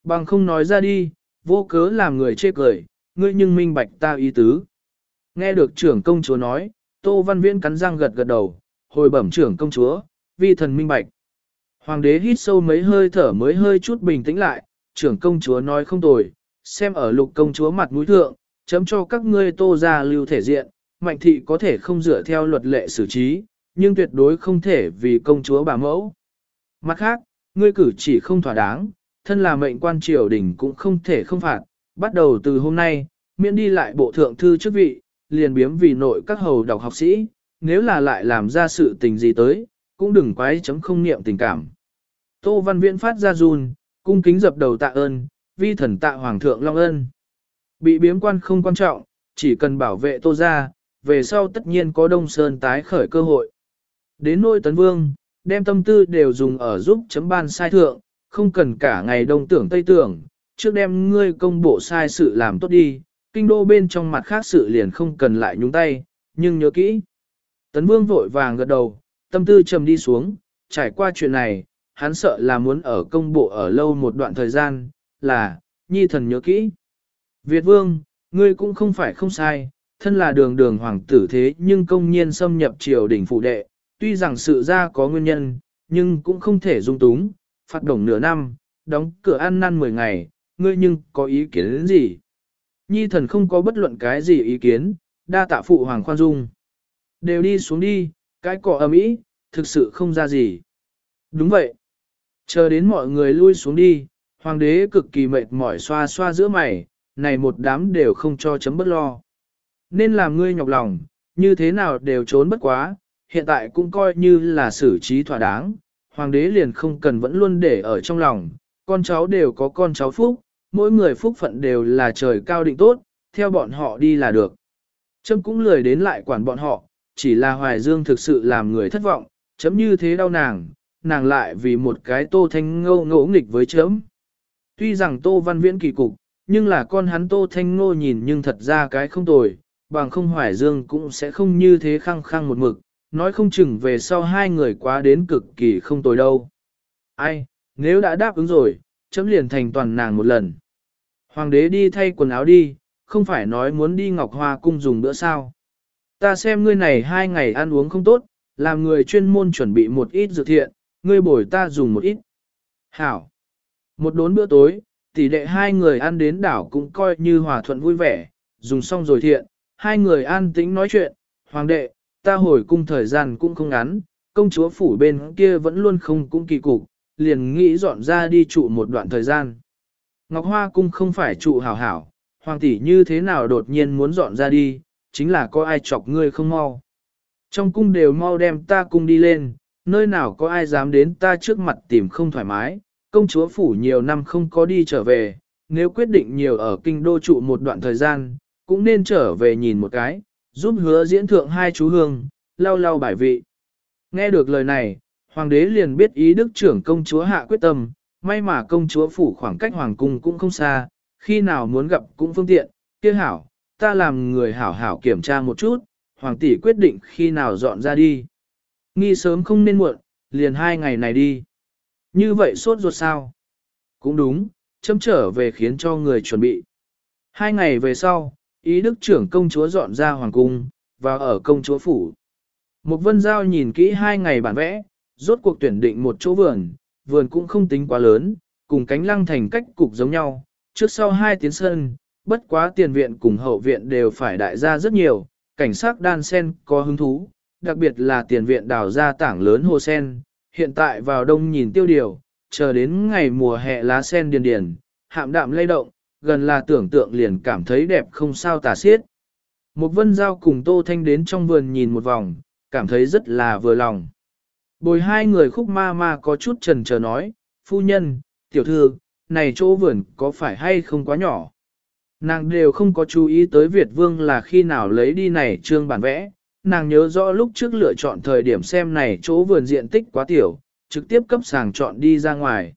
Bằng không nói ra đi, vô cớ làm người chê cười, ngươi nhưng minh bạch ta ý tứ. Nghe được trưởng công chúa nói, Tô Văn Viễn cắn răng gật gật đầu, hồi bẩm trưởng công chúa, vi thần minh bạch. Hoàng đế hít sâu mấy hơi thở mới hơi chút bình tĩnh lại, trưởng công chúa nói không tồi, xem ở lục công chúa mặt mũi thượng, chấm cho các ngươi tô ra lưu thể diện, mạnh thị có thể không dựa theo luật lệ xử trí, nhưng tuyệt đối không thể vì công chúa bà mẫu. Mặt khác, ngươi cử chỉ không thỏa đáng, thân là mệnh quan triều đình cũng không thể không phạt, bắt đầu từ hôm nay, miễn đi lại bộ thượng thư chức vị, liền biếm vì nội các hầu đọc học sĩ, nếu là lại làm ra sự tình gì tới, cũng đừng quái chấm không niệm tình cảm. Tô Văn Viễn phát ra run, cung kính dập đầu tạ ơn, vi thần tạ Hoàng thượng Long ân. Bị biếm quan không quan trọng, chỉ cần bảo vệ Tô ra, về sau tất nhiên có Đông Sơn tái khởi cơ hội. Đến nôi tấn vương, đem tâm tư đều dùng ở giúp chấm ban sai thượng, không cần cả ngày đông tưởng tây tưởng, trước đem ngươi công bộ sai sự làm tốt đi, kinh đô bên trong mặt khác sự liền không cần lại nhúng tay, nhưng nhớ kỹ. Tấn vương vội vàng gật đầu, tâm tư trầm đi xuống, trải qua chuyện này, hắn sợ là muốn ở công bộ ở lâu một đoạn thời gian, là, nhi thần nhớ kỹ. Việt vương, ngươi cũng không phải không sai, thân là đường đường hoàng tử thế nhưng công nhiên xâm nhập triều đình phụ đệ, tuy rằng sự ra có nguyên nhân, nhưng cũng không thể dung túng, phạt đồng nửa năm, đóng cửa ăn năn 10 ngày, ngươi nhưng có ý kiến đến gì? Nhi thần không có bất luận cái gì ý kiến, đa tạ phụ hoàng khoan dung. Đều đi xuống đi, cái cỏ ầm ĩ, thực sự không ra gì. Đúng vậy. Chờ đến mọi người lui xuống đi, hoàng đế cực kỳ mệt mỏi xoa xoa giữa mày, này một đám đều không cho chấm bất lo. Nên làm ngươi nhọc lòng, như thế nào đều trốn bất quá, hiện tại cũng coi như là xử trí thỏa đáng, hoàng đế liền không cần vẫn luôn để ở trong lòng, con cháu đều có con cháu phúc, mỗi người phúc phận đều là trời cao định tốt, theo bọn họ đi là được. Trâm cũng lười đến lại quản bọn họ, chỉ là Hoài Dương thực sự làm người thất vọng, chấm như thế đau nàng, nàng lại vì một cái tô thanh ngô ngỗ nghịch với chấm. Tuy rằng tô văn viễn kỳ cục, nhưng là con hắn tô thanh ngô nhìn nhưng thật ra cái không tồi, bằng không Hoài Dương cũng sẽ không như thế khăng khăng một mực, nói không chừng về sau hai người quá đến cực kỳ không tồi đâu. Ai, nếu đã đáp ứng rồi, chấm liền thành toàn nàng một lần. Hoàng đế đi thay quần áo đi, không phải nói muốn đi Ngọc Hoa cung dùng bữa sao. Ta xem ngươi này hai ngày ăn uống không tốt, làm người chuyên môn chuẩn bị một ít dược thiện, ngươi bồi ta dùng một ít. Hảo. Một đốn bữa tối, tỷ đệ hai người ăn đến đảo cũng coi như hòa thuận vui vẻ, dùng xong rồi thiện, hai người an tĩnh nói chuyện, hoàng đệ, ta hồi cung thời gian cũng không ngắn, công chúa phủ bên kia vẫn luôn không cũng kỳ cục, liền nghĩ dọn ra đi trụ một đoạn thời gian. Ngọc Hoa cung không phải trụ hảo hảo, hoàng tỷ như thế nào đột nhiên muốn dọn ra đi, chính là có ai chọc ngươi không mau. Trong cung đều mau đem ta cung đi lên, nơi nào có ai dám đến ta trước mặt tìm không thoải mái, công chúa phủ nhiều năm không có đi trở về, nếu quyết định nhiều ở kinh đô trụ một đoạn thời gian, cũng nên trở về nhìn một cái, giúp hứa diễn thượng hai chú hương, lau lau bài vị. Nghe được lời này, hoàng đế liền biết ý đức trưởng công chúa hạ quyết tâm, may mà công chúa phủ khoảng cách hoàng cung cũng không xa, khi nào muốn gặp cũng phương tiện, kia hảo, ta làm người hảo hảo kiểm tra một chút, hoàng tỷ quyết định khi nào dọn ra đi. Nghi sớm không nên muộn, liền hai ngày này đi. Như vậy sốt ruột sao? Cũng đúng, châm trở về khiến cho người chuẩn bị. Hai ngày về sau, ý đức trưởng công chúa dọn ra hoàng cung, và ở công chúa phủ. Một vân giao nhìn kỹ hai ngày bản vẽ, rốt cuộc tuyển định một chỗ vườn, vườn cũng không tính quá lớn, cùng cánh lăng thành cách cục giống nhau, trước sau hai tiến sân, bất quá tiền viện cùng hậu viện đều phải đại gia rất nhiều, cảnh sát đan sen có hứng thú, đặc biệt là tiền viện đào ra tảng lớn hồ sen, hiện tại vào đông nhìn tiêu điều, chờ đến ngày mùa hè lá sen điền điền, hạm đạm lay động, gần là tưởng tượng liền cảm thấy đẹp không sao tả xiết. Một vân giao cùng Tô Thanh đến trong vườn nhìn một vòng, cảm thấy rất là vừa lòng. Bồi hai người khúc ma ma có chút trần chờ nói, phu nhân, tiểu thư, này chỗ vườn có phải hay không quá nhỏ? Nàng đều không có chú ý tới Việt Vương là khi nào lấy đi này trương bản vẽ, nàng nhớ rõ lúc trước lựa chọn thời điểm xem này chỗ vườn diện tích quá tiểu, trực tiếp cấp sàng chọn đi ra ngoài.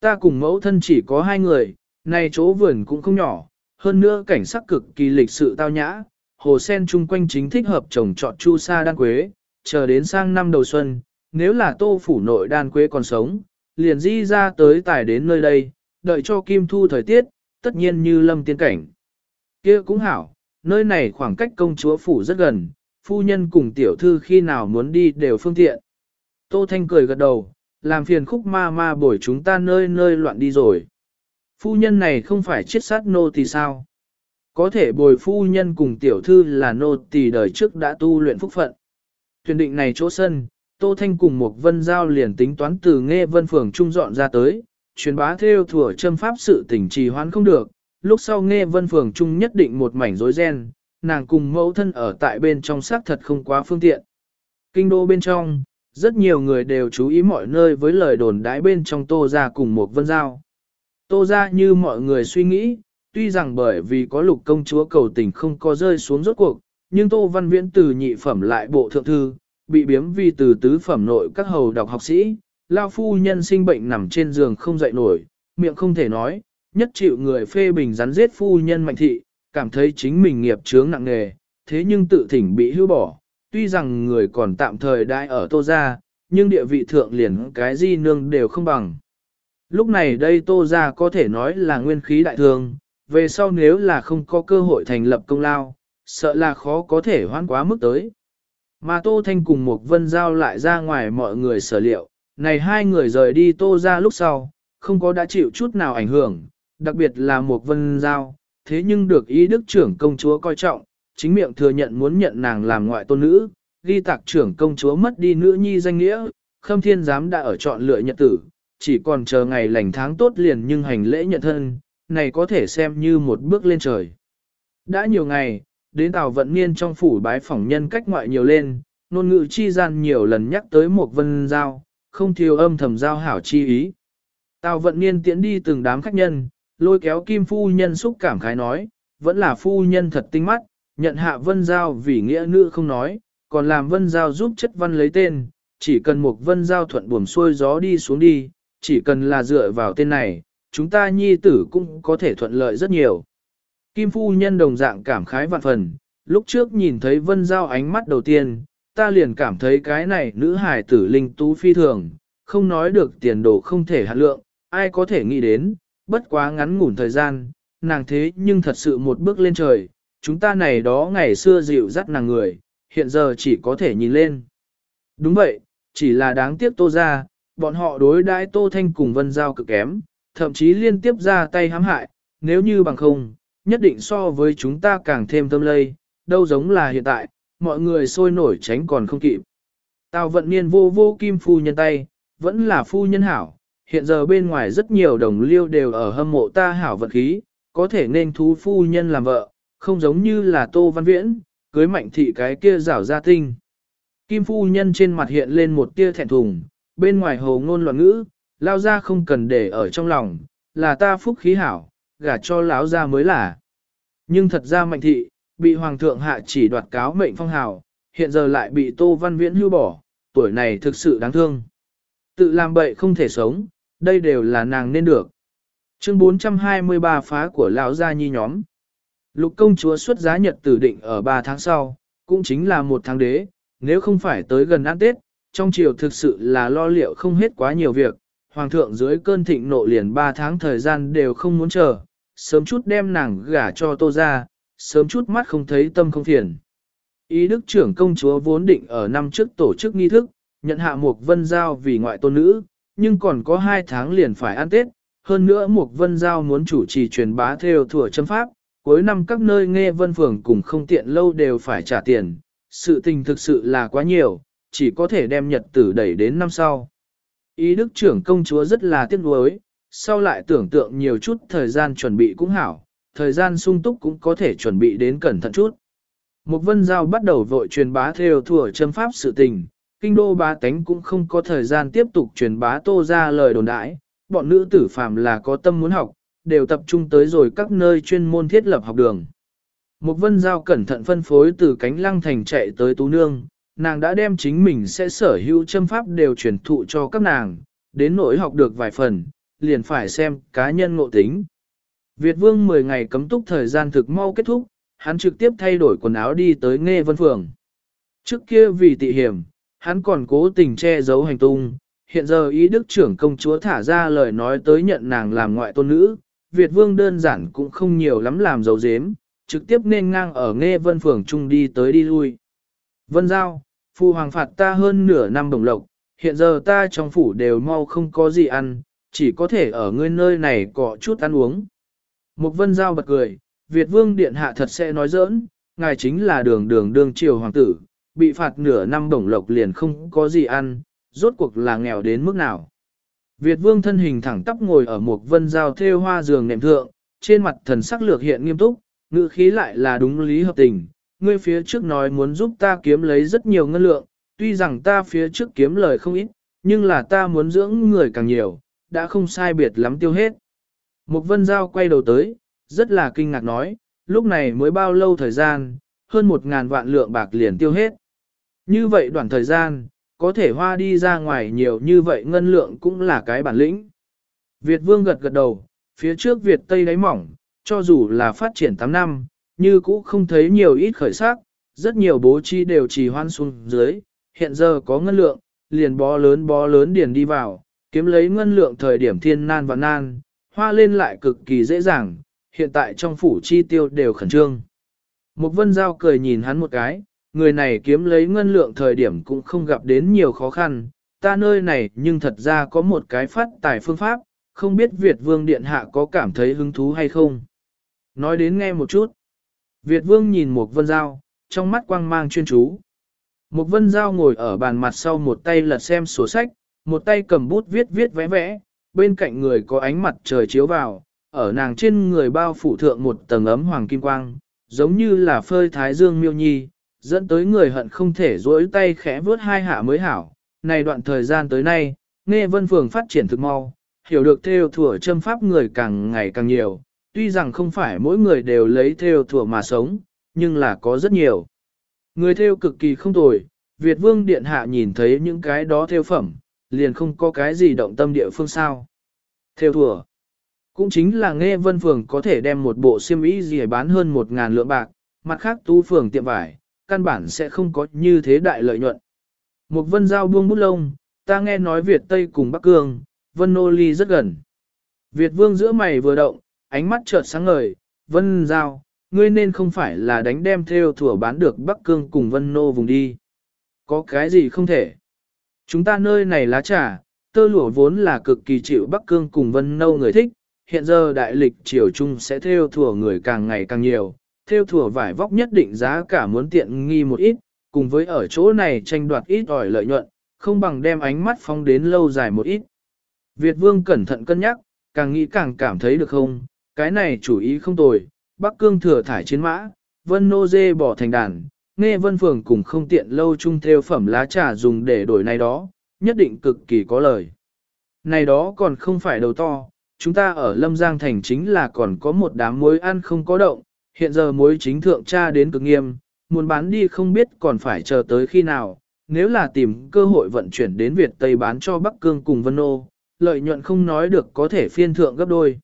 Ta cùng mẫu thân chỉ có hai người, này chỗ vườn cũng không nhỏ, hơn nữa cảnh sắc cực kỳ lịch sự tao nhã, hồ sen chung quanh chính thích hợp trồng trọt chu sa đan quế, chờ đến sang năm đầu xuân, nếu là tô phủ nội đan quế còn sống, liền di ra tới tải đến nơi đây, đợi cho kim thu thời tiết, tất nhiên như lâm tiên cảnh. kia cũng hảo, nơi này khoảng cách công chúa phủ rất gần, phu nhân cùng tiểu thư khi nào muốn đi đều phương tiện. Tô Thanh cười gật đầu, làm phiền khúc ma ma bổi chúng ta nơi nơi loạn đi rồi. Phu nhân này không phải chết sát nô thì sao? Có thể bồi phu nhân cùng tiểu thư là nô tỳ đời trước đã tu luyện phúc phận. Tuyển định này chỗ sân, Tô Thanh cùng một vân giao liền tính toán từ nghe vân phường trung dọn ra tới, truyền bá theo thừa châm pháp sự tình trì hoãn không được, lúc sau nghe vân phường trung nhất định một mảnh rối ren, nàng cùng mẫu thân ở tại bên trong xác thật không quá phương tiện. Kinh đô bên trong, rất nhiều người đều chú ý mọi nơi với lời đồn đãi bên trong tô ra cùng một vân giao. Tô ra như mọi người suy nghĩ, tuy rằng bởi vì có lục công chúa cầu tình không có rơi xuống rốt cuộc, nhưng tô văn viễn từ nhị phẩm lại bộ thượng thư, bị biếm vì từ tứ phẩm nội các hầu đọc học sĩ, lao phu nhân sinh bệnh nằm trên giường không dậy nổi, miệng không thể nói, nhất chịu người phê bình rắn giết phu nhân mạnh thị, cảm thấy chính mình nghiệp chướng nặng nề, thế nhưng tự thỉnh bị hưu bỏ, tuy rằng người còn tạm thời đại ở tô gia, nhưng địa vị thượng liền cái gì nương đều không bằng. Lúc này đây tô gia có thể nói là nguyên khí đại thương, về sau nếu là không có cơ hội thành lập công lao, sợ là khó có thể hoan quá mức tới. Mà Tô Thanh cùng một vân giao lại ra ngoài mọi người sở liệu, này hai người rời đi Tô ra lúc sau, không có đã chịu chút nào ảnh hưởng, đặc biệt là một vân giao, thế nhưng được ý đức trưởng công chúa coi trọng, chính miệng thừa nhận muốn nhận nàng làm ngoại tôn nữ, ghi tạc trưởng công chúa mất đi nữ nhi danh nghĩa, khâm thiên giám đã ở chọn lựa nhật tử, chỉ còn chờ ngày lành tháng tốt liền nhưng hành lễ nhận thân, này có thể xem như một bước lên trời. Đã nhiều ngày, đến Tào Vận Niên trong phủ bái phỏng nhân cách ngoại nhiều lên, nôn ngữ chi gian nhiều lần nhắc tới một vân giao, không thiếu âm thầm giao hảo chi ý. Tào Vận Niên tiễn đi từng đám khách nhân, lôi kéo kim phu nhân xúc cảm khái nói, vẫn là phu nhân thật tinh mắt, nhận hạ vân giao vì nghĩa nữ không nói, còn làm vân giao giúp chất văn lấy tên, chỉ cần một vân giao thuận buồm xuôi gió đi xuống đi, chỉ cần là dựa vào tên này, chúng ta nhi tử cũng có thể thuận lợi rất nhiều. Kim phu nhân đồng dạng cảm khái vạn phần, lúc trước nhìn thấy vân giao ánh mắt đầu tiên, ta liền cảm thấy cái này nữ hài tử linh tú phi thường, không nói được tiền đồ không thể hạt lượng, ai có thể nghĩ đến, bất quá ngắn ngủn thời gian, nàng thế nhưng thật sự một bước lên trời, chúng ta này đó ngày xưa dịu dắt nàng người, hiện giờ chỉ có thể nhìn lên. Đúng vậy, chỉ là đáng tiếc tô ra, bọn họ đối đãi tô thanh cùng vân giao cực kém, thậm chí liên tiếp ra tay hãm hại, nếu như bằng không, nhất định so với chúng ta càng thêm tâm lây, đâu giống là hiện tại, mọi người sôi nổi tránh còn không kịp. Tào vận niên vô vô kim phu nhân tay, vẫn là phu nhân hảo, hiện giờ bên ngoài rất nhiều đồng liêu đều ở hâm mộ ta hảo vật khí, có thể nên thú phu nhân làm vợ, không giống như là Tô Văn Viễn, cưới mạnh thị cái kia rảo ra tinh. Kim phu nhân trên mặt hiện lên một tia thẹn thùng, bên ngoài hồ ngôn loạn ngữ, lao ra không cần để ở trong lòng, là ta phúc khí hảo, gả cho lão ra mới là. Nhưng thật ra mạnh thị, bị hoàng thượng hạ chỉ đoạt cáo mệnh phong hào, hiện giờ lại bị Tô Văn Viễn hưu bỏ, tuổi này thực sự đáng thương. Tự làm bậy không thể sống, đây đều là nàng nên được. Chương 423 phá của lão gia nhi nhóm. Lục công chúa xuất giá nhật tử định ở 3 tháng sau, cũng chính là một tháng đế, nếu không phải tới gần ăn Tết, trong triều thực sự là lo liệu không hết quá nhiều việc, hoàng thượng dưới cơn thịnh nộ liền 3 tháng thời gian đều không muốn chờ, sớm chút đem nàng gả cho tô ra, sớm chút mắt không thấy tâm không phiền. Ý đức trưởng công chúa vốn định ở năm trước tổ chức nghi thức, nhận hạ mục vân giao vì ngoại tôn nữ, nhưng còn có hai tháng liền phải ăn Tết, hơn nữa mục vân giao muốn chủ trì truyền bá theo thừa châm pháp, cuối năm các nơi nghe vân phường cùng không tiện lâu đều phải trả tiền, sự tình thực sự là quá nhiều, chỉ có thể đem nhật tử đẩy đến năm sau. Ý đức trưởng công chúa rất là tiếc nuối, sau lại tưởng tượng nhiều chút thời gian chuẩn bị cũng hảo, thời gian sung túc cũng có thể chuẩn bị đến cẩn thận chút. Mục vân giao bắt đầu vội truyền bá theo thừa châm pháp sự tình, kinh đô bá tánh cũng không có thời gian tiếp tục truyền bá tô ra lời đồn đãi, bọn nữ tử phàm là có tâm muốn học, đều tập trung tới rồi các nơi chuyên môn thiết lập học đường. Mục vân giao cẩn thận phân phối từ cánh lăng thành chạy tới tú nương, nàng đã đem chính mình sẽ sở hữu châm pháp đều truyền thụ cho các nàng, đến nỗi học được vài phần, liền phải xem cá nhân ngộ tính. Việt vương 10 ngày cấm túc thời gian thực mau kết thúc, hắn trực tiếp thay đổi quần áo đi tới nghe vân phường. Trước kia vì tị hiểm, hắn còn cố tình che giấu hành tung, hiện giờ ý đức trưởng công chúa thả ra lời nói tới nhận nàng làm ngoại tôn nữ, Việt vương đơn giản cũng không nhiều lắm làm dấu dếm, trực tiếp nên ngang ở nghe vân phường chung đi tới đi lui. Vân giao, phu hoàng phạt ta hơn nửa năm đồng lộc, hiện giờ ta trong phủ đều mau không có gì ăn, chỉ có thể ở ngươi nơi này có chút ăn uống. Mục vân giao bật cười, Việt vương điện hạ thật sẽ nói giỡn, ngài chính là đường đường đương triều hoàng tử, bị phạt nửa năm đồng lộc liền không có gì ăn, rốt cuộc là nghèo đến mức nào. Việt vương thân hình thẳng tắp ngồi ở một vân giao thêu hoa giường nệm thượng, trên mặt thần sắc lược hiện nghiêm túc, ngữ khí lại là đúng lý hợp tình. Ngươi phía trước nói muốn giúp ta kiếm lấy rất nhiều ngân lượng, tuy rằng ta phía trước kiếm lời không ít, nhưng là ta muốn dưỡng người càng nhiều, đã không sai biệt lắm tiêu hết. Mục vân giao quay đầu tới, rất là kinh ngạc nói, lúc này mới bao lâu thời gian, hơn một ngàn vạn lượng bạc liền tiêu hết. Như vậy đoạn thời gian, có thể hoa đi ra ngoài nhiều như vậy ngân lượng cũng là cái bản lĩnh. Việt vương gật gật đầu, phía trước Việt Tây đáy mỏng, cho dù là phát triển 8 năm, như cũ không thấy nhiều ít khởi sắc, rất nhiều bố trí đều trì hoan xuống dưới, hiện giờ có ngân lượng, liền bó lớn bó lớn điền đi vào, kiếm lấy ngân lượng thời điểm thiên nan và nan, hoa lên lại cực kỳ dễ dàng, hiện tại trong phủ chi tiêu đều khẩn trương. Một vân giao cười nhìn hắn một cái, người này kiếm lấy ngân lượng thời điểm cũng không gặp đến nhiều khó khăn, ta nơi này nhưng thật ra có một cái phát tài phương pháp, không biết Việt Vương Điện Hạ có cảm thấy hứng thú hay không. Nói đến nghe một chút. Việt Vương nhìn một vân giao trong mắt quang mang chuyên chú. Một vân giao ngồi ở bàn mặt sau một tay lật xem sổ sách, một tay cầm bút viết viết vẽ vẽ, bên cạnh người có ánh mặt trời chiếu vào, ở nàng trên người bao phủ thượng một tầng ấm hoàng kim quang, giống như là phơi thái dương miêu nhi, dẫn tới người hận không thể duỗi tay khẽ vớt hai hạ mới hảo. Này đoạn thời gian tới nay, nghe vân phường phát triển thực mau, hiểu được theo thủa châm pháp người càng ngày càng nhiều, tuy rằng không phải mỗi người đều lấy theo thủa mà sống, nhưng là có rất nhiều. Người theo cực kỳ không tồi, Việt vương điện hạ nhìn thấy những cái đó theo phẩm, liền không có cái gì động tâm địa phương sao. Theo thủa, cũng chính là nghe vân phường có thể đem một bộ xiêm y gì bán hơn một ngàn lượng bạc, mặt khác tu phường tiệm vải, căn bản sẽ không có như thế đại lợi nhuận. Một vân giao buông bút lông, ta nghe nói Việt Tây cùng Bắc Cương, vân nô ly rất gần. Việt vương giữa mày vừa động, ánh mắt chợt sáng ngời, vân giao, ngươi nên không phải là đánh đem theo thủa bán được Bắc Cương cùng vân nô vùng đi. Có cái gì không thể? Chúng ta nơi này lá trà, tơ lụa vốn là cực kỳ chịu Bắc Cương cùng vân nâu người thích, hiện giờ đại lịch triều trung sẽ theo thủa người càng ngày càng nhiều, theo thủa vải vóc nhất định giá cả muốn tiện nghi một ít, cùng với ở chỗ này tranh đoạt ít ỏi lợi nhuận, không bằng đem ánh mắt phóng đến lâu dài một ít. Việt vương cẩn thận cân nhắc, càng nghĩ càng cảm thấy được không, cái này chủ ý không tồi, Bắc Cương thừa thải chiến mã, Vân Nô Dê bỏ thành đàn, nghe Vân Phường cùng không tiện lâu chung theo phẩm lá trà dùng để đổi này đó, nhất định cực kỳ có lời. Này đó còn không phải đầu to, chúng ta ở Lâm Giang Thành chính là còn có một đám muối ăn không có động, hiện giờ muối chính thượng tra đến cực nghiêm, muốn bán đi không biết còn phải chờ tới khi nào, nếu là tìm cơ hội vận chuyển đến Việt Tây bán cho Bắc Cương cùng Vân Nô, lợi nhuận không nói được có thể phiên thượng gấp đôi.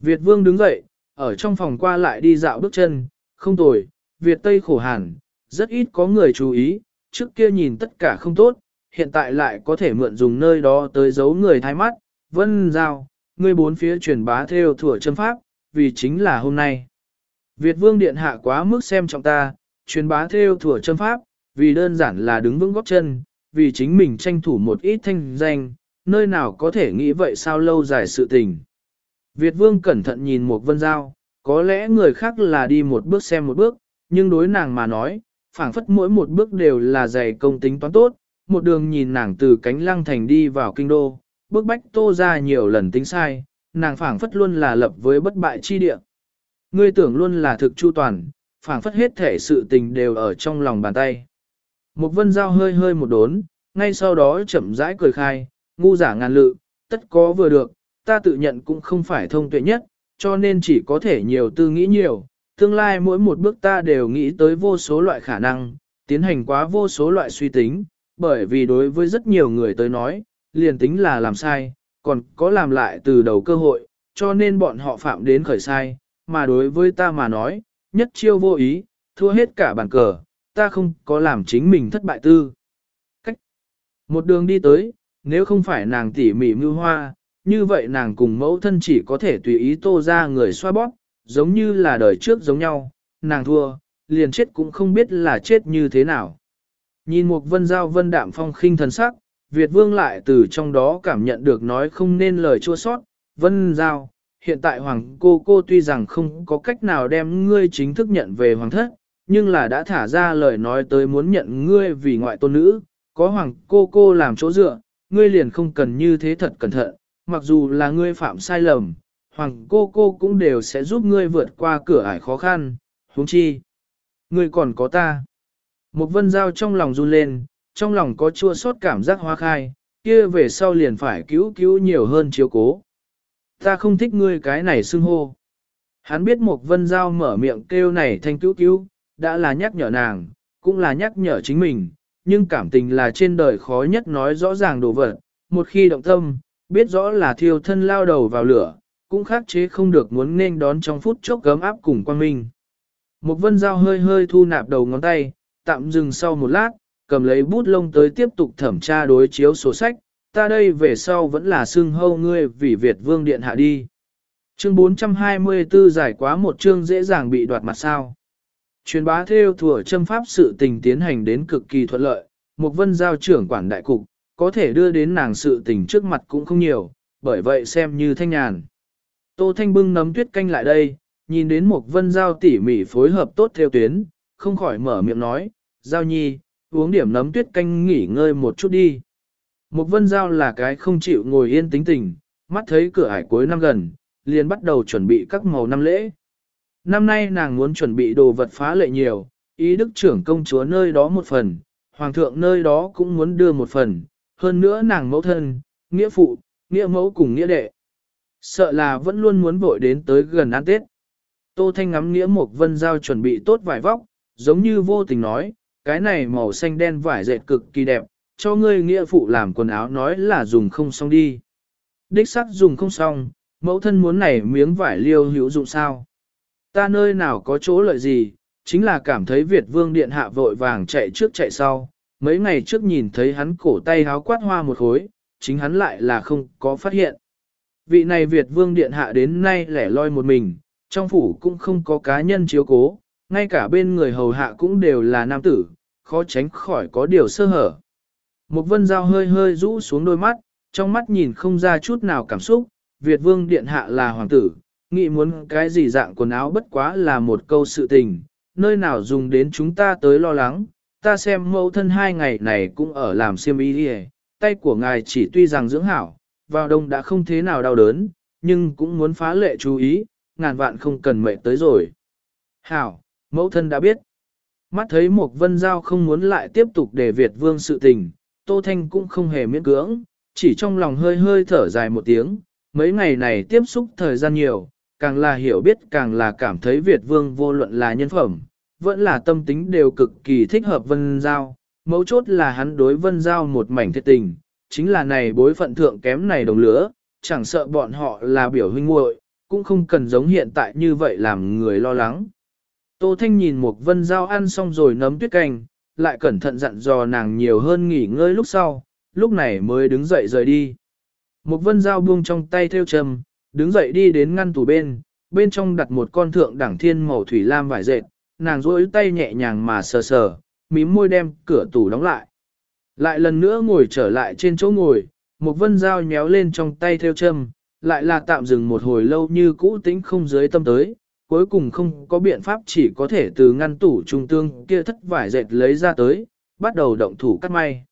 Việt Vương đứng dậy, ở trong phòng qua lại đi dạo bước chân, không tồi, Việt Tây khổ hẳn, rất ít có người chú ý, trước kia nhìn tất cả không tốt, hiện tại lại có thể mượn dùng nơi đó tới giấu người thái mắt, vân giao, người bốn phía truyền bá theo thủa chân pháp, vì chính là hôm nay. Việt Vương Điện Hạ quá mức xem trọng ta, truyền bá theo thủa chân pháp, vì đơn giản là đứng vững góp chân, vì chính mình tranh thủ một ít thanh danh, nơi nào có thể nghĩ vậy sao lâu dài sự tình. Việt vương cẩn thận nhìn một vân giao, có lẽ người khác là đi một bước xem một bước, nhưng đối nàng mà nói, phảng phất mỗi một bước đều là dày công tính toán tốt, một đường nhìn nàng từ cánh lăng thành đi vào kinh đô, bước bách tô ra nhiều lần tính sai, nàng phảng phất luôn là lập với bất bại chi địa. Ngươi tưởng luôn là thực chu toàn, phảng phất hết thể sự tình đều ở trong lòng bàn tay. Một vân giao hơi hơi một đốn, ngay sau đó chậm rãi cười khai, ngu giả ngàn lự, tất có vừa được, ta tự nhận cũng không phải thông tuệ nhất, cho nên chỉ có thể nhiều tư nghĩ nhiều, tương lai mỗi một bước ta đều nghĩ tới vô số loại khả năng, tiến hành quá vô số loại suy tính, bởi vì đối với rất nhiều người tới nói, liền tính là làm sai, còn có làm lại từ đầu cơ hội, cho nên bọn họ phạm đến khởi sai, mà đối với ta mà nói, nhất chiêu vô ý, thua hết cả bàn cờ, ta không có làm chính mình thất bại tư. Cách một đường đi tới, nếu không phải nàng tỉ mỉ mưu hoa, như vậy nàng cùng mẫu thân chỉ có thể tùy ý tô ra người xoa bóp, giống như là đời trước giống nhau, nàng thua, liền chết cũng không biết là chết như thế nào. Nhìn một vân giao vân đạm phong khinh thần sắc, Việt vương lại từ trong đó cảm nhận được nói không nên lời chua sót, vân giao, hiện tại hoàng cô cô tuy rằng không có cách nào đem ngươi chính thức nhận về hoàng thất, nhưng là đã thả ra lời nói tới muốn nhận ngươi vì ngoại tôn nữ, có hoàng cô cô làm chỗ dựa, ngươi liền không cần như thế thật cẩn thận, mặc dù là ngươi phạm sai lầm, hoàng cô cô cũng đều sẽ giúp ngươi vượt qua cửa ải khó khăn, huống chi. Ngươi còn có ta. Một vân giao trong lòng run lên, trong lòng có chua xót cảm giác hoa khai, kia về sau liền phải cứu cứu nhiều hơn chiếu cố. Ta không thích ngươi cái này xưng hô. Hắn biết một vân giao mở miệng kêu này thanh cứu cứu, đã là nhắc nhở nàng, cũng là nhắc nhở chính mình, nhưng cảm tình là trên đời khó nhất nói rõ ràng đồ vật, một khi động tâm, biết rõ là thiêu thân lao đầu vào lửa, cũng khắc chế không được muốn nên đón trong phút chốc gấm áp cùng quan minh. Một vân dao hơi hơi thu nạp đầu ngón tay, tạm dừng sau một lát, cầm lấy bút lông tới tiếp tục thẩm tra đối chiếu sổ sách, ta đây về sau vẫn là xưng hâu ngươi vì Việt vương điện hạ đi. Chương 424 giải quá một chương dễ dàng bị đoạt mặt sao. Truyền bá theo thừa châm pháp sự tình tiến hành đến cực kỳ thuận lợi, một vân giao trưởng quản đại cục, có thể đưa đến nàng sự tình trước mặt cũng không nhiều, bởi vậy xem như thanh nhàn. Tô Thanh bưng nấm tuyết canh lại đây, nhìn đến một vân giao tỉ mỉ phối hợp tốt theo tuyến, không khỏi mở miệng nói, giao nhi, uống điểm nấm tuyết canh nghỉ ngơi một chút đi. Một vân giao là cái không chịu ngồi yên tính tình, mắt thấy cửa ải cuối năm gần, liền bắt đầu chuẩn bị các màu năm lễ. Năm nay nàng muốn chuẩn bị đồ vật phá lệ nhiều, ý đức trưởng công chúa nơi đó một phần, hoàng thượng nơi đó cũng muốn đưa một phần, hơn nữa nàng mẫu thân, nghĩa phụ, nghĩa mẫu cùng nghĩa đệ. Sợ là vẫn luôn muốn vội đến tới gần ăn Tết. Tô Thanh ngắm nghĩa một vân giao chuẩn bị tốt vải vóc, giống như vô tình nói, cái này màu xanh đen vải dệt cực kỳ đẹp, cho ngươi nghĩa phụ làm quần áo nói là dùng không xong đi. Đích sắc dùng không xong, mẫu thân muốn này miếng vải liêu hữu dụng sao. Ta nơi nào có chỗ lợi gì, chính là cảm thấy Việt vương điện hạ vội vàng chạy trước chạy sau, mấy ngày trước nhìn thấy hắn cổ tay háo quát hoa một khối, chính hắn lại là không có phát hiện. Vị này Việt vương điện hạ đến nay lẻ loi một mình, trong phủ cũng không có cá nhân chiếu cố, ngay cả bên người hầu hạ cũng đều là nam tử, khó tránh khỏi có điều sơ hở. Một vân dao hơi hơi rũ xuống đôi mắt, trong mắt nhìn không ra chút nào cảm xúc, Việt vương điện hạ là hoàng tử, nghĩ muốn cái gì dạng quần áo bất quá là một câu sự tình, nơi nào dùng đến chúng ta tới lo lắng, ta xem mẫu thân hai ngày này cũng ở làm xiêm y đi tay của ngài chỉ tuy rằng dưỡng hảo, vào đông đã không thế nào đau đớn, nhưng cũng muốn phá lệ chú ý, ngàn vạn không cần mệt tới rồi. Hảo, mẫu thân đã biết. Mắt thấy một vân giao không muốn lại tiếp tục để Việt vương sự tình, Tô Thanh cũng không hề miễn cưỡng, chỉ trong lòng hơi hơi thở dài một tiếng, mấy ngày này tiếp xúc thời gian nhiều, càng là hiểu biết càng là cảm thấy Việt vương vô luận là nhân phẩm, vẫn là tâm tính đều cực kỳ thích hợp vân giao, mấu chốt là hắn đối vân giao một mảnh thiệt tình, chính là này bối phận thượng kém này đồng lứa, chẳng sợ bọn họ là biểu huynh muội, cũng không cần giống hiện tại như vậy làm người lo lắng. Tô Thanh nhìn một vân giao ăn xong rồi nấm tuyết canh, lại cẩn thận dặn dò nàng nhiều hơn nghỉ ngơi lúc sau, lúc này mới đứng dậy rời đi. Một vân giao buông trong tay theo trầm, đứng dậy đi đến ngăn tủ bên, bên trong đặt một con thượng đẳng thiên màu thủy lam vải dệt, nàng duỗi tay nhẹ nhàng mà sờ sờ, mím môi đem cửa tủ đóng lại. Lại lần nữa ngồi trở lại trên chỗ ngồi, một vân dao nhéo lên trong tay theo châm, lại là tạm dừng một hồi lâu như cũ tính không dưới tâm tới, cuối cùng không có biện pháp chỉ có thể từ ngăn tủ trung tương kia thất vải dệt lấy ra tới, bắt đầu động thủ cắt may.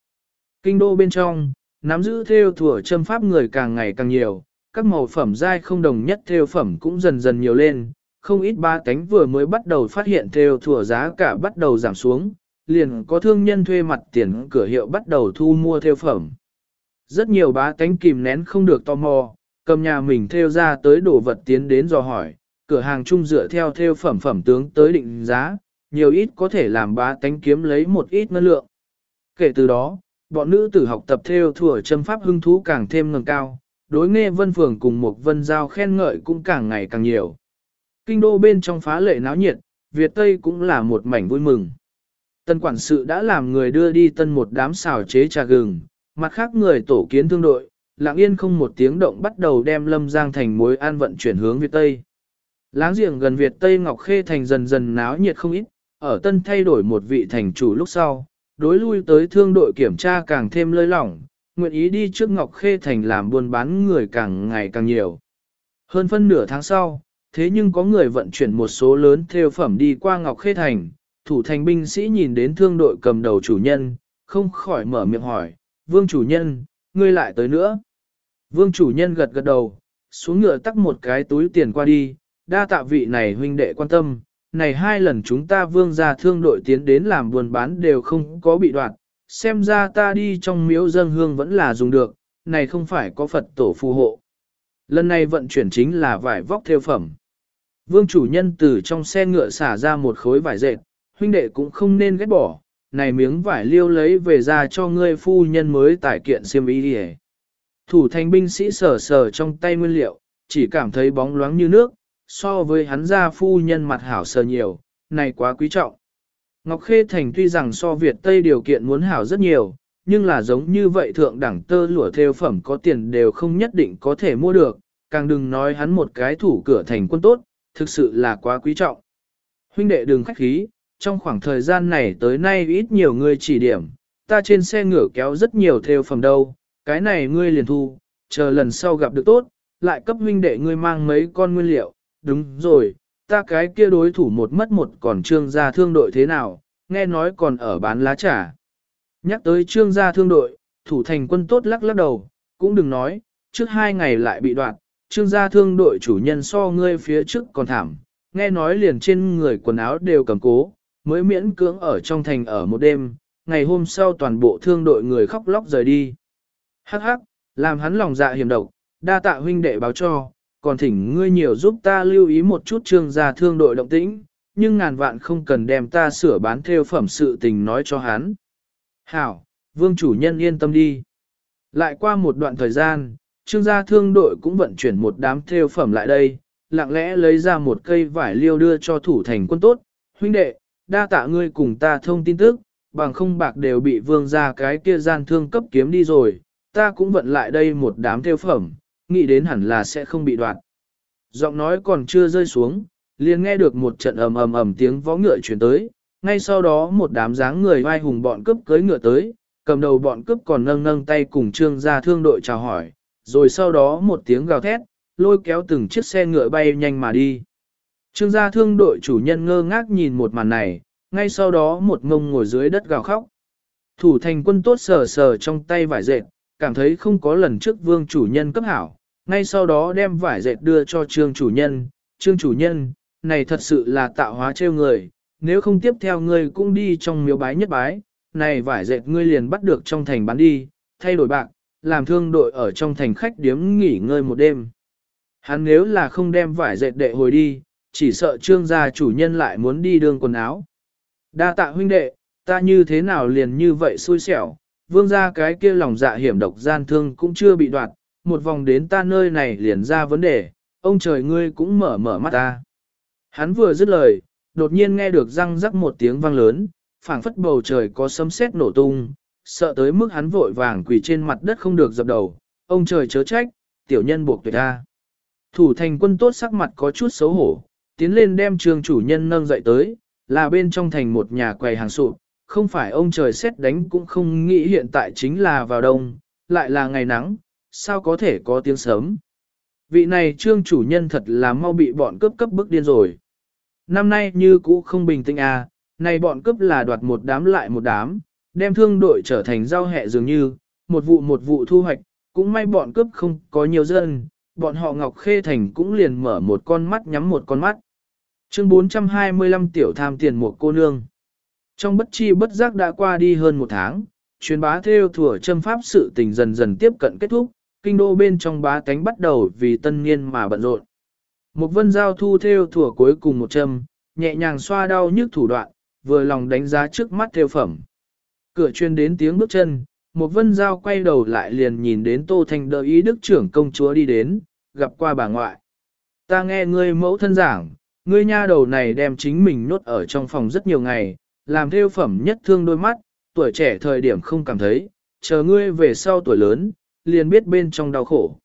Kinh đô bên trong, nắm giữ theo thủa châm pháp người càng ngày càng nhiều, các màu phẩm dai không đồng nhất theo phẩm cũng dần dần nhiều lên, không ít ba cánh vừa mới bắt đầu phát hiện theo thủa giá cả bắt đầu giảm xuống, liền có thương nhân thuê mặt tiền cửa hiệu bắt đầu thu mua theo phẩm. Rất nhiều bá tánh kìm nén không được tò mò, cầm nhà mình theo ra tới đồ vật tiến đến dò hỏi, cửa hàng chung dựa theo theo phẩm phẩm tướng tới định giá, nhiều ít có thể làm bá tánh kiếm lấy một ít ngân lượng. Kể từ đó, bọn nữ tử học tập theo thừa châm pháp hưng thú càng thêm ngầm cao, đối nghe vân phường cùng một vân giao khen ngợi cũng càng ngày càng nhiều. Kinh đô bên trong phá lệ náo nhiệt, Việt Tây cũng là một mảnh vui mừng. Tân quản sự đã làm người đưa đi tân một đám xào chế trà gừng, mặt khác người tổ kiến thương đội, lặng yên không một tiếng động bắt đầu đem lâm giang thành mối an vận chuyển hướng Việt Tây. Láng giềng gần Việt Tây Ngọc Khê thành dần dần náo nhiệt không ít, ở tân thay đổi một vị thành chủ lúc sau, đối lui tới thương đội kiểm tra càng thêm lơi lỏng, nguyện ý đi trước Ngọc Khê thành làm buôn bán người càng ngày càng nhiều. Hơn phân nửa tháng sau, thế nhưng có người vận chuyển một số lớn theo phẩm đi qua Ngọc Khê thành, thủ thành binh sĩ nhìn đến thương đội cầm đầu chủ nhân, không khỏi mở miệng hỏi, vương chủ nhân, ngươi lại tới nữa. Vương chủ nhân gật gật đầu, xuống ngựa tắc một cái túi tiền qua đi, đa tạ vị này huynh đệ quan tâm, này hai lần chúng ta vương ra thương đội tiến đến làm buôn bán đều không có bị đoạn, xem ra ta đi trong miếu dân hương vẫn là dùng được, này không phải có Phật tổ phù hộ. Lần này vận chuyển chính là vải vóc theo phẩm. Vương chủ nhân từ trong xe ngựa xả ra một khối vải dệt, huynh đệ cũng không nên ghét bỏ, này miếng vải liêu lấy về ra cho ngươi phu nhân mới tải kiện xiêm y đi Thủ thành binh sĩ sờ sờ trong tay nguyên liệu, chỉ cảm thấy bóng loáng như nước, so với hắn ra phu nhân mặt hảo sờ nhiều, này quá quý trọng. Ngọc Khê Thành tuy rằng so Việt Tây điều kiện muốn hảo rất nhiều, nhưng là giống như vậy thượng đẳng tơ lụa theo phẩm có tiền đều không nhất định có thể mua được, càng đừng nói hắn một cái thủ cửa thành quân tốt, thực sự là quá quý trọng. Huynh đệ đừng khách khí, trong khoảng thời gian này tới nay ít nhiều người chỉ điểm, ta trên xe ngựa kéo rất nhiều theo phẩm đâu, cái này ngươi liền thu, chờ lần sau gặp được tốt, lại cấp huynh đệ ngươi mang mấy con nguyên liệu, đúng rồi, ta cái kia đối thủ một mất một còn trương gia thương đội thế nào, nghe nói còn ở bán lá trà. Nhắc tới trương gia thương đội, thủ thành quân tốt lắc lắc đầu, cũng đừng nói, trước hai ngày lại bị đoạn, trương gia thương đội chủ nhân so ngươi phía trước còn thảm, nghe nói liền trên người quần áo đều cầm cố, mới miễn cưỡng ở trong thành ở một đêm, ngày hôm sau toàn bộ thương đội người khóc lóc rời đi. Hắc hắc, làm hắn lòng dạ hiểm độc, đa tạ huynh đệ báo cho, còn thỉnh ngươi nhiều giúp ta lưu ý một chút trương gia thương đội động tĩnh, nhưng ngàn vạn không cần đem ta sửa bán theo phẩm sự tình nói cho hắn. Hảo, vương chủ nhân yên tâm đi. Lại qua một đoạn thời gian, trương gia thương đội cũng vận chuyển một đám theo phẩm lại đây, lặng lẽ lấy ra một cây vải liêu đưa cho thủ thành quân tốt, huynh đệ, đa tạ ngươi cùng ta thông tin tức, bằng không bạc đều bị vương ra cái kia gian thương cấp kiếm đi rồi, ta cũng vận lại đây một đám theo phẩm, nghĩ đến hẳn là sẽ không bị đoạt. Giọng nói còn chưa rơi xuống, liền nghe được một trận ầm ầm ầm tiếng vó ngựa chuyển tới, ngay sau đó một đám dáng người vai hùng bọn cướp cưới ngựa tới, cầm đầu bọn cướp còn nâng nâng tay cùng trương gia thương đội chào hỏi, rồi sau đó một tiếng gào thét, lôi kéo từng chiếc xe ngựa bay nhanh mà đi. Trương gia thương đội chủ nhân ngơ ngác nhìn một màn này, ngay sau đó một ngông ngồi dưới đất gào khóc. Thủ thành quân tốt sờ sờ trong tay vải dệt, cảm thấy không có lần trước vương chủ nhân cấp hảo, ngay sau đó đem vải dệt đưa cho trương chủ nhân. Trương chủ nhân, này thật sự là tạo hóa trêu người, nếu không tiếp theo ngươi cũng đi trong miếu bái nhất bái, này vải dệt ngươi liền bắt được trong thành bán đi, thay đổi bạc, làm thương đội ở trong thành khách điếm nghỉ ngơi một đêm. Hắn nếu là không đem vải dệt đệ hồi đi, chỉ sợ trương gia chủ nhân lại muốn đi đường quần áo. Đa tạ huynh đệ, ta như thế nào liền như vậy xui xẻo, vương gia cái kia lòng dạ hiểm độc gian thương cũng chưa bị đoạt, một vòng đến ta nơi này liền ra vấn đề, ông trời ngươi cũng mở mở mắt ta. Hắn vừa dứt lời, đột nhiên nghe được răng rắc một tiếng vang lớn, phảng phất bầu trời có sấm sét nổ tung, sợ tới mức hắn vội vàng quỳ trên mặt đất không được dập đầu, ông trời chớ trách, tiểu nhân buộc tuyệt ta. Thủ thành quân tốt sắc mặt có chút xấu hổ, tiến lên đem trường chủ nhân nâng dậy tới, là bên trong thành một nhà quầy hàng sụp, không phải ông trời xét đánh cũng không nghĩ hiện tại chính là vào đông, lại là ngày nắng, sao có thể có tiếng sớm. Vị này trương chủ nhân thật là mau bị bọn cướp cấp bức điên rồi. Năm nay như cũ không bình tĩnh à, này bọn cướp là đoạt một đám lại một đám, đem thương đội trở thành giao hẹ dường như, một vụ một vụ thu hoạch, cũng may bọn cướp không có nhiều dân, bọn họ Ngọc Khê Thành cũng liền mở một con mắt nhắm một con mắt. Chương 425 tiểu tham tiền một cô nương. Trong bất chi bất giác đã qua đi hơn một tháng, truyền bá theo thủa châm pháp sự tình dần dần tiếp cận kết thúc, kinh đô bên trong bá cánh bắt đầu vì tân niên mà bận rộn. Một vân giao thu theo thủa cuối cùng một châm, nhẹ nhàng xoa đau nhức thủ đoạn, vừa lòng đánh giá trước mắt theo phẩm. Cửa chuyên đến tiếng bước chân, một vân giao quay đầu lại liền nhìn đến Tô Thanh đợi ý đức trưởng công chúa đi đến, gặp qua bà ngoại. Ta nghe ngươi mẫu thân giảng, ngươi nha đầu này đem chính mình nốt ở trong phòng rất nhiều ngày, làm theo phẩm nhất thương đôi mắt, tuổi trẻ thời điểm không cảm thấy, chờ ngươi về sau tuổi lớn, liền biết bên trong đau khổ.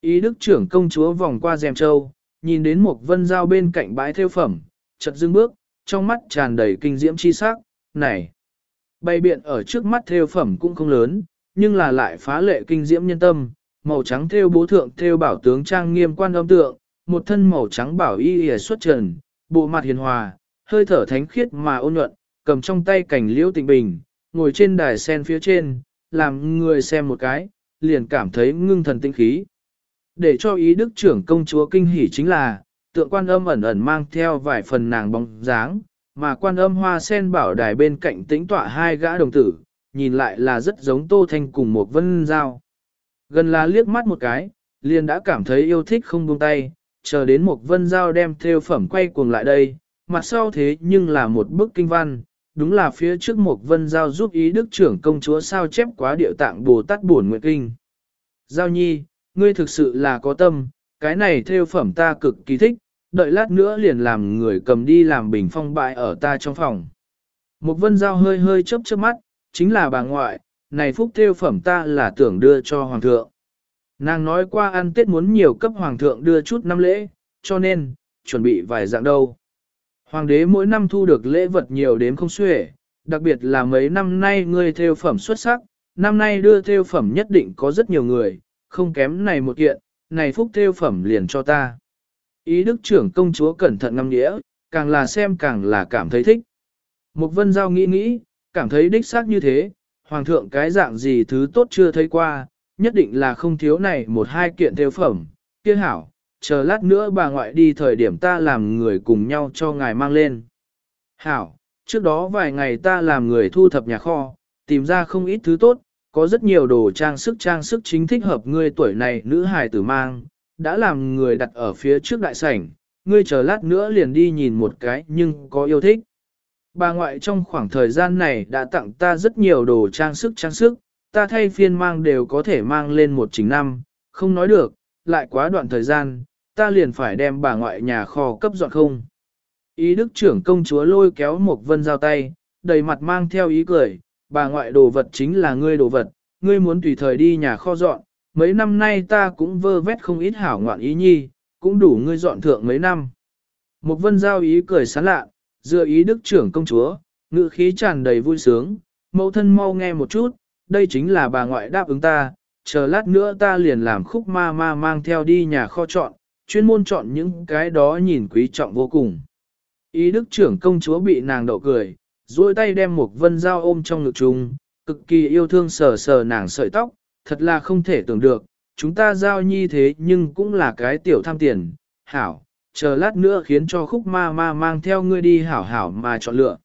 Ý đức trưởng công chúa vòng qua dèm châu, nhìn đến một vân giao bên cạnh bãi theo phẩm, chợt dưng bước, trong mắt tràn đầy kinh diễm chi sắc, này. Bày biện ở trước mắt theo phẩm cũng không lớn, nhưng là lại phá lệ kinh diễm nhân tâm, màu trắng theo bố thượng theo bảo tướng trang nghiêm quan âm tượng, một thân màu trắng bảo y y xuất trần, bộ mặt hiền hòa, hơi thở thánh khiết mà ôn nhuận, cầm trong tay cảnh liễu tịnh bình, ngồi trên đài sen phía trên, làm người xem một cái, liền cảm thấy ngưng thần tinh khí. Để cho ý đức trưởng công chúa kinh hỉ chính là, tượng quan âm ẩn ẩn mang theo vài phần nàng bóng dáng, mà quan âm hoa sen bảo đài bên cạnh tĩnh tọa hai gã đồng tử, nhìn lại là rất giống Tô Thanh cùng một vân giao. Gần là liếc mắt một cái, liền đã cảm thấy yêu thích không buông tay, chờ đến một vân giao đem theo phẩm quay cuồng lại đây, mặt sau thế nhưng là một bức kinh văn, đúng là phía trước một vân giao giúp ý đức trưởng công chúa sao chép quá điệu tạng Bồ Tát Bổn nguyện Kinh. Giao nhi, ngươi thực sự là có tâm, cái này theo phẩm ta cực kỳ thích, đợi lát nữa liền làm người cầm đi làm bình phong bại ở ta trong phòng. Một vân giao hơi hơi chớp chớp mắt, chính là bà ngoại, này phúc theo phẩm ta là tưởng đưa cho hoàng thượng. Nàng nói qua ăn tết muốn nhiều cấp hoàng thượng đưa chút năm lễ, cho nên, chuẩn bị vài dạng đâu. Hoàng đế mỗi năm thu được lễ vật nhiều đến không xuể, đặc biệt là mấy năm nay ngươi theo phẩm xuất sắc, năm nay đưa theo phẩm nhất định có rất nhiều người, không kém này một kiện, này phúc theo phẩm liền cho ta. Ý đức trưởng công chúa cẩn thận ngâm nghĩa, càng là xem càng là cảm thấy thích. Mục vân giao nghĩ nghĩ, cảm thấy đích xác như thế, hoàng thượng cái dạng gì thứ tốt chưa thấy qua, nhất định là không thiếu này một hai kiện theo phẩm, kia hảo, chờ lát nữa bà ngoại đi thời điểm ta làm người cùng nhau cho ngài mang lên. Hảo, trước đó vài ngày ta làm người thu thập nhà kho, tìm ra không ít thứ tốt, có rất nhiều đồ trang sức trang sức chính thích hợp ngươi tuổi này nữ hài tử mang, đã làm người đặt ở phía trước đại sảnh, ngươi chờ lát nữa liền đi nhìn một cái nhưng có yêu thích. Bà ngoại trong khoảng thời gian này đã tặng ta rất nhiều đồ trang sức trang sức, ta thay phiên mang đều có thể mang lên một chính năm, không nói được, lại quá đoạn thời gian, ta liền phải đem bà ngoại nhà kho cấp dọn không. Ý đức trưởng công chúa lôi kéo một vân giao tay, đầy mặt mang theo ý cười, bà ngoại đồ vật chính là ngươi đồ vật, ngươi muốn tùy thời đi nhà kho dọn, mấy năm nay ta cũng vơ vét không ít hảo ngoạn ý nhi, cũng đủ ngươi dọn thượng mấy năm. Một vân giao ý cười sán lạ, dựa ý đức trưởng công chúa, ngự khí tràn đầy vui sướng, mẫu thân mau nghe một chút, đây chính là bà ngoại đáp ứng ta, chờ lát nữa ta liền làm khúc ma ma mang theo đi nhà kho chọn, chuyên môn chọn những cái đó nhìn quý trọng vô cùng. Ý đức trưởng công chúa bị nàng đậu cười, duỗi tay đem một vân dao ôm trong ngực chung, cực kỳ yêu thương sờ sờ nàng sợi tóc, thật là không thể tưởng được, chúng ta giao nhi thế nhưng cũng là cái tiểu tham tiền, hảo, chờ lát nữa khiến cho khúc ma ma mang theo ngươi đi hảo hảo mà chọn lựa.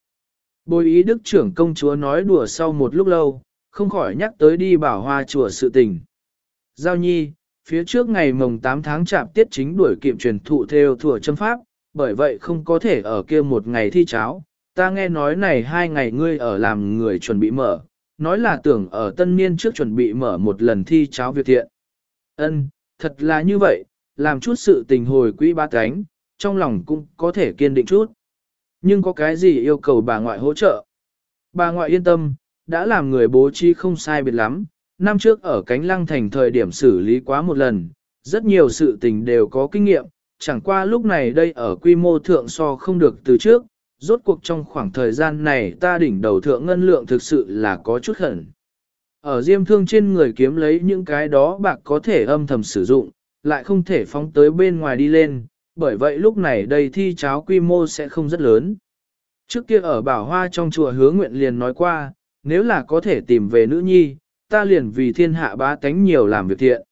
Bồi ý đức trưởng công chúa nói đùa sau một lúc lâu, không khỏi nhắc tới đi bảo hoa chùa sự tình. Giao nhi, phía trước ngày mồng 8 tháng chạp tiết chính đuổi kiệm truyền thụ theo thừa châm pháp, bởi vậy không có thể ở kia một ngày thi cháo. Ta nghe nói này hai ngày ngươi ở làm người chuẩn bị mở, nói là tưởng ở tân niên trước chuẩn bị mở một lần thi cháo việc thiện. Ân, thật là như vậy, làm chút sự tình hồi quỹ ba cánh, trong lòng cũng có thể kiên định chút. Nhưng có cái gì yêu cầu bà ngoại hỗ trợ? Bà ngoại yên tâm, đã làm người bố trí không sai biệt lắm, năm trước ở cánh lăng thành thời điểm xử lý quá một lần, rất nhiều sự tình đều có kinh nghiệm, chẳng qua lúc này đây ở quy mô thượng so không được từ trước, rốt cuộc trong khoảng thời gian này ta đỉnh đầu thượng ngân lượng thực sự là có chút khẩn. Ở diêm thương trên người kiếm lấy những cái đó bạc có thể âm thầm sử dụng, lại không thể phóng tới bên ngoài đi lên, bởi vậy lúc này đây thi cháo quy mô sẽ không rất lớn. Trước kia ở bảo hoa trong chùa hứa nguyện liền nói qua, nếu là có thể tìm về nữ nhi, ta liền vì thiên hạ bá tánh nhiều làm việc thiện.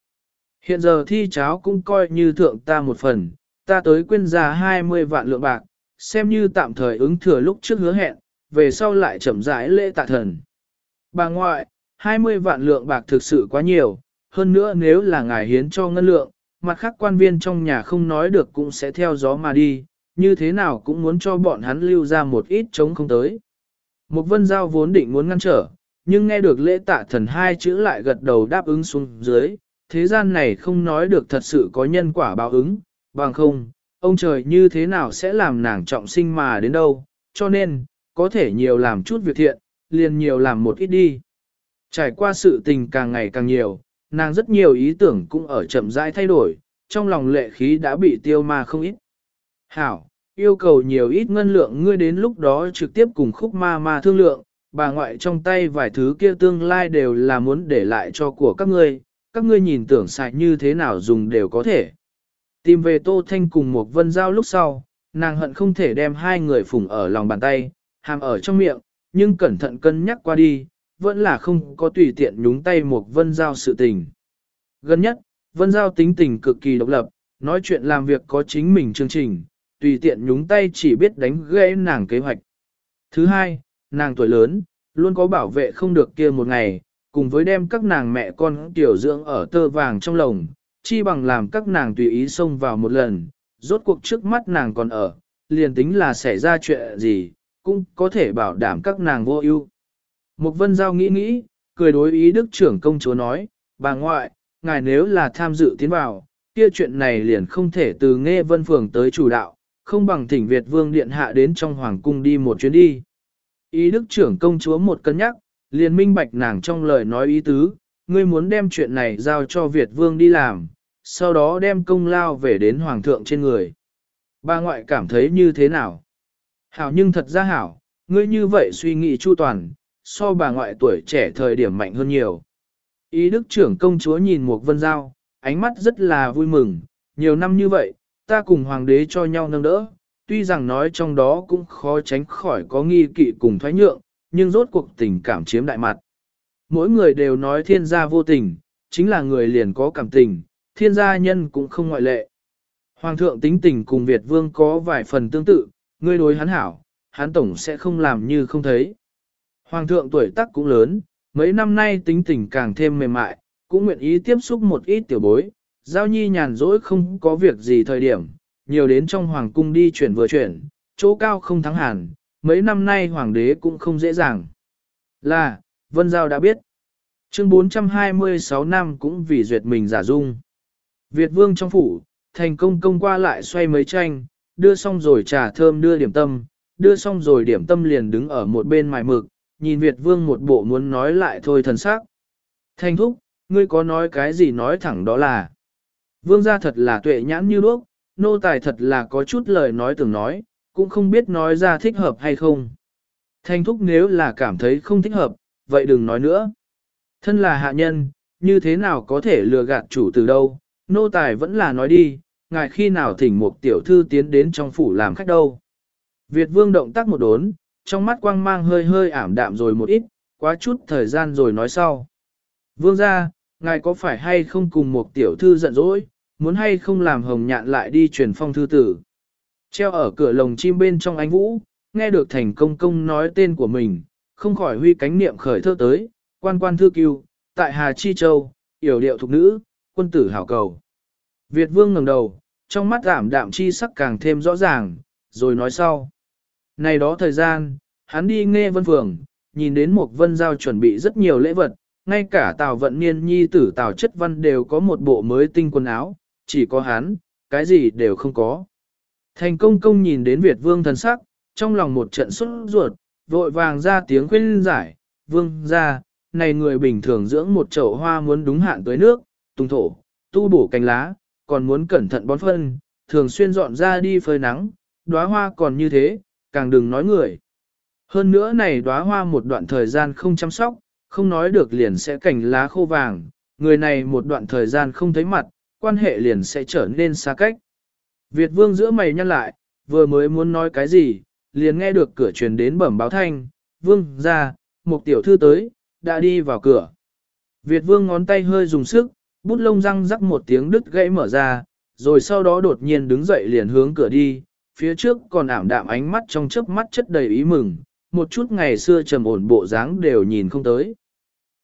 Hiện giờ thi cháo cũng coi như thượng ta một phần, ta tới quyên ra 20 vạn lượng bạc, xem như tạm thời ứng thừa lúc trước hứa hẹn, về sau lại chậm rãi lễ tạ thần. Bà ngoại, 20 vạn lượng bạc thực sự quá nhiều, hơn nữa nếu là ngài hiến cho ngân lượng, mặt khác quan viên trong nhà không nói được cũng sẽ theo gió mà đi, như thế nào cũng muốn cho bọn hắn lưu ra một ít chống không tới. Một vân giao vốn định muốn ngăn trở, nhưng nghe được lễ tạ thần hai chữ lại gật đầu đáp ứng xuống dưới, thế gian này không nói được thật sự có nhân quả báo ứng, bằng không, ông trời như thế nào sẽ làm nàng trọng sinh mà đến đâu, cho nên, có thể nhiều làm chút việc thiện, liền nhiều làm một ít đi. Trải qua sự tình càng ngày càng nhiều, nàng rất nhiều ý tưởng cũng ở chậm rãi thay đổi, trong lòng lệ khí đã bị tiêu ma không ít. Hảo, yêu cầu nhiều ít ngân lượng ngươi đến lúc đó trực tiếp cùng khúc ma ma thương lượng, bà ngoại trong tay vài thứ kia tương lai đều là muốn để lại cho của các ngươi, các ngươi nhìn tưởng xài như thế nào dùng đều có thể. Tìm về Tô Thanh cùng một vân giao lúc sau, nàng hận không thể đem hai người phùng ở lòng bàn tay, hàm ở trong miệng, nhưng cẩn thận cân nhắc qua đi, vẫn là không có tùy tiện nhúng tay một vân giao sự tình. Gần nhất, vân giao tính tình cực kỳ độc lập, nói chuyện làm việc có chính mình chương trình, tùy tiện nhúng tay chỉ biết đánh gãy nàng kế hoạch. Thứ hai, nàng tuổi lớn, luôn có bảo vệ không được kia một ngày, cùng với đem các nàng mẹ con tiểu dưỡng ở tơ vàng trong lồng, chi bằng làm các nàng tùy ý xông vào một lần, rốt cuộc trước mắt nàng còn ở, liền tính là xảy ra chuyện gì, cũng có thể bảo đảm các nàng vô ưu. Mục vân giao nghĩ nghĩ, cười đối ý đức trưởng công chúa nói, bà ngoại, ngài nếu là tham dự tiến vào, kia chuyện này liền không thể từ nghe vân phường tới chủ đạo, không bằng thỉnh Việt vương điện hạ đến trong hoàng cung đi một chuyến đi. Ý đức trưởng công chúa một cân nhắc, liền minh bạch nàng trong lời nói ý tứ, ngươi muốn đem chuyện này giao cho Việt vương đi làm, sau đó đem công lao về đến hoàng thượng trên người. Bà ngoại cảm thấy như thế nào? Hảo nhưng thật ra hảo, ngươi như vậy suy nghĩ chu toàn, so bà ngoại tuổi trẻ thời điểm mạnh hơn nhiều. Ý đức trưởng công chúa nhìn một vân giao, ánh mắt rất là vui mừng, nhiều năm như vậy, ta cùng hoàng đế cho nhau nâng đỡ, tuy rằng nói trong đó cũng khó tránh khỏi có nghi kỵ cùng thoái nhượng, nhưng rốt cuộc tình cảm chiếm đại mặt. mỗi người đều nói thiên gia vô tình, chính là người liền có cảm tình, thiên gia nhân cũng không ngoại lệ. Hoàng thượng tính tình cùng Việt vương có vài phần tương tự, ngươi đối hắn hảo, hắn tổng sẽ không làm như không thấy. Hoàng thượng tuổi tác cũng lớn, mấy năm nay tính tình càng thêm mềm mại, cũng nguyện ý tiếp xúc một ít tiểu bối, giao nhi nhàn rỗi không có việc gì thời điểm, nhiều đến trong hoàng cung đi chuyển vừa chuyển, chỗ cao không thắng hẳn, mấy năm nay hoàng đế cũng không dễ dàng. Là, Vân Giao đã biết. Chương 426 năm cũng vì duyệt mình giả dung. Việt vương trong phủ, thành công công qua lại xoay mấy tranh, đưa xong rồi trà thơm đưa điểm tâm, đưa xong rồi điểm tâm liền đứng ở một bên mài mực, nhìn Việt vương một bộ muốn nói lại thôi thần sắc. thành thúc, ngươi có nói cái gì nói thẳng đó là. Vương gia thật là tuệ nhãn như đuốc, nô tài thật là có chút lời nói tưởng nói, cũng không biết nói ra thích hợp hay không. Thanh thúc nếu là cảm thấy không thích hợp, vậy đừng nói nữa. Thân là hạ nhân, như thế nào có thể lừa gạt chủ từ đâu, nô tài vẫn là nói đi, ngài khi nào thỉnh một tiểu thư tiến đến trong phủ làm khách đâu. Việt vương động tác một đốn, trong mắt quang mang hơi hơi ảm đạm rồi một ít, quá chút thời gian rồi nói sau. Vương ra, ngài có phải hay không cùng một tiểu thư giận dỗi, muốn hay không làm hồng nhạn lại đi truyền phong thư tử. Treo ở cửa lồng chim bên trong ánh vũ, nghe được thành công công nói tên của mình, không khỏi huy cánh niệm khởi thơ tới, quan quan thư cưu, tại Hà Chi Châu, yểu điệu thục nữ, quân tử hảo cầu. Việt vương ngẩng đầu, trong mắt giảm đạm chi sắc càng thêm rõ ràng, rồi nói sau. Này đó thời gian, hắn đi nghe vân phường, nhìn đến một vân giao chuẩn bị rất nhiều lễ vật, ngay cả Tào Vận Niên nhi tử Tào Chất Văn đều có một bộ mới tinh quần áo, chỉ có hắn, cái gì đều không có. Thành công công nhìn đến Việt vương thần sắc, trong lòng một trận xuất ruột, vội vàng ra tiếng khuyên giải, vương ra, này người bình thường dưỡng một chậu hoa muốn đúng hạn tới nước, tung thổ, tu bổ cành lá, còn muốn cẩn thận bón phân, thường xuyên dọn ra đi phơi nắng, đóa hoa còn như thế, càng đừng nói người. Hơn nữa này đóa hoa một đoạn thời gian không chăm sóc, không nói được liền sẽ cành lá khô vàng, người này một đoạn thời gian không thấy mặt, quan hệ liền sẽ trở nên xa cách. Việt vương giữa mày nhăn lại, vừa mới muốn nói cái gì, liền nghe được cửa truyền đến bẩm báo thanh, vương ra, một tiểu thư tới, đã đi vào cửa. Việt vương ngón tay hơi dùng sức, bút lông răng rắc một tiếng đứt gãy mở ra, rồi sau đó đột nhiên đứng dậy liền hướng cửa đi, phía trước còn ảm đạm ánh mắt trong chớp mắt chất đầy ý mừng, một chút ngày xưa trầm ổn bộ dáng đều nhìn không tới.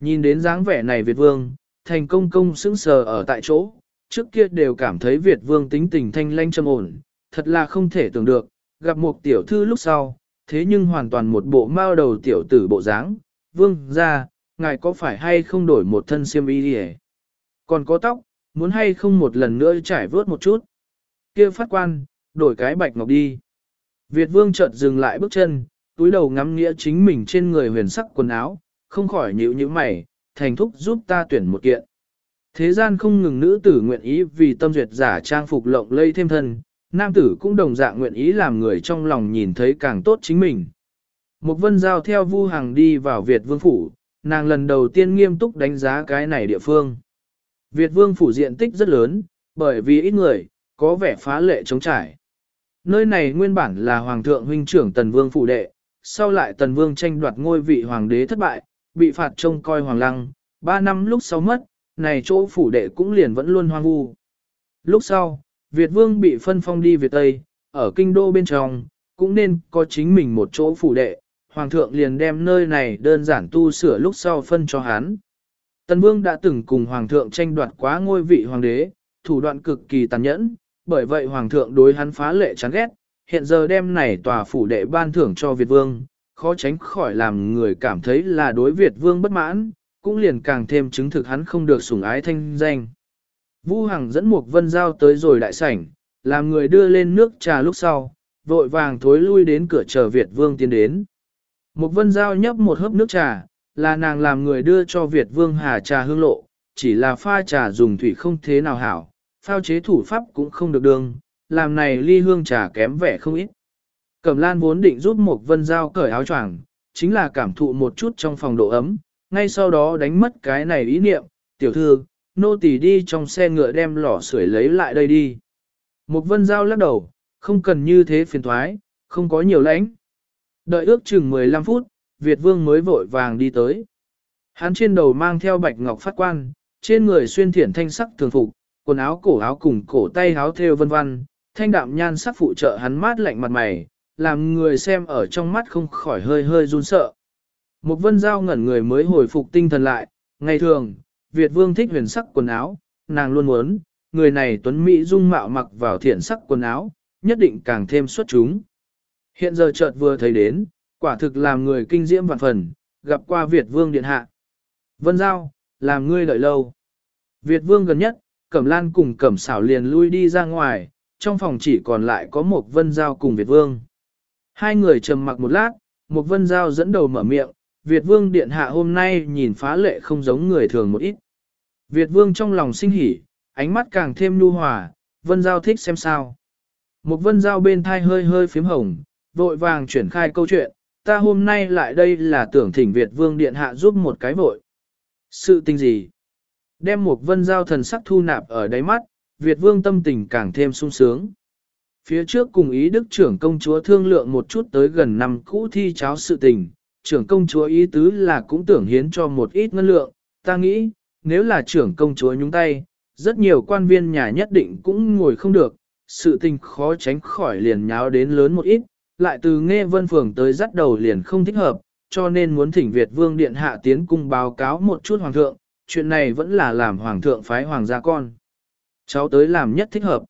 Nhìn đến dáng vẻ này Việt vương, thành công công sững sờ ở tại chỗ, trước kia đều cảm thấy Việt vương tính tình thanh lanh trầm ổn, thật là không thể tưởng được, gặp một tiểu thư lúc sau, thế nhưng hoàn toàn một bộ mao đầu tiểu tử bộ dáng, vương ra, ngài có phải hay không đổi một thân xiêm y đi Còn có tóc, muốn hay không một lần nữa trải vớt một chút. kia phát quan, đổi cái bạch ngọc đi. Việt vương chợt dừng lại bước chân, túi đầu ngắm nghĩa chính mình trên người huyền sắc quần áo, không khỏi nhíu như mày, thành thúc giúp ta tuyển một kiện. Thế gian không ngừng nữ tử nguyện ý vì tâm duyệt giả trang phục lộng lây thêm thân, nam tử cũng đồng dạng nguyện ý làm người trong lòng nhìn thấy càng tốt chính mình. Một vân giao theo Vu Hằng đi vào Việt Vương Phủ, nàng lần đầu tiên nghiêm túc đánh giá cái này địa phương. Việt Vương Phủ diện tích rất lớn, bởi vì ít người, có vẻ phá lệ trống trải. Nơi này nguyên bản là Hoàng thượng huynh trưởng Tần Vương Phủ đệ, sau lại Tần Vương tranh đoạt ngôi vị Hoàng đế thất bại, bị phạt trông coi Hoàng Lăng, ba năm lúc sau mất, này chỗ phủ đệ cũng liền vẫn luôn hoang vu. Lúc sau, Việt Vương bị phân phong đi Việt Tây, ở kinh đô bên trong, cũng nên có chính mình một chỗ phủ đệ, Hoàng thượng liền đem nơi này đơn giản tu sửa lúc sau phân cho hắn. Tần Vương đã từng cùng Hoàng thượng tranh đoạt quá ngôi vị Hoàng đế, thủ đoạn cực kỳ tàn nhẫn, bởi vậy Hoàng thượng đối hắn phá lệ chán ghét, hiện giờ đem này tòa phủ đệ ban thưởng cho Việt Vương, khó tránh khỏi làm người cảm thấy là đối Việt Vương bất mãn, cũng liền càng thêm chứng thực hắn không được sủng ái thanh danh. Vu Hằng dẫn Mục vân giao tới rồi đại sảnh, làm người đưa lên nước trà lúc sau, vội vàng thối lui đến cửa chờ Việt Vương tiến đến. Mục vân giao nhấp một hớp nước trà, là nàng làm người đưa cho Việt Vương hà trà hương lộ, chỉ là pha trà dùng thủy không thế nào hảo, phao chế thủ pháp cũng không được đường, làm này ly hương trà kém vẻ không ít. Cẩm lan vốn định giúp Mục vân giao cởi áo choàng, chính là cảm thụ một chút trong phòng độ ấm, ngay sau đó đánh mất cái này ý niệm, tiểu thư, nô tỳ đi trong xe ngựa đem lò sưởi lấy lại đây đi. Một vân giao lắc đầu, không cần như thế phiền thoái, không có nhiều lãnh. Đợi ước chừng 15 phút, Việt vương mới vội vàng đi tới. Hắn trên đầu mang theo bạch ngọc phát quan, trên người xuyên thiển thanh sắc thường phục, quần áo cổ áo cùng cổ tay áo theo vân vân, thanh đạm nhan sắc phụ trợ hắn mát lạnh mặt mày, làm người xem ở trong mắt không khỏi hơi hơi run sợ. Một vân giao ngẩn người mới hồi phục tinh thần lại, ngày thường, Việt vương thích huyền sắc quần áo, nàng luôn muốn, người này tuấn Mỹ dung mạo mặc vào thiện sắc quần áo, nhất định càng thêm xuất chúng. Hiện giờ chợt vừa thấy đến, quả thực làm người kinh diễm vạn phần, gặp qua Việt vương điện hạ. Vân giao, làm ngươi đợi lâu. Việt vương gần nhất, Cẩm Lan cùng Cẩm xảo liền lui đi ra ngoài, trong phòng chỉ còn lại có một vân giao cùng Việt vương. Hai người trầm mặc một lát, một vân giao dẫn đầu mở miệng, Việt vương điện hạ hôm nay nhìn phá lệ không giống người thường một ít. Việt vương trong lòng sinh hỉ, ánh mắt càng thêm nu hòa, vân giao thích xem sao. Một vân giao bên thai hơi hơi phím hồng, vội vàng chuyển khai câu chuyện, ta hôm nay lại đây là tưởng thỉnh Việt vương điện hạ giúp một cái vội. Sự tình gì? Đem một vân giao thần sắc thu nạp ở đáy mắt, Việt vương tâm tình càng thêm sung sướng. Phía trước cùng ý đức trưởng công chúa thương lượng một chút tới gần năm cũ thi cháo sự tình, trưởng công chúa ý tứ là cũng tưởng hiến cho một ít ngân lượng, ta nghĩ, nếu là trưởng công chúa nhúng tay, rất nhiều quan viên nhà nhất định cũng ngồi không được, sự tình khó tránh khỏi liền nháo đến lớn một ít, lại từ nghe vân phường tới dắt đầu liền không thích hợp, cho nên muốn thỉnh Việt vương điện hạ tiến cung báo cáo một chút hoàng thượng, chuyện này vẫn là làm hoàng thượng phái hoàng gia con. Cháu tới làm nhất thích hợp.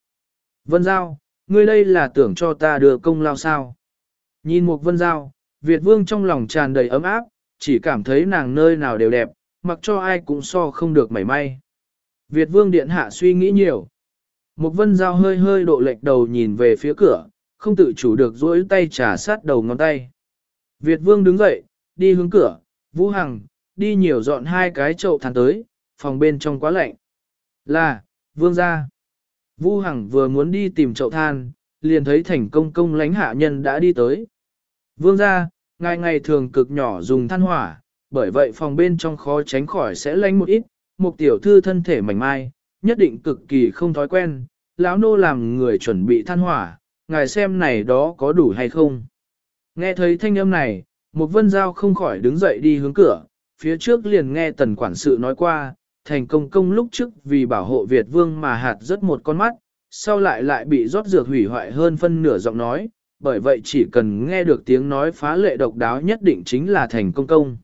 Vân Giao, ngươi đây là tưởng cho ta đưa công lao sao. Nhìn một Vân Giao, Việt vương trong lòng tràn đầy ấm áp, chỉ cảm thấy nàng nơi nào đều đẹp, mặc cho ai cũng so không được mảy may. Việt vương điện hạ suy nghĩ nhiều. Một vân giao hơi hơi độ lệch đầu nhìn về phía cửa, không tự chủ được duỗi tay trà sát đầu ngón tay. Việt vương đứng dậy, đi hướng cửa, Vũ Hằng, đi nhiều dọn hai cái chậu than tới, phòng bên trong quá lạnh. Là, vương ra. Vũ Hằng vừa muốn đi tìm chậu than, liền thấy thành công công lánh hạ nhân đã đi tới. Vương ra, ngày ngày thường cực nhỏ dùng than hỏa, bởi vậy phòng bên trong khó tránh khỏi sẽ lánh một ít, một tiểu thư thân thể mảnh mai, nhất định cực kỳ không thói quen, lão nô làm người chuẩn bị than hỏa, ngài xem này đó có đủ hay không. Nghe thấy thanh âm này, một vân giao không khỏi đứng dậy đi hướng cửa, phía trước liền nghe tần quản sự nói qua, thành công công lúc trước vì bảo hộ Việt vương mà hạt rất một con mắt, sau lại lại bị rót dược hủy hoại hơn phân nửa giọng nói, bởi vậy chỉ cần nghe được tiếng nói phá lệ độc đáo nhất định chính là thành công công.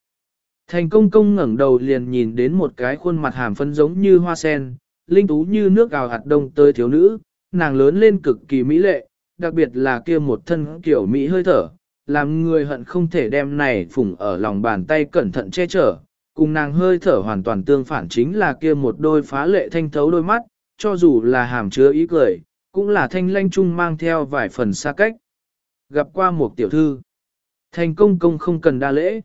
Thành công công ngẩng đầu liền nhìn đến một cái khuôn mặt hàm phân giống như hoa sen, linh tú như nước gào hạt đông tới thiếu nữ, nàng lớn lên cực kỳ mỹ lệ, đặc biệt là kia một thân kiểu mỹ hơi thở, làm người hận không thể đem này phủng ở lòng bàn tay cẩn thận che chở, cùng nàng hơi thở hoàn toàn tương phản chính là kia một đôi phá lệ thanh thấu đôi mắt, cho dù là hàm chứa ý cười, cũng là thanh lanh trung mang theo vài phần xa cách. Gặp qua một tiểu thư, thành công công không cần đa lễ.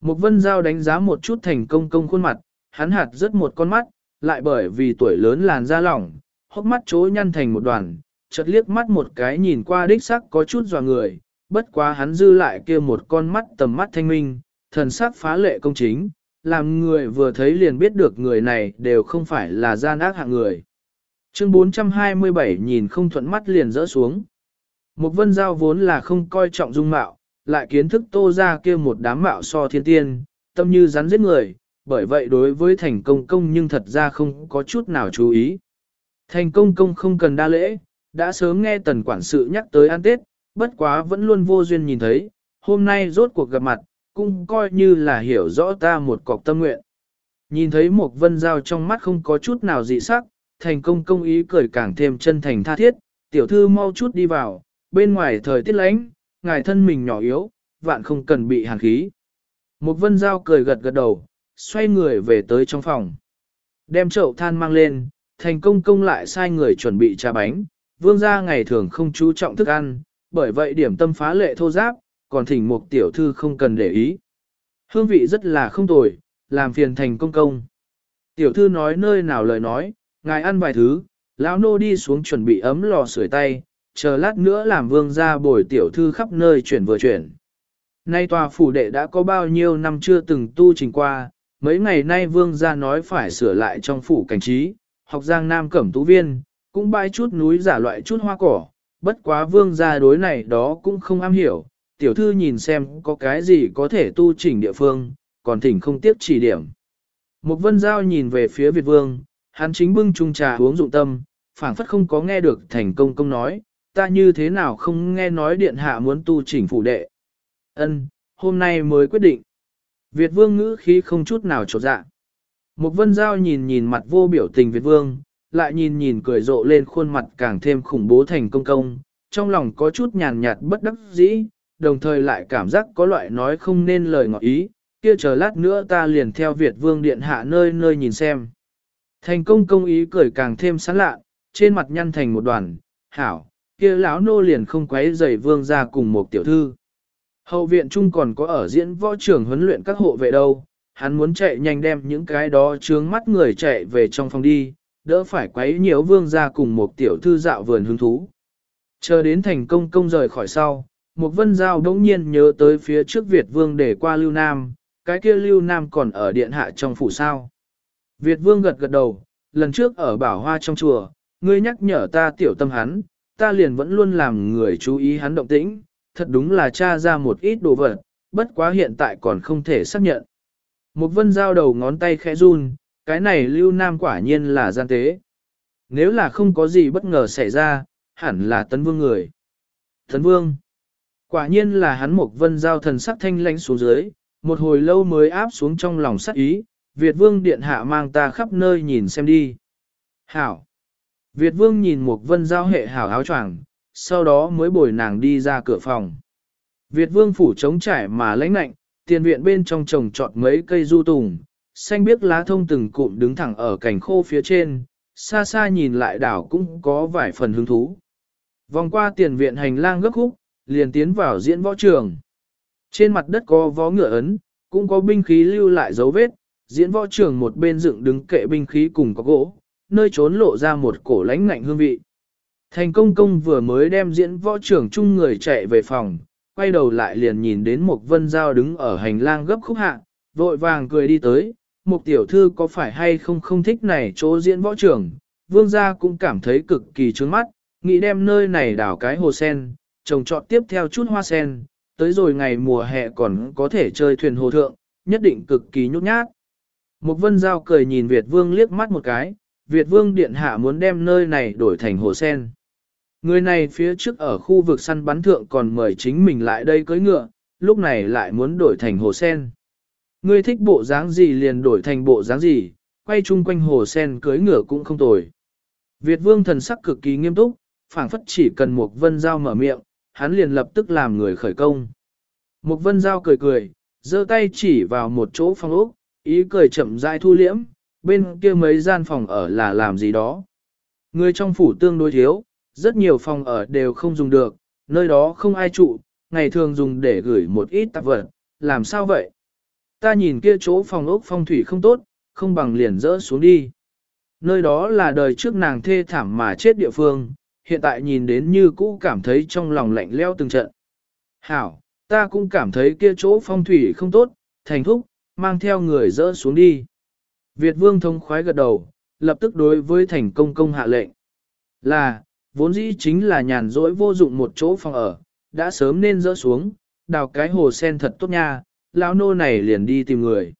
Một vân giao đánh giá một chút thành công công khuôn mặt, hắn hạt rất một con mắt, lại bởi vì tuổi lớn làn da lỏng, hốc mắt chối nhăn thành một đoàn, chợt liếc mắt một cái nhìn qua đích sắc có chút dò người, bất quá hắn dư lại kia một con mắt tầm mắt thanh minh, thần sắc phá lệ công chính, làm người vừa thấy liền biết được người này đều không phải là gian ác hạng người. Chương 427 nhìn không thuận mắt liền rỡ xuống. Một vân giao vốn là không coi trọng dung mạo, lại kiến thức tô ra kia một đám mạo so thiên tiên, tâm như rắn giết người, bởi vậy đối với thành công công nhưng thật ra không có chút nào chú ý. Thành công công không cần đa lễ, đã sớm nghe tần quản sự nhắc tới ăn tết, bất quá vẫn luôn vô duyên nhìn thấy, hôm nay rốt cuộc gặp mặt, cũng coi như là hiểu rõ ta một cọc tâm nguyện. Nhìn thấy một vân giao trong mắt không có chút nào dị sắc, thành công công ý cười càng thêm chân thành tha thiết, tiểu thư mau chút đi vào, bên ngoài thời tiết lánh, ngài thân mình nhỏ yếu, vạn không cần bị hàn khí. Một vân giao cười gật gật đầu, xoay người về tới trong phòng. Đem chậu than mang lên, thành công công lại sai người chuẩn bị trà bánh, vương gia ngày thường không chú trọng thức ăn, bởi vậy điểm tâm phá lệ thô giáp, còn thỉnh một tiểu thư không cần để ý. Hương vị rất là không tồi, làm phiền thành công công. Tiểu thư nói nơi nào lời nói, ngài ăn vài thứ, lão nô đi xuống chuẩn bị ấm lò sưởi tay, chờ lát nữa làm vương gia bồi tiểu thư khắp nơi chuyển vừa chuyển. Nay tòa phủ đệ đã có bao nhiêu năm chưa từng tu trình qua, mấy ngày nay vương gia nói phải sửa lại trong phủ cảnh trí, học giang nam cẩm tú viên, cũng bãi chút núi giả loại chút hoa cỏ, bất quá vương gia đối này đó cũng không am hiểu, tiểu thư nhìn xem có cái gì có thể tu chỉnh địa phương, còn thỉnh không tiếc chỉ điểm. Một vân giao nhìn về phía Việt Vương, hắn chính bưng chung trà uống dụng tâm, phảng phất không có nghe được thành công công nói, ta như thế nào không nghe nói điện hạ muốn tu chỉnh phủ đệ. Ân, hôm nay mới quyết định. Việt Vương ngữ khí không chút nào trột dạ. Một vân giao nhìn nhìn mặt vô biểu tình Việt Vương, lại nhìn nhìn cười rộ lên khuôn mặt càng thêm khủng bố thành công công, trong lòng có chút nhàn nhạt bất đắc dĩ, đồng thời lại cảm giác có loại nói không nên lời ngọt ý, kia chờ lát nữa ta liền theo Việt Vương Điện hạ nơi nơi nhìn xem. Thành công công ý cười càng thêm sán lạ, trên mặt nhăn thành một đoàn, hảo, kia lão nô liền không quấy rầy vương gia cùng một tiểu thư. Hậu viện chung còn có ở diễn võ trưởng huấn luyện các hộ vệ đâu, hắn muốn chạy nhanh đem những cái đó trướng mắt người chạy về trong phòng đi, đỡ phải quấy nhiễu vương gia cùng một tiểu thư dạo vườn hứng thú. Chờ đến thành công công rời khỏi sau, một vân giao đống nhiên nhớ tới phía trước Việt vương để qua Lưu Nam, cái kia Lưu Nam còn ở điện hạ trong phủ sao. Việt vương gật gật đầu, lần trước ở bảo hoa trong chùa, ngươi nhắc nhở ta tiểu tâm hắn, ta liền vẫn luôn làm người chú ý hắn động tĩnh, thật đúng là tra ra một ít đồ vật, bất quá hiện tại còn không thể xác nhận. Một vân giao đầu ngón tay khẽ run, cái này lưu nam quả nhiên là gian tế. Nếu là không có gì bất ngờ xảy ra, hẳn là tấn vương người. Tấn vương. Quả nhiên là hắn một vân giao thần sắc thanh lãnh xuống dưới, một hồi lâu mới áp xuống trong lòng sắc ý, Việt vương điện hạ mang ta khắp nơi nhìn xem đi. Hảo. Việt vương nhìn một vân giao hệ hảo áo choàng, sau đó mới bồi nàng đi ra cửa phòng. Việt vương phủ trống trải mà lãnh lạnh, tiền viện bên trong trồng trọt mấy cây du tùng, xanh biếc lá thông từng cụm đứng thẳng ở cảnh khô phía trên, xa xa nhìn lại đảo cũng có vài phần hứng thú. Vòng qua tiền viện hành lang gấp khúc, liền tiến vào diễn võ trường. Trên mặt đất có vó ngựa ấn, cũng có binh khí lưu lại dấu vết, diễn võ trường một bên dựng đứng kệ binh khí cùng có gỗ, nơi trốn lộ ra một cổ lãnh ngạnh hương vị. Thành công công vừa mới đem diễn võ trưởng chung người chạy về phòng, quay đầu lại liền nhìn đến một vân giao đứng ở hành lang gấp khúc hạ, vội vàng cười đi tới, một tiểu thư có phải hay không không thích này chỗ diễn võ trưởng, vương gia cũng cảm thấy cực kỳ trướng mắt, nghĩ đem nơi này đảo cái hồ sen, trồng trọt tiếp theo chút hoa sen, tới rồi ngày mùa hè còn có thể chơi thuyền hồ thượng, nhất định cực kỳ nhút nhát. Một vân giao cười nhìn Việt vương liếc mắt một cái, Việt vương điện hạ muốn đem nơi này đổi thành hồ sen. Người này phía trước ở khu vực săn bắn thượng còn mời chính mình lại đây cưới ngựa, lúc này lại muốn đổi thành hồ sen. Ngươi thích bộ dáng gì liền đổi thành bộ dáng gì, quay chung quanh hồ sen cưới ngựa cũng không tồi. Việt vương thần sắc cực kỳ nghiêm túc, phảng phất chỉ cần một vân giao mở miệng, hắn liền lập tức làm người khởi công. Một vân giao cười cười, giơ tay chỉ vào một chỗ phong ốc, ý cười chậm rãi thu liễm, bên kia mấy gian phòng ở là làm gì đó. Người trong phủ tương đối thiếu, rất nhiều phòng ở đều không dùng được, nơi đó không ai trụ, ngày thường dùng để gửi một ít tạp vật, làm sao vậy? Ta nhìn kia chỗ phòng ốc phong thủy không tốt, không bằng liền dỡ xuống đi. Nơi đó là đời trước nàng thê thảm mà chết địa phương, hiện tại nhìn đến như cũ cảm thấy trong lòng lạnh leo từng trận. Hảo, ta cũng cảm thấy kia chỗ phong thủy không tốt, thành thúc, mang theo người dỡ xuống đi. Việt vương thông khoái gật đầu, lập tức đối với thành công công hạ lệnh. Là, vốn dĩ chính là nhàn rỗi vô dụng một chỗ phòng ở, đã sớm nên dỡ xuống, đào cái hồ sen thật tốt nha, lão nô này liền đi tìm người.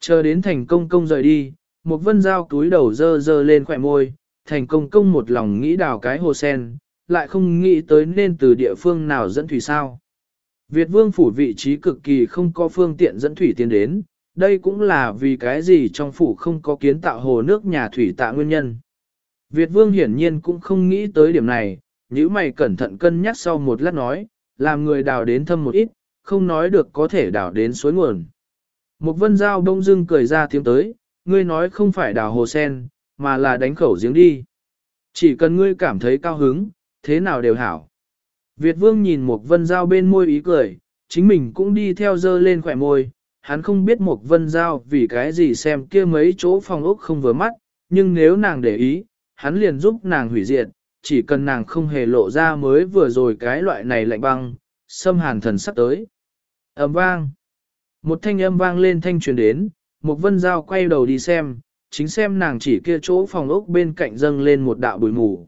Chờ đến thành công công rời đi, một vân dao túi đầu dơ dơ lên khỏe môi, thành công công một lòng nghĩ đào cái hồ sen, lại không nghĩ tới nên từ địa phương nào dẫn thủy sao. Việt vương phủ vị trí cực kỳ không có phương tiện dẫn thủy tiến đến, đây cũng là vì cái gì trong phủ không có kiến tạo hồ nước nhà thủy tạ nguyên nhân. Việt vương hiển nhiên cũng không nghĩ tới điểm này, nếu mày cẩn thận cân nhắc sau một lát nói, làm người đào đến thâm một ít, không nói được có thể đào đến suối nguồn. Một vân giao đông dưng cười ra tiếng tới, ngươi nói không phải đào hồ sen, mà là đánh khẩu giếng đi. Chỉ cần ngươi cảm thấy cao hứng, thế nào đều hảo. Việt vương nhìn một vân giao bên môi ý cười, chính mình cũng đi theo dơ lên khỏe môi, hắn không biết một vân giao vì cái gì xem kia mấy chỗ phòng ốc không vừa mắt, nhưng nếu nàng để ý, hắn liền giúp nàng hủy diệt, chỉ cần nàng không hề lộ ra mới vừa rồi cái loại này lạnh băng, xâm hàn thần sắp tới. ầm vang. Một thanh âm vang lên thanh truyền đến, một vân giao quay đầu đi xem, chính xem nàng chỉ kia chỗ phòng ốc bên cạnh dâng lên một đạo bụi mù.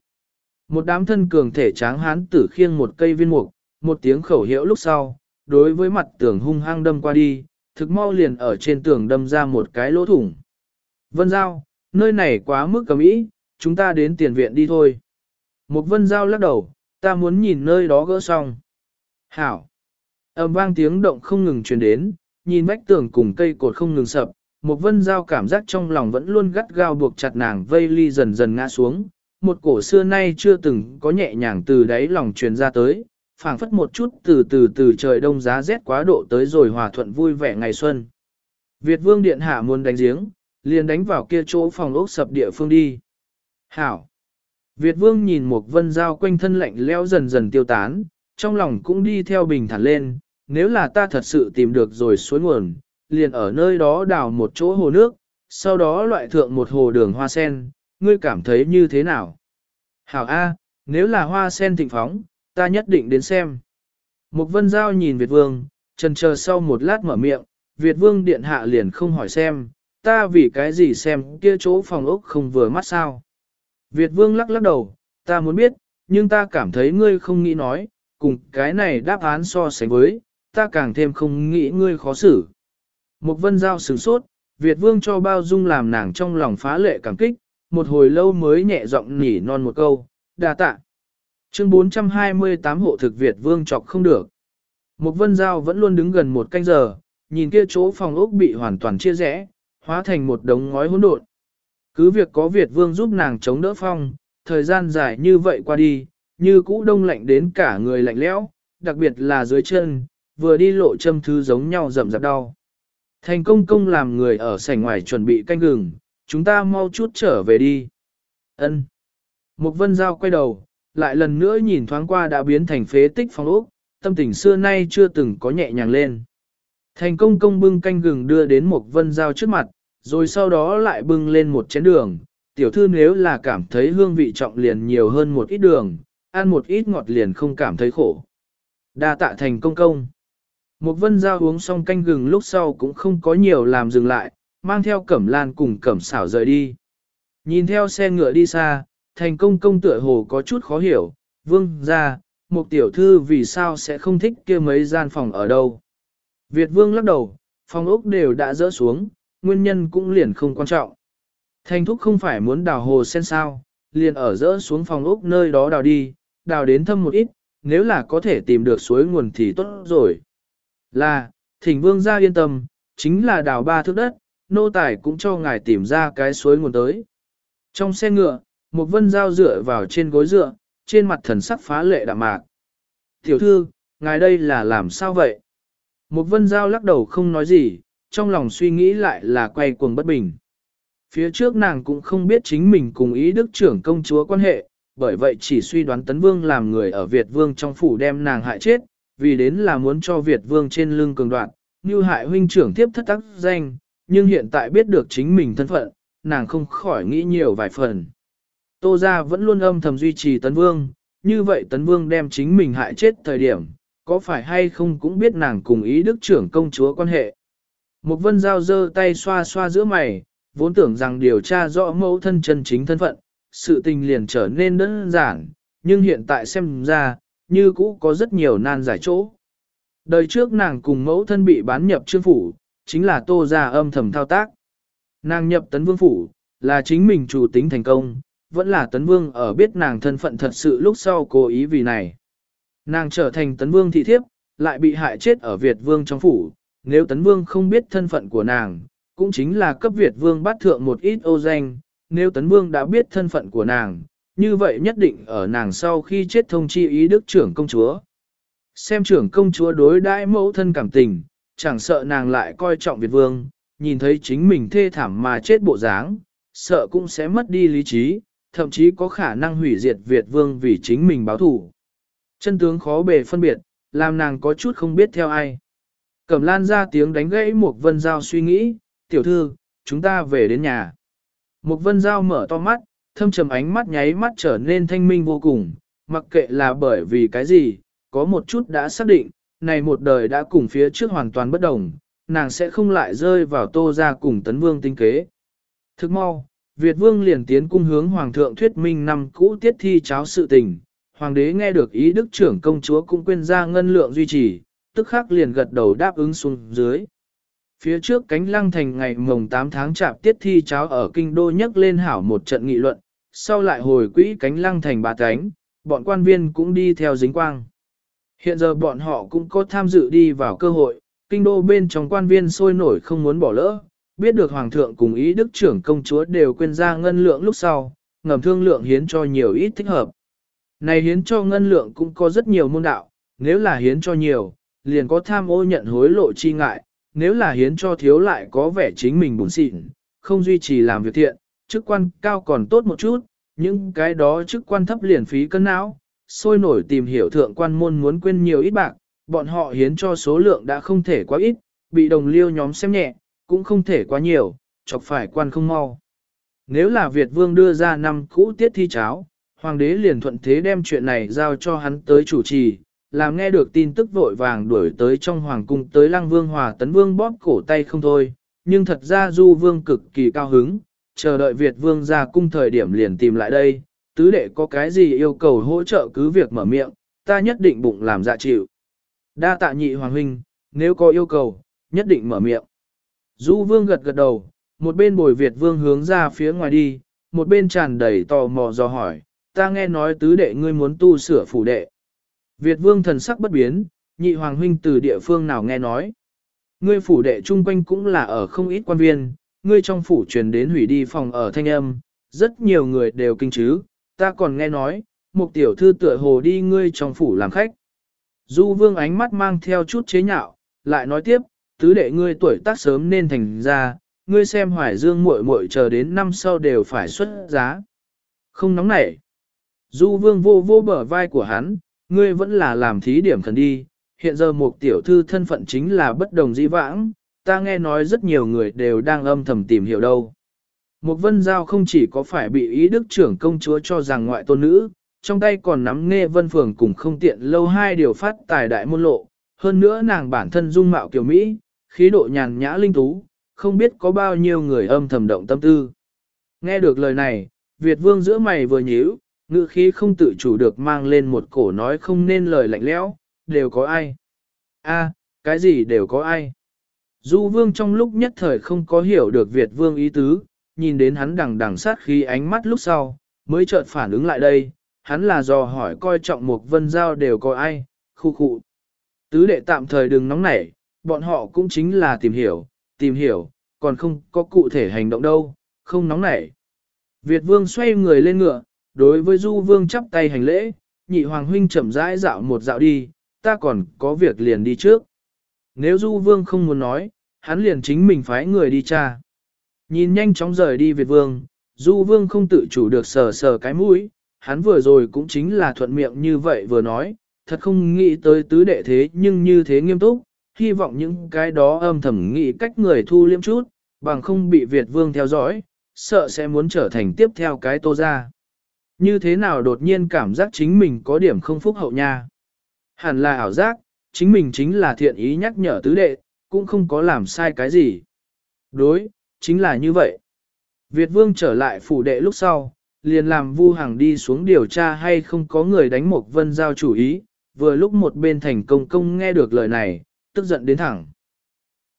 Một đám thân cường thể tráng hán tử khiêng một cây viên mục, một tiếng khẩu hiệu lúc sau, đối với mặt tường hung hăng đâm qua đi, thực mau liền ở trên tường đâm ra một cái lỗ thủng. Vân Giao, nơi này quá mức cầm ý, chúng ta đến tiền viện đi thôi. Một vân giao lắc đầu, ta muốn nhìn nơi đó gỡ xong. Hảo. âm vang tiếng động không ngừng truyền đến, nhìn vách tường cùng cây cột không ngừng sập, một vân giao cảm giác trong lòng vẫn luôn gắt gao buộc chặt nàng vây ly dần dần ngã xuống. Một cổ xưa nay chưa từng có nhẹ nhàng từ đáy lòng truyền ra tới, phảng phất một chút từ từ từ trời đông giá rét quá độ tới rồi hòa thuận vui vẻ ngày xuân. Việt vương điện hạ muốn đánh giếng, liền đánh vào kia chỗ phòng ốc sập địa phương đi. Hảo! Việt vương nhìn một vân dao quanh thân lạnh leo dần dần tiêu tán, trong lòng cũng đi theo bình thản lên, nếu là ta thật sự tìm được rồi suối nguồn, liền ở nơi đó đào một chỗ hồ nước, sau đó loại thượng một hồ đường hoa sen, ngươi cảm thấy như thế nào? Hảo A, nếu là hoa sen thịnh phóng, ta nhất định đến xem. Mục vân giao nhìn Việt vương, trần chờ sau một lát mở miệng, Việt vương điện hạ liền không hỏi xem, ta vì cái gì xem kia chỗ phòng ốc không vừa mắt sao. Việt vương lắc lắc đầu, ta muốn biết, nhưng ta cảm thấy ngươi không nghĩ nói, cùng cái này đáp án so sánh với, ta càng thêm không nghĩ ngươi khó xử. Mục vân giao sửng sốt, Việt vương cho bao dung làm nàng trong lòng phá lệ cảm kích, một hồi lâu mới nhẹ giọng nỉ non một câu, đa tạ. Chương 428 hộ thực Việt vương chọc không được. Một vân giao vẫn luôn đứng gần một canh giờ, nhìn kia chỗ phòng ốc bị hoàn toàn chia rẽ, hóa thành một đống ngói hỗn độn. Cứ việc có Việt vương giúp nàng chống đỡ phong, thời gian dài như vậy qua đi, như cũ đông lạnh đến cả người lạnh lẽo, đặc biệt là dưới chân, vừa đi lộ châm thứ giống nhau rậm rạp đau. Thành công công làm người ở sảnh ngoài chuẩn bị canh gừng, chúng ta mau chút trở về đi. Ân. Mục vân giao quay đầu, lại lần nữa nhìn thoáng qua đã biến thành phế tích phong ốc, tâm tình xưa nay chưa từng có nhẹ nhàng lên. Thành công công bưng canh gừng đưa đến một vân dao trước mặt, rồi sau đó lại bưng lên một chén đường. Tiểu thư nếu là cảm thấy hương vị trọng liền nhiều hơn một ít đường, ăn một ít ngọt liền không cảm thấy khổ. Đa tạ thành công công. Một vân dao uống xong canh gừng lúc sau cũng không có nhiều làm dừng lại, mang theo cẩm lan cùng cẩm xảo rời đi. Nhìn theo xe ngựa đi xa, thành công công tựa hồ có chút khó hiểu, vương ra, một tiểu thư vì sao sẽ không thích kia mấy gian phòng ở đâu. Việt vương lắc đầu, phòng ốc đều đã dỡ xuống, nguyên nhân cũng liền không quan trọng. Thành thúc không phải muốn đào hồ sen sao, liền ở dỡ xuống phòng ốc nơi đó đào đi, đào đến thâm một ít, nếu là có thể tìm được suối nguồn thì tốt rồi. Là, thỉnh vương gia yên tâm, chính là đào ba thước đất, nô tài cũng cho ngài tìm ra cái suối nguồn tới. Trong xe ngựa, một vân dao dựa vào trên gối dựa, trên mặt thần sắc phá lệ đạm mạc. Tiểu thư, ngài đây là làm sao vậy? Một vân giao lắc đầu không nói gì, trong lòng suy nghĩ lại là quay cuồng bất bình. Phía trước nàng cũng không biết chính mình cùng ý đức trưởng công chúa quan hệ, bởi vậy chỉ suy đoán Tấn Vương làm người ở Việt Vương trong phủ đem nàng hại chết, vì đến là muốn cho Việt Vương trên lưng cường đoạn, như hại huynh trưởng tiếp thất tác danh, nhưng hiện tại biết được chính mình thân phận, nàng không khỏi nghĩ nhiều vài phần. Tô gia vẫn luôn âm thầm duy trì Tấn Vương, như vậy Tấn Vương đem chính mình hại chết thời điểm, có phải hay không cũng biết nàng cùng ý đức trưởng công chúa quan hệ. Một vân giao dơ tay xoa xoa giữa mày, vốn tưởng rằng điều tra rõ mẫu thân chân chính thân phận, sự tình liền trở nên đơn giản, nhưng hiện tại xem ra, như cũ có rất nhiều nan giải chỗ. Đời trước nàng cùng mẫu thân bị bán nhập trương phủ, chính là tô ra âm thầm thao tác. Nàng nhập tấn vương phủ, là chính mình chủ tính thành công, vẫn là tấn vương ở biết nàng thân phận thật sự lúc sau cố ý vì này. Nàng trở thành tấn vương thị thiếp, lại bị hại chết ở Việt vương trong phủ, nếu tấn vương không biết thân phận của nàng, cũng chính là cấp Việt vương bắt thượng một ít ô danh, nếu tấn vương đã biết thân phận của nàng, như vậy nhất định ở nàng sau khi chết thông chi ý đức trưởng công chúa. Xem trưởng công chúa đối đãi mẫu thân cảm tình, chẳng sợ nàng lại coi trọng Việt vương, nhìn thấy chính mình thê thảm mà chết bộ dáng, sợ cũng sẽ mất đi lý trí, thậm chí có khả năng hủy diệt Việt vương vì chính mình báo thủ. Chân tướng khó bề phân biệt, làm nàng có chút không biết theo ai. Cẩm lan ra tiếng đánh gãy một vân giao suy nghĩ, tiểu thư, chúng ta về đến nhà. Một vân giao mở to mắt, thâm trầm ánh mắt nháy mắt trở nên thanh minh vô cùng, mặc kệ là bởi vì cái gì, có một chút đã xác định, này một đời đã cùng phía trước hoàn toàn bất đồng, nàng sẽ không lại rơi vào tô ra cùng tấn vương tinh kế. Thức mau, Việt vương liền tiến cung hướng hoàng thượng thuyết minh năm cũ tiết thi cháo sự tình, hoàng đế nghe được ý đức trưởng công chúa cũng quên ra ngân lượng duy trì, tức khắc liền gật đầu đáp ứng xuống dưới. Phía trước cánh lăng thành ngày mồng 8 tháng chạp tiết thi cháo ở kinh đô nhấc lên hảo một trận nghị luận, sau lại hồi quỹ cánh lăng thành bà cánh, bọn quan viên cũng đi theo dính quang. Hiện giờ bọn họ cũng có tham dự đi vào cơ hội, kinh đô bên trong quan viên sôi nổi không muốn bỏ lỡ, biết được hoàng thượng cùng ý đức trưởng công chúa đều quên ra ngân lượng lúc sau, ngầm thương lượng hiến cho nhiều ít thích hợp. Này hiến cho ngân lượng cũng có rất nhiều môn đạo, nếu là hiến cho nhiều, liền có tham ô nhận hối lộ chi ngại, nếu là hiến cho thiếu lại có vẻ chính mình bùn xịn, không duy trì làm việc thiện, chức quan cao còn tốt một chút, những cái đó chức quan thấp liền phí cân não, sôi nổi tìm hiểu thượng quan môn muốn quên nhiều ít bạc, bọn họ hiến cho số lượng đã không thể quá ít, bị đồng liêu nhóm xem nhẹ, cũng không thể quá nhiều, chọc phải quan không mau. Nếu là Việt vương đưa ra năm cũ tiết thi cháo, hoàng đế liền thuận thế đem chuyện này giao cho hắn tới chủ trì, làm nghe được tin tức vội vàng đuổi tới trong hoàng cung tới lăng vương hòa tấn vương bóp cổ tay không thôi, nhưng thật ra du vương cực kỳ cao hứng, chờ đợi Việt vương ra cung thời điểm liền tìm lại đây, tứ đệ có cái gì yêu cầu hỗ trợ cứ việc mở miệng, ta nhất định bụng làm dạ chịu. Đa tạ nhị hoàng huynh, nếu có yêu cầu, nhất định mở miệng. Du vương gật gật đầu, một bên bồi Việt vương hướng ra phía ngoài đi, một bên tràn đầy tò mò do hỏi, ta nghe nói tứ đệ ngươi muốn tu sửa phủ đệ. Việt vương thần sắc bất biến, nhị hoàng huynh từ địa phương nào nghe nói. Ngươi phủ đệ chung quanh cũng là ở không ít quan viên, ngươi trong phủ truyền đến hủy đi phòng ở thanh âm, rất nhiều người đều kinh chứ, ta còn nghe nói, một tiểu thư tựa hồ đi ngươi trong phủ làm khách. Du vương ánh mắt mang theo chút chế nhạo, lại nói tiếp, tứ đệ ngươi tuổi tác sớm nên thành ra, ngươi xem hoài dương muội muội chờ đến năm sau đều phải xuất giá. Không nóng nảy. Du vương vô vô bờ vai của hắn, ngươi vẫn là làm thí điểm thần đi, hiện giờ một tiểu thư thân phận chính là bất đồng dĩ vãng, ta nghe nói rất nhiều người đều đang âm thầm tìm hiểu đâu. Một vân giao không chỉ có phải bị ý đức trưởng công chúa cho rằng ngoại tôn nữ, trong tay còn nắm nghe vân phường cùng không tiện lâu hai điều phát tài đại môn lộ, hơn nữa nàng bản thân dung mạo kiểu Mỹ, khí độ nhàn nhã linh tú, không biết có bao nhiêu người âm thầm động tâm tư. Nghe được lời này, Việt vương giữa mày vừa nhíu, ngữ khí không tự chủ được mang lên một cổ nói không nên lời lạnh lẽo, đều có ai. a cái gì đều có ai. Du vương trong lúc nhất thời không có hiểu được Việt vương ý tứ, nhìn đến hắn đằng đằng sát khí ánh mắt lúc sau, mới chợt phản ứng lại đây, hắn là dò hỏi coi trọng một vân giao đều có ai, khu khu. Tứ đệ tạm thời đừng nóng nảy, bọn họ cũng chính là tìm hiểu, tìm hiểu, còn không có cụ thể hành động đâu, không nóng nảy. Việt vương xoay người lên ngựa, đối với du vương chắp tay hành lễ, nhị hoàng huynh chậm rãi dạo một dạo đi, ta còn có việc liền đi trước. Nếu du vương không muốn nói, hắn liền chính mình phái người đi tra. Nhìn nhanh chóng rời đi Việt vương, du vương không tự chủ được sờ sờ cái mũi, hắn vừa rồi cũng chính là thuận miệng như vậy vừa nói, thật không nghĩ tới tứ đệ thế nhưng như thế nghiêm túc, hy vọng những cái đó âm thầm nghĩ cách người thu liêm chút, bằng không bị Việt vương theo dõi, sợ sẽ muốn trở thành tiếp theo cái tô ra. Như thế nào đột nhiên cảm giác chính mình có điểm không phúc hậu nha. Hẳn là ảo giác, chính mình chính là thiện ý nhắc nhở tứ đệ, cũng không có làm sai cái gì. Đối, chính là như vậy. Việt vương trở lại phủ đệ lúc sau, liền làm Vu Hằng đi xuống điều tra hay không có người đánh một vân giao chủ ý, vừa lúc một bên thành công công nghe được lời này, tức giận đến thẳng.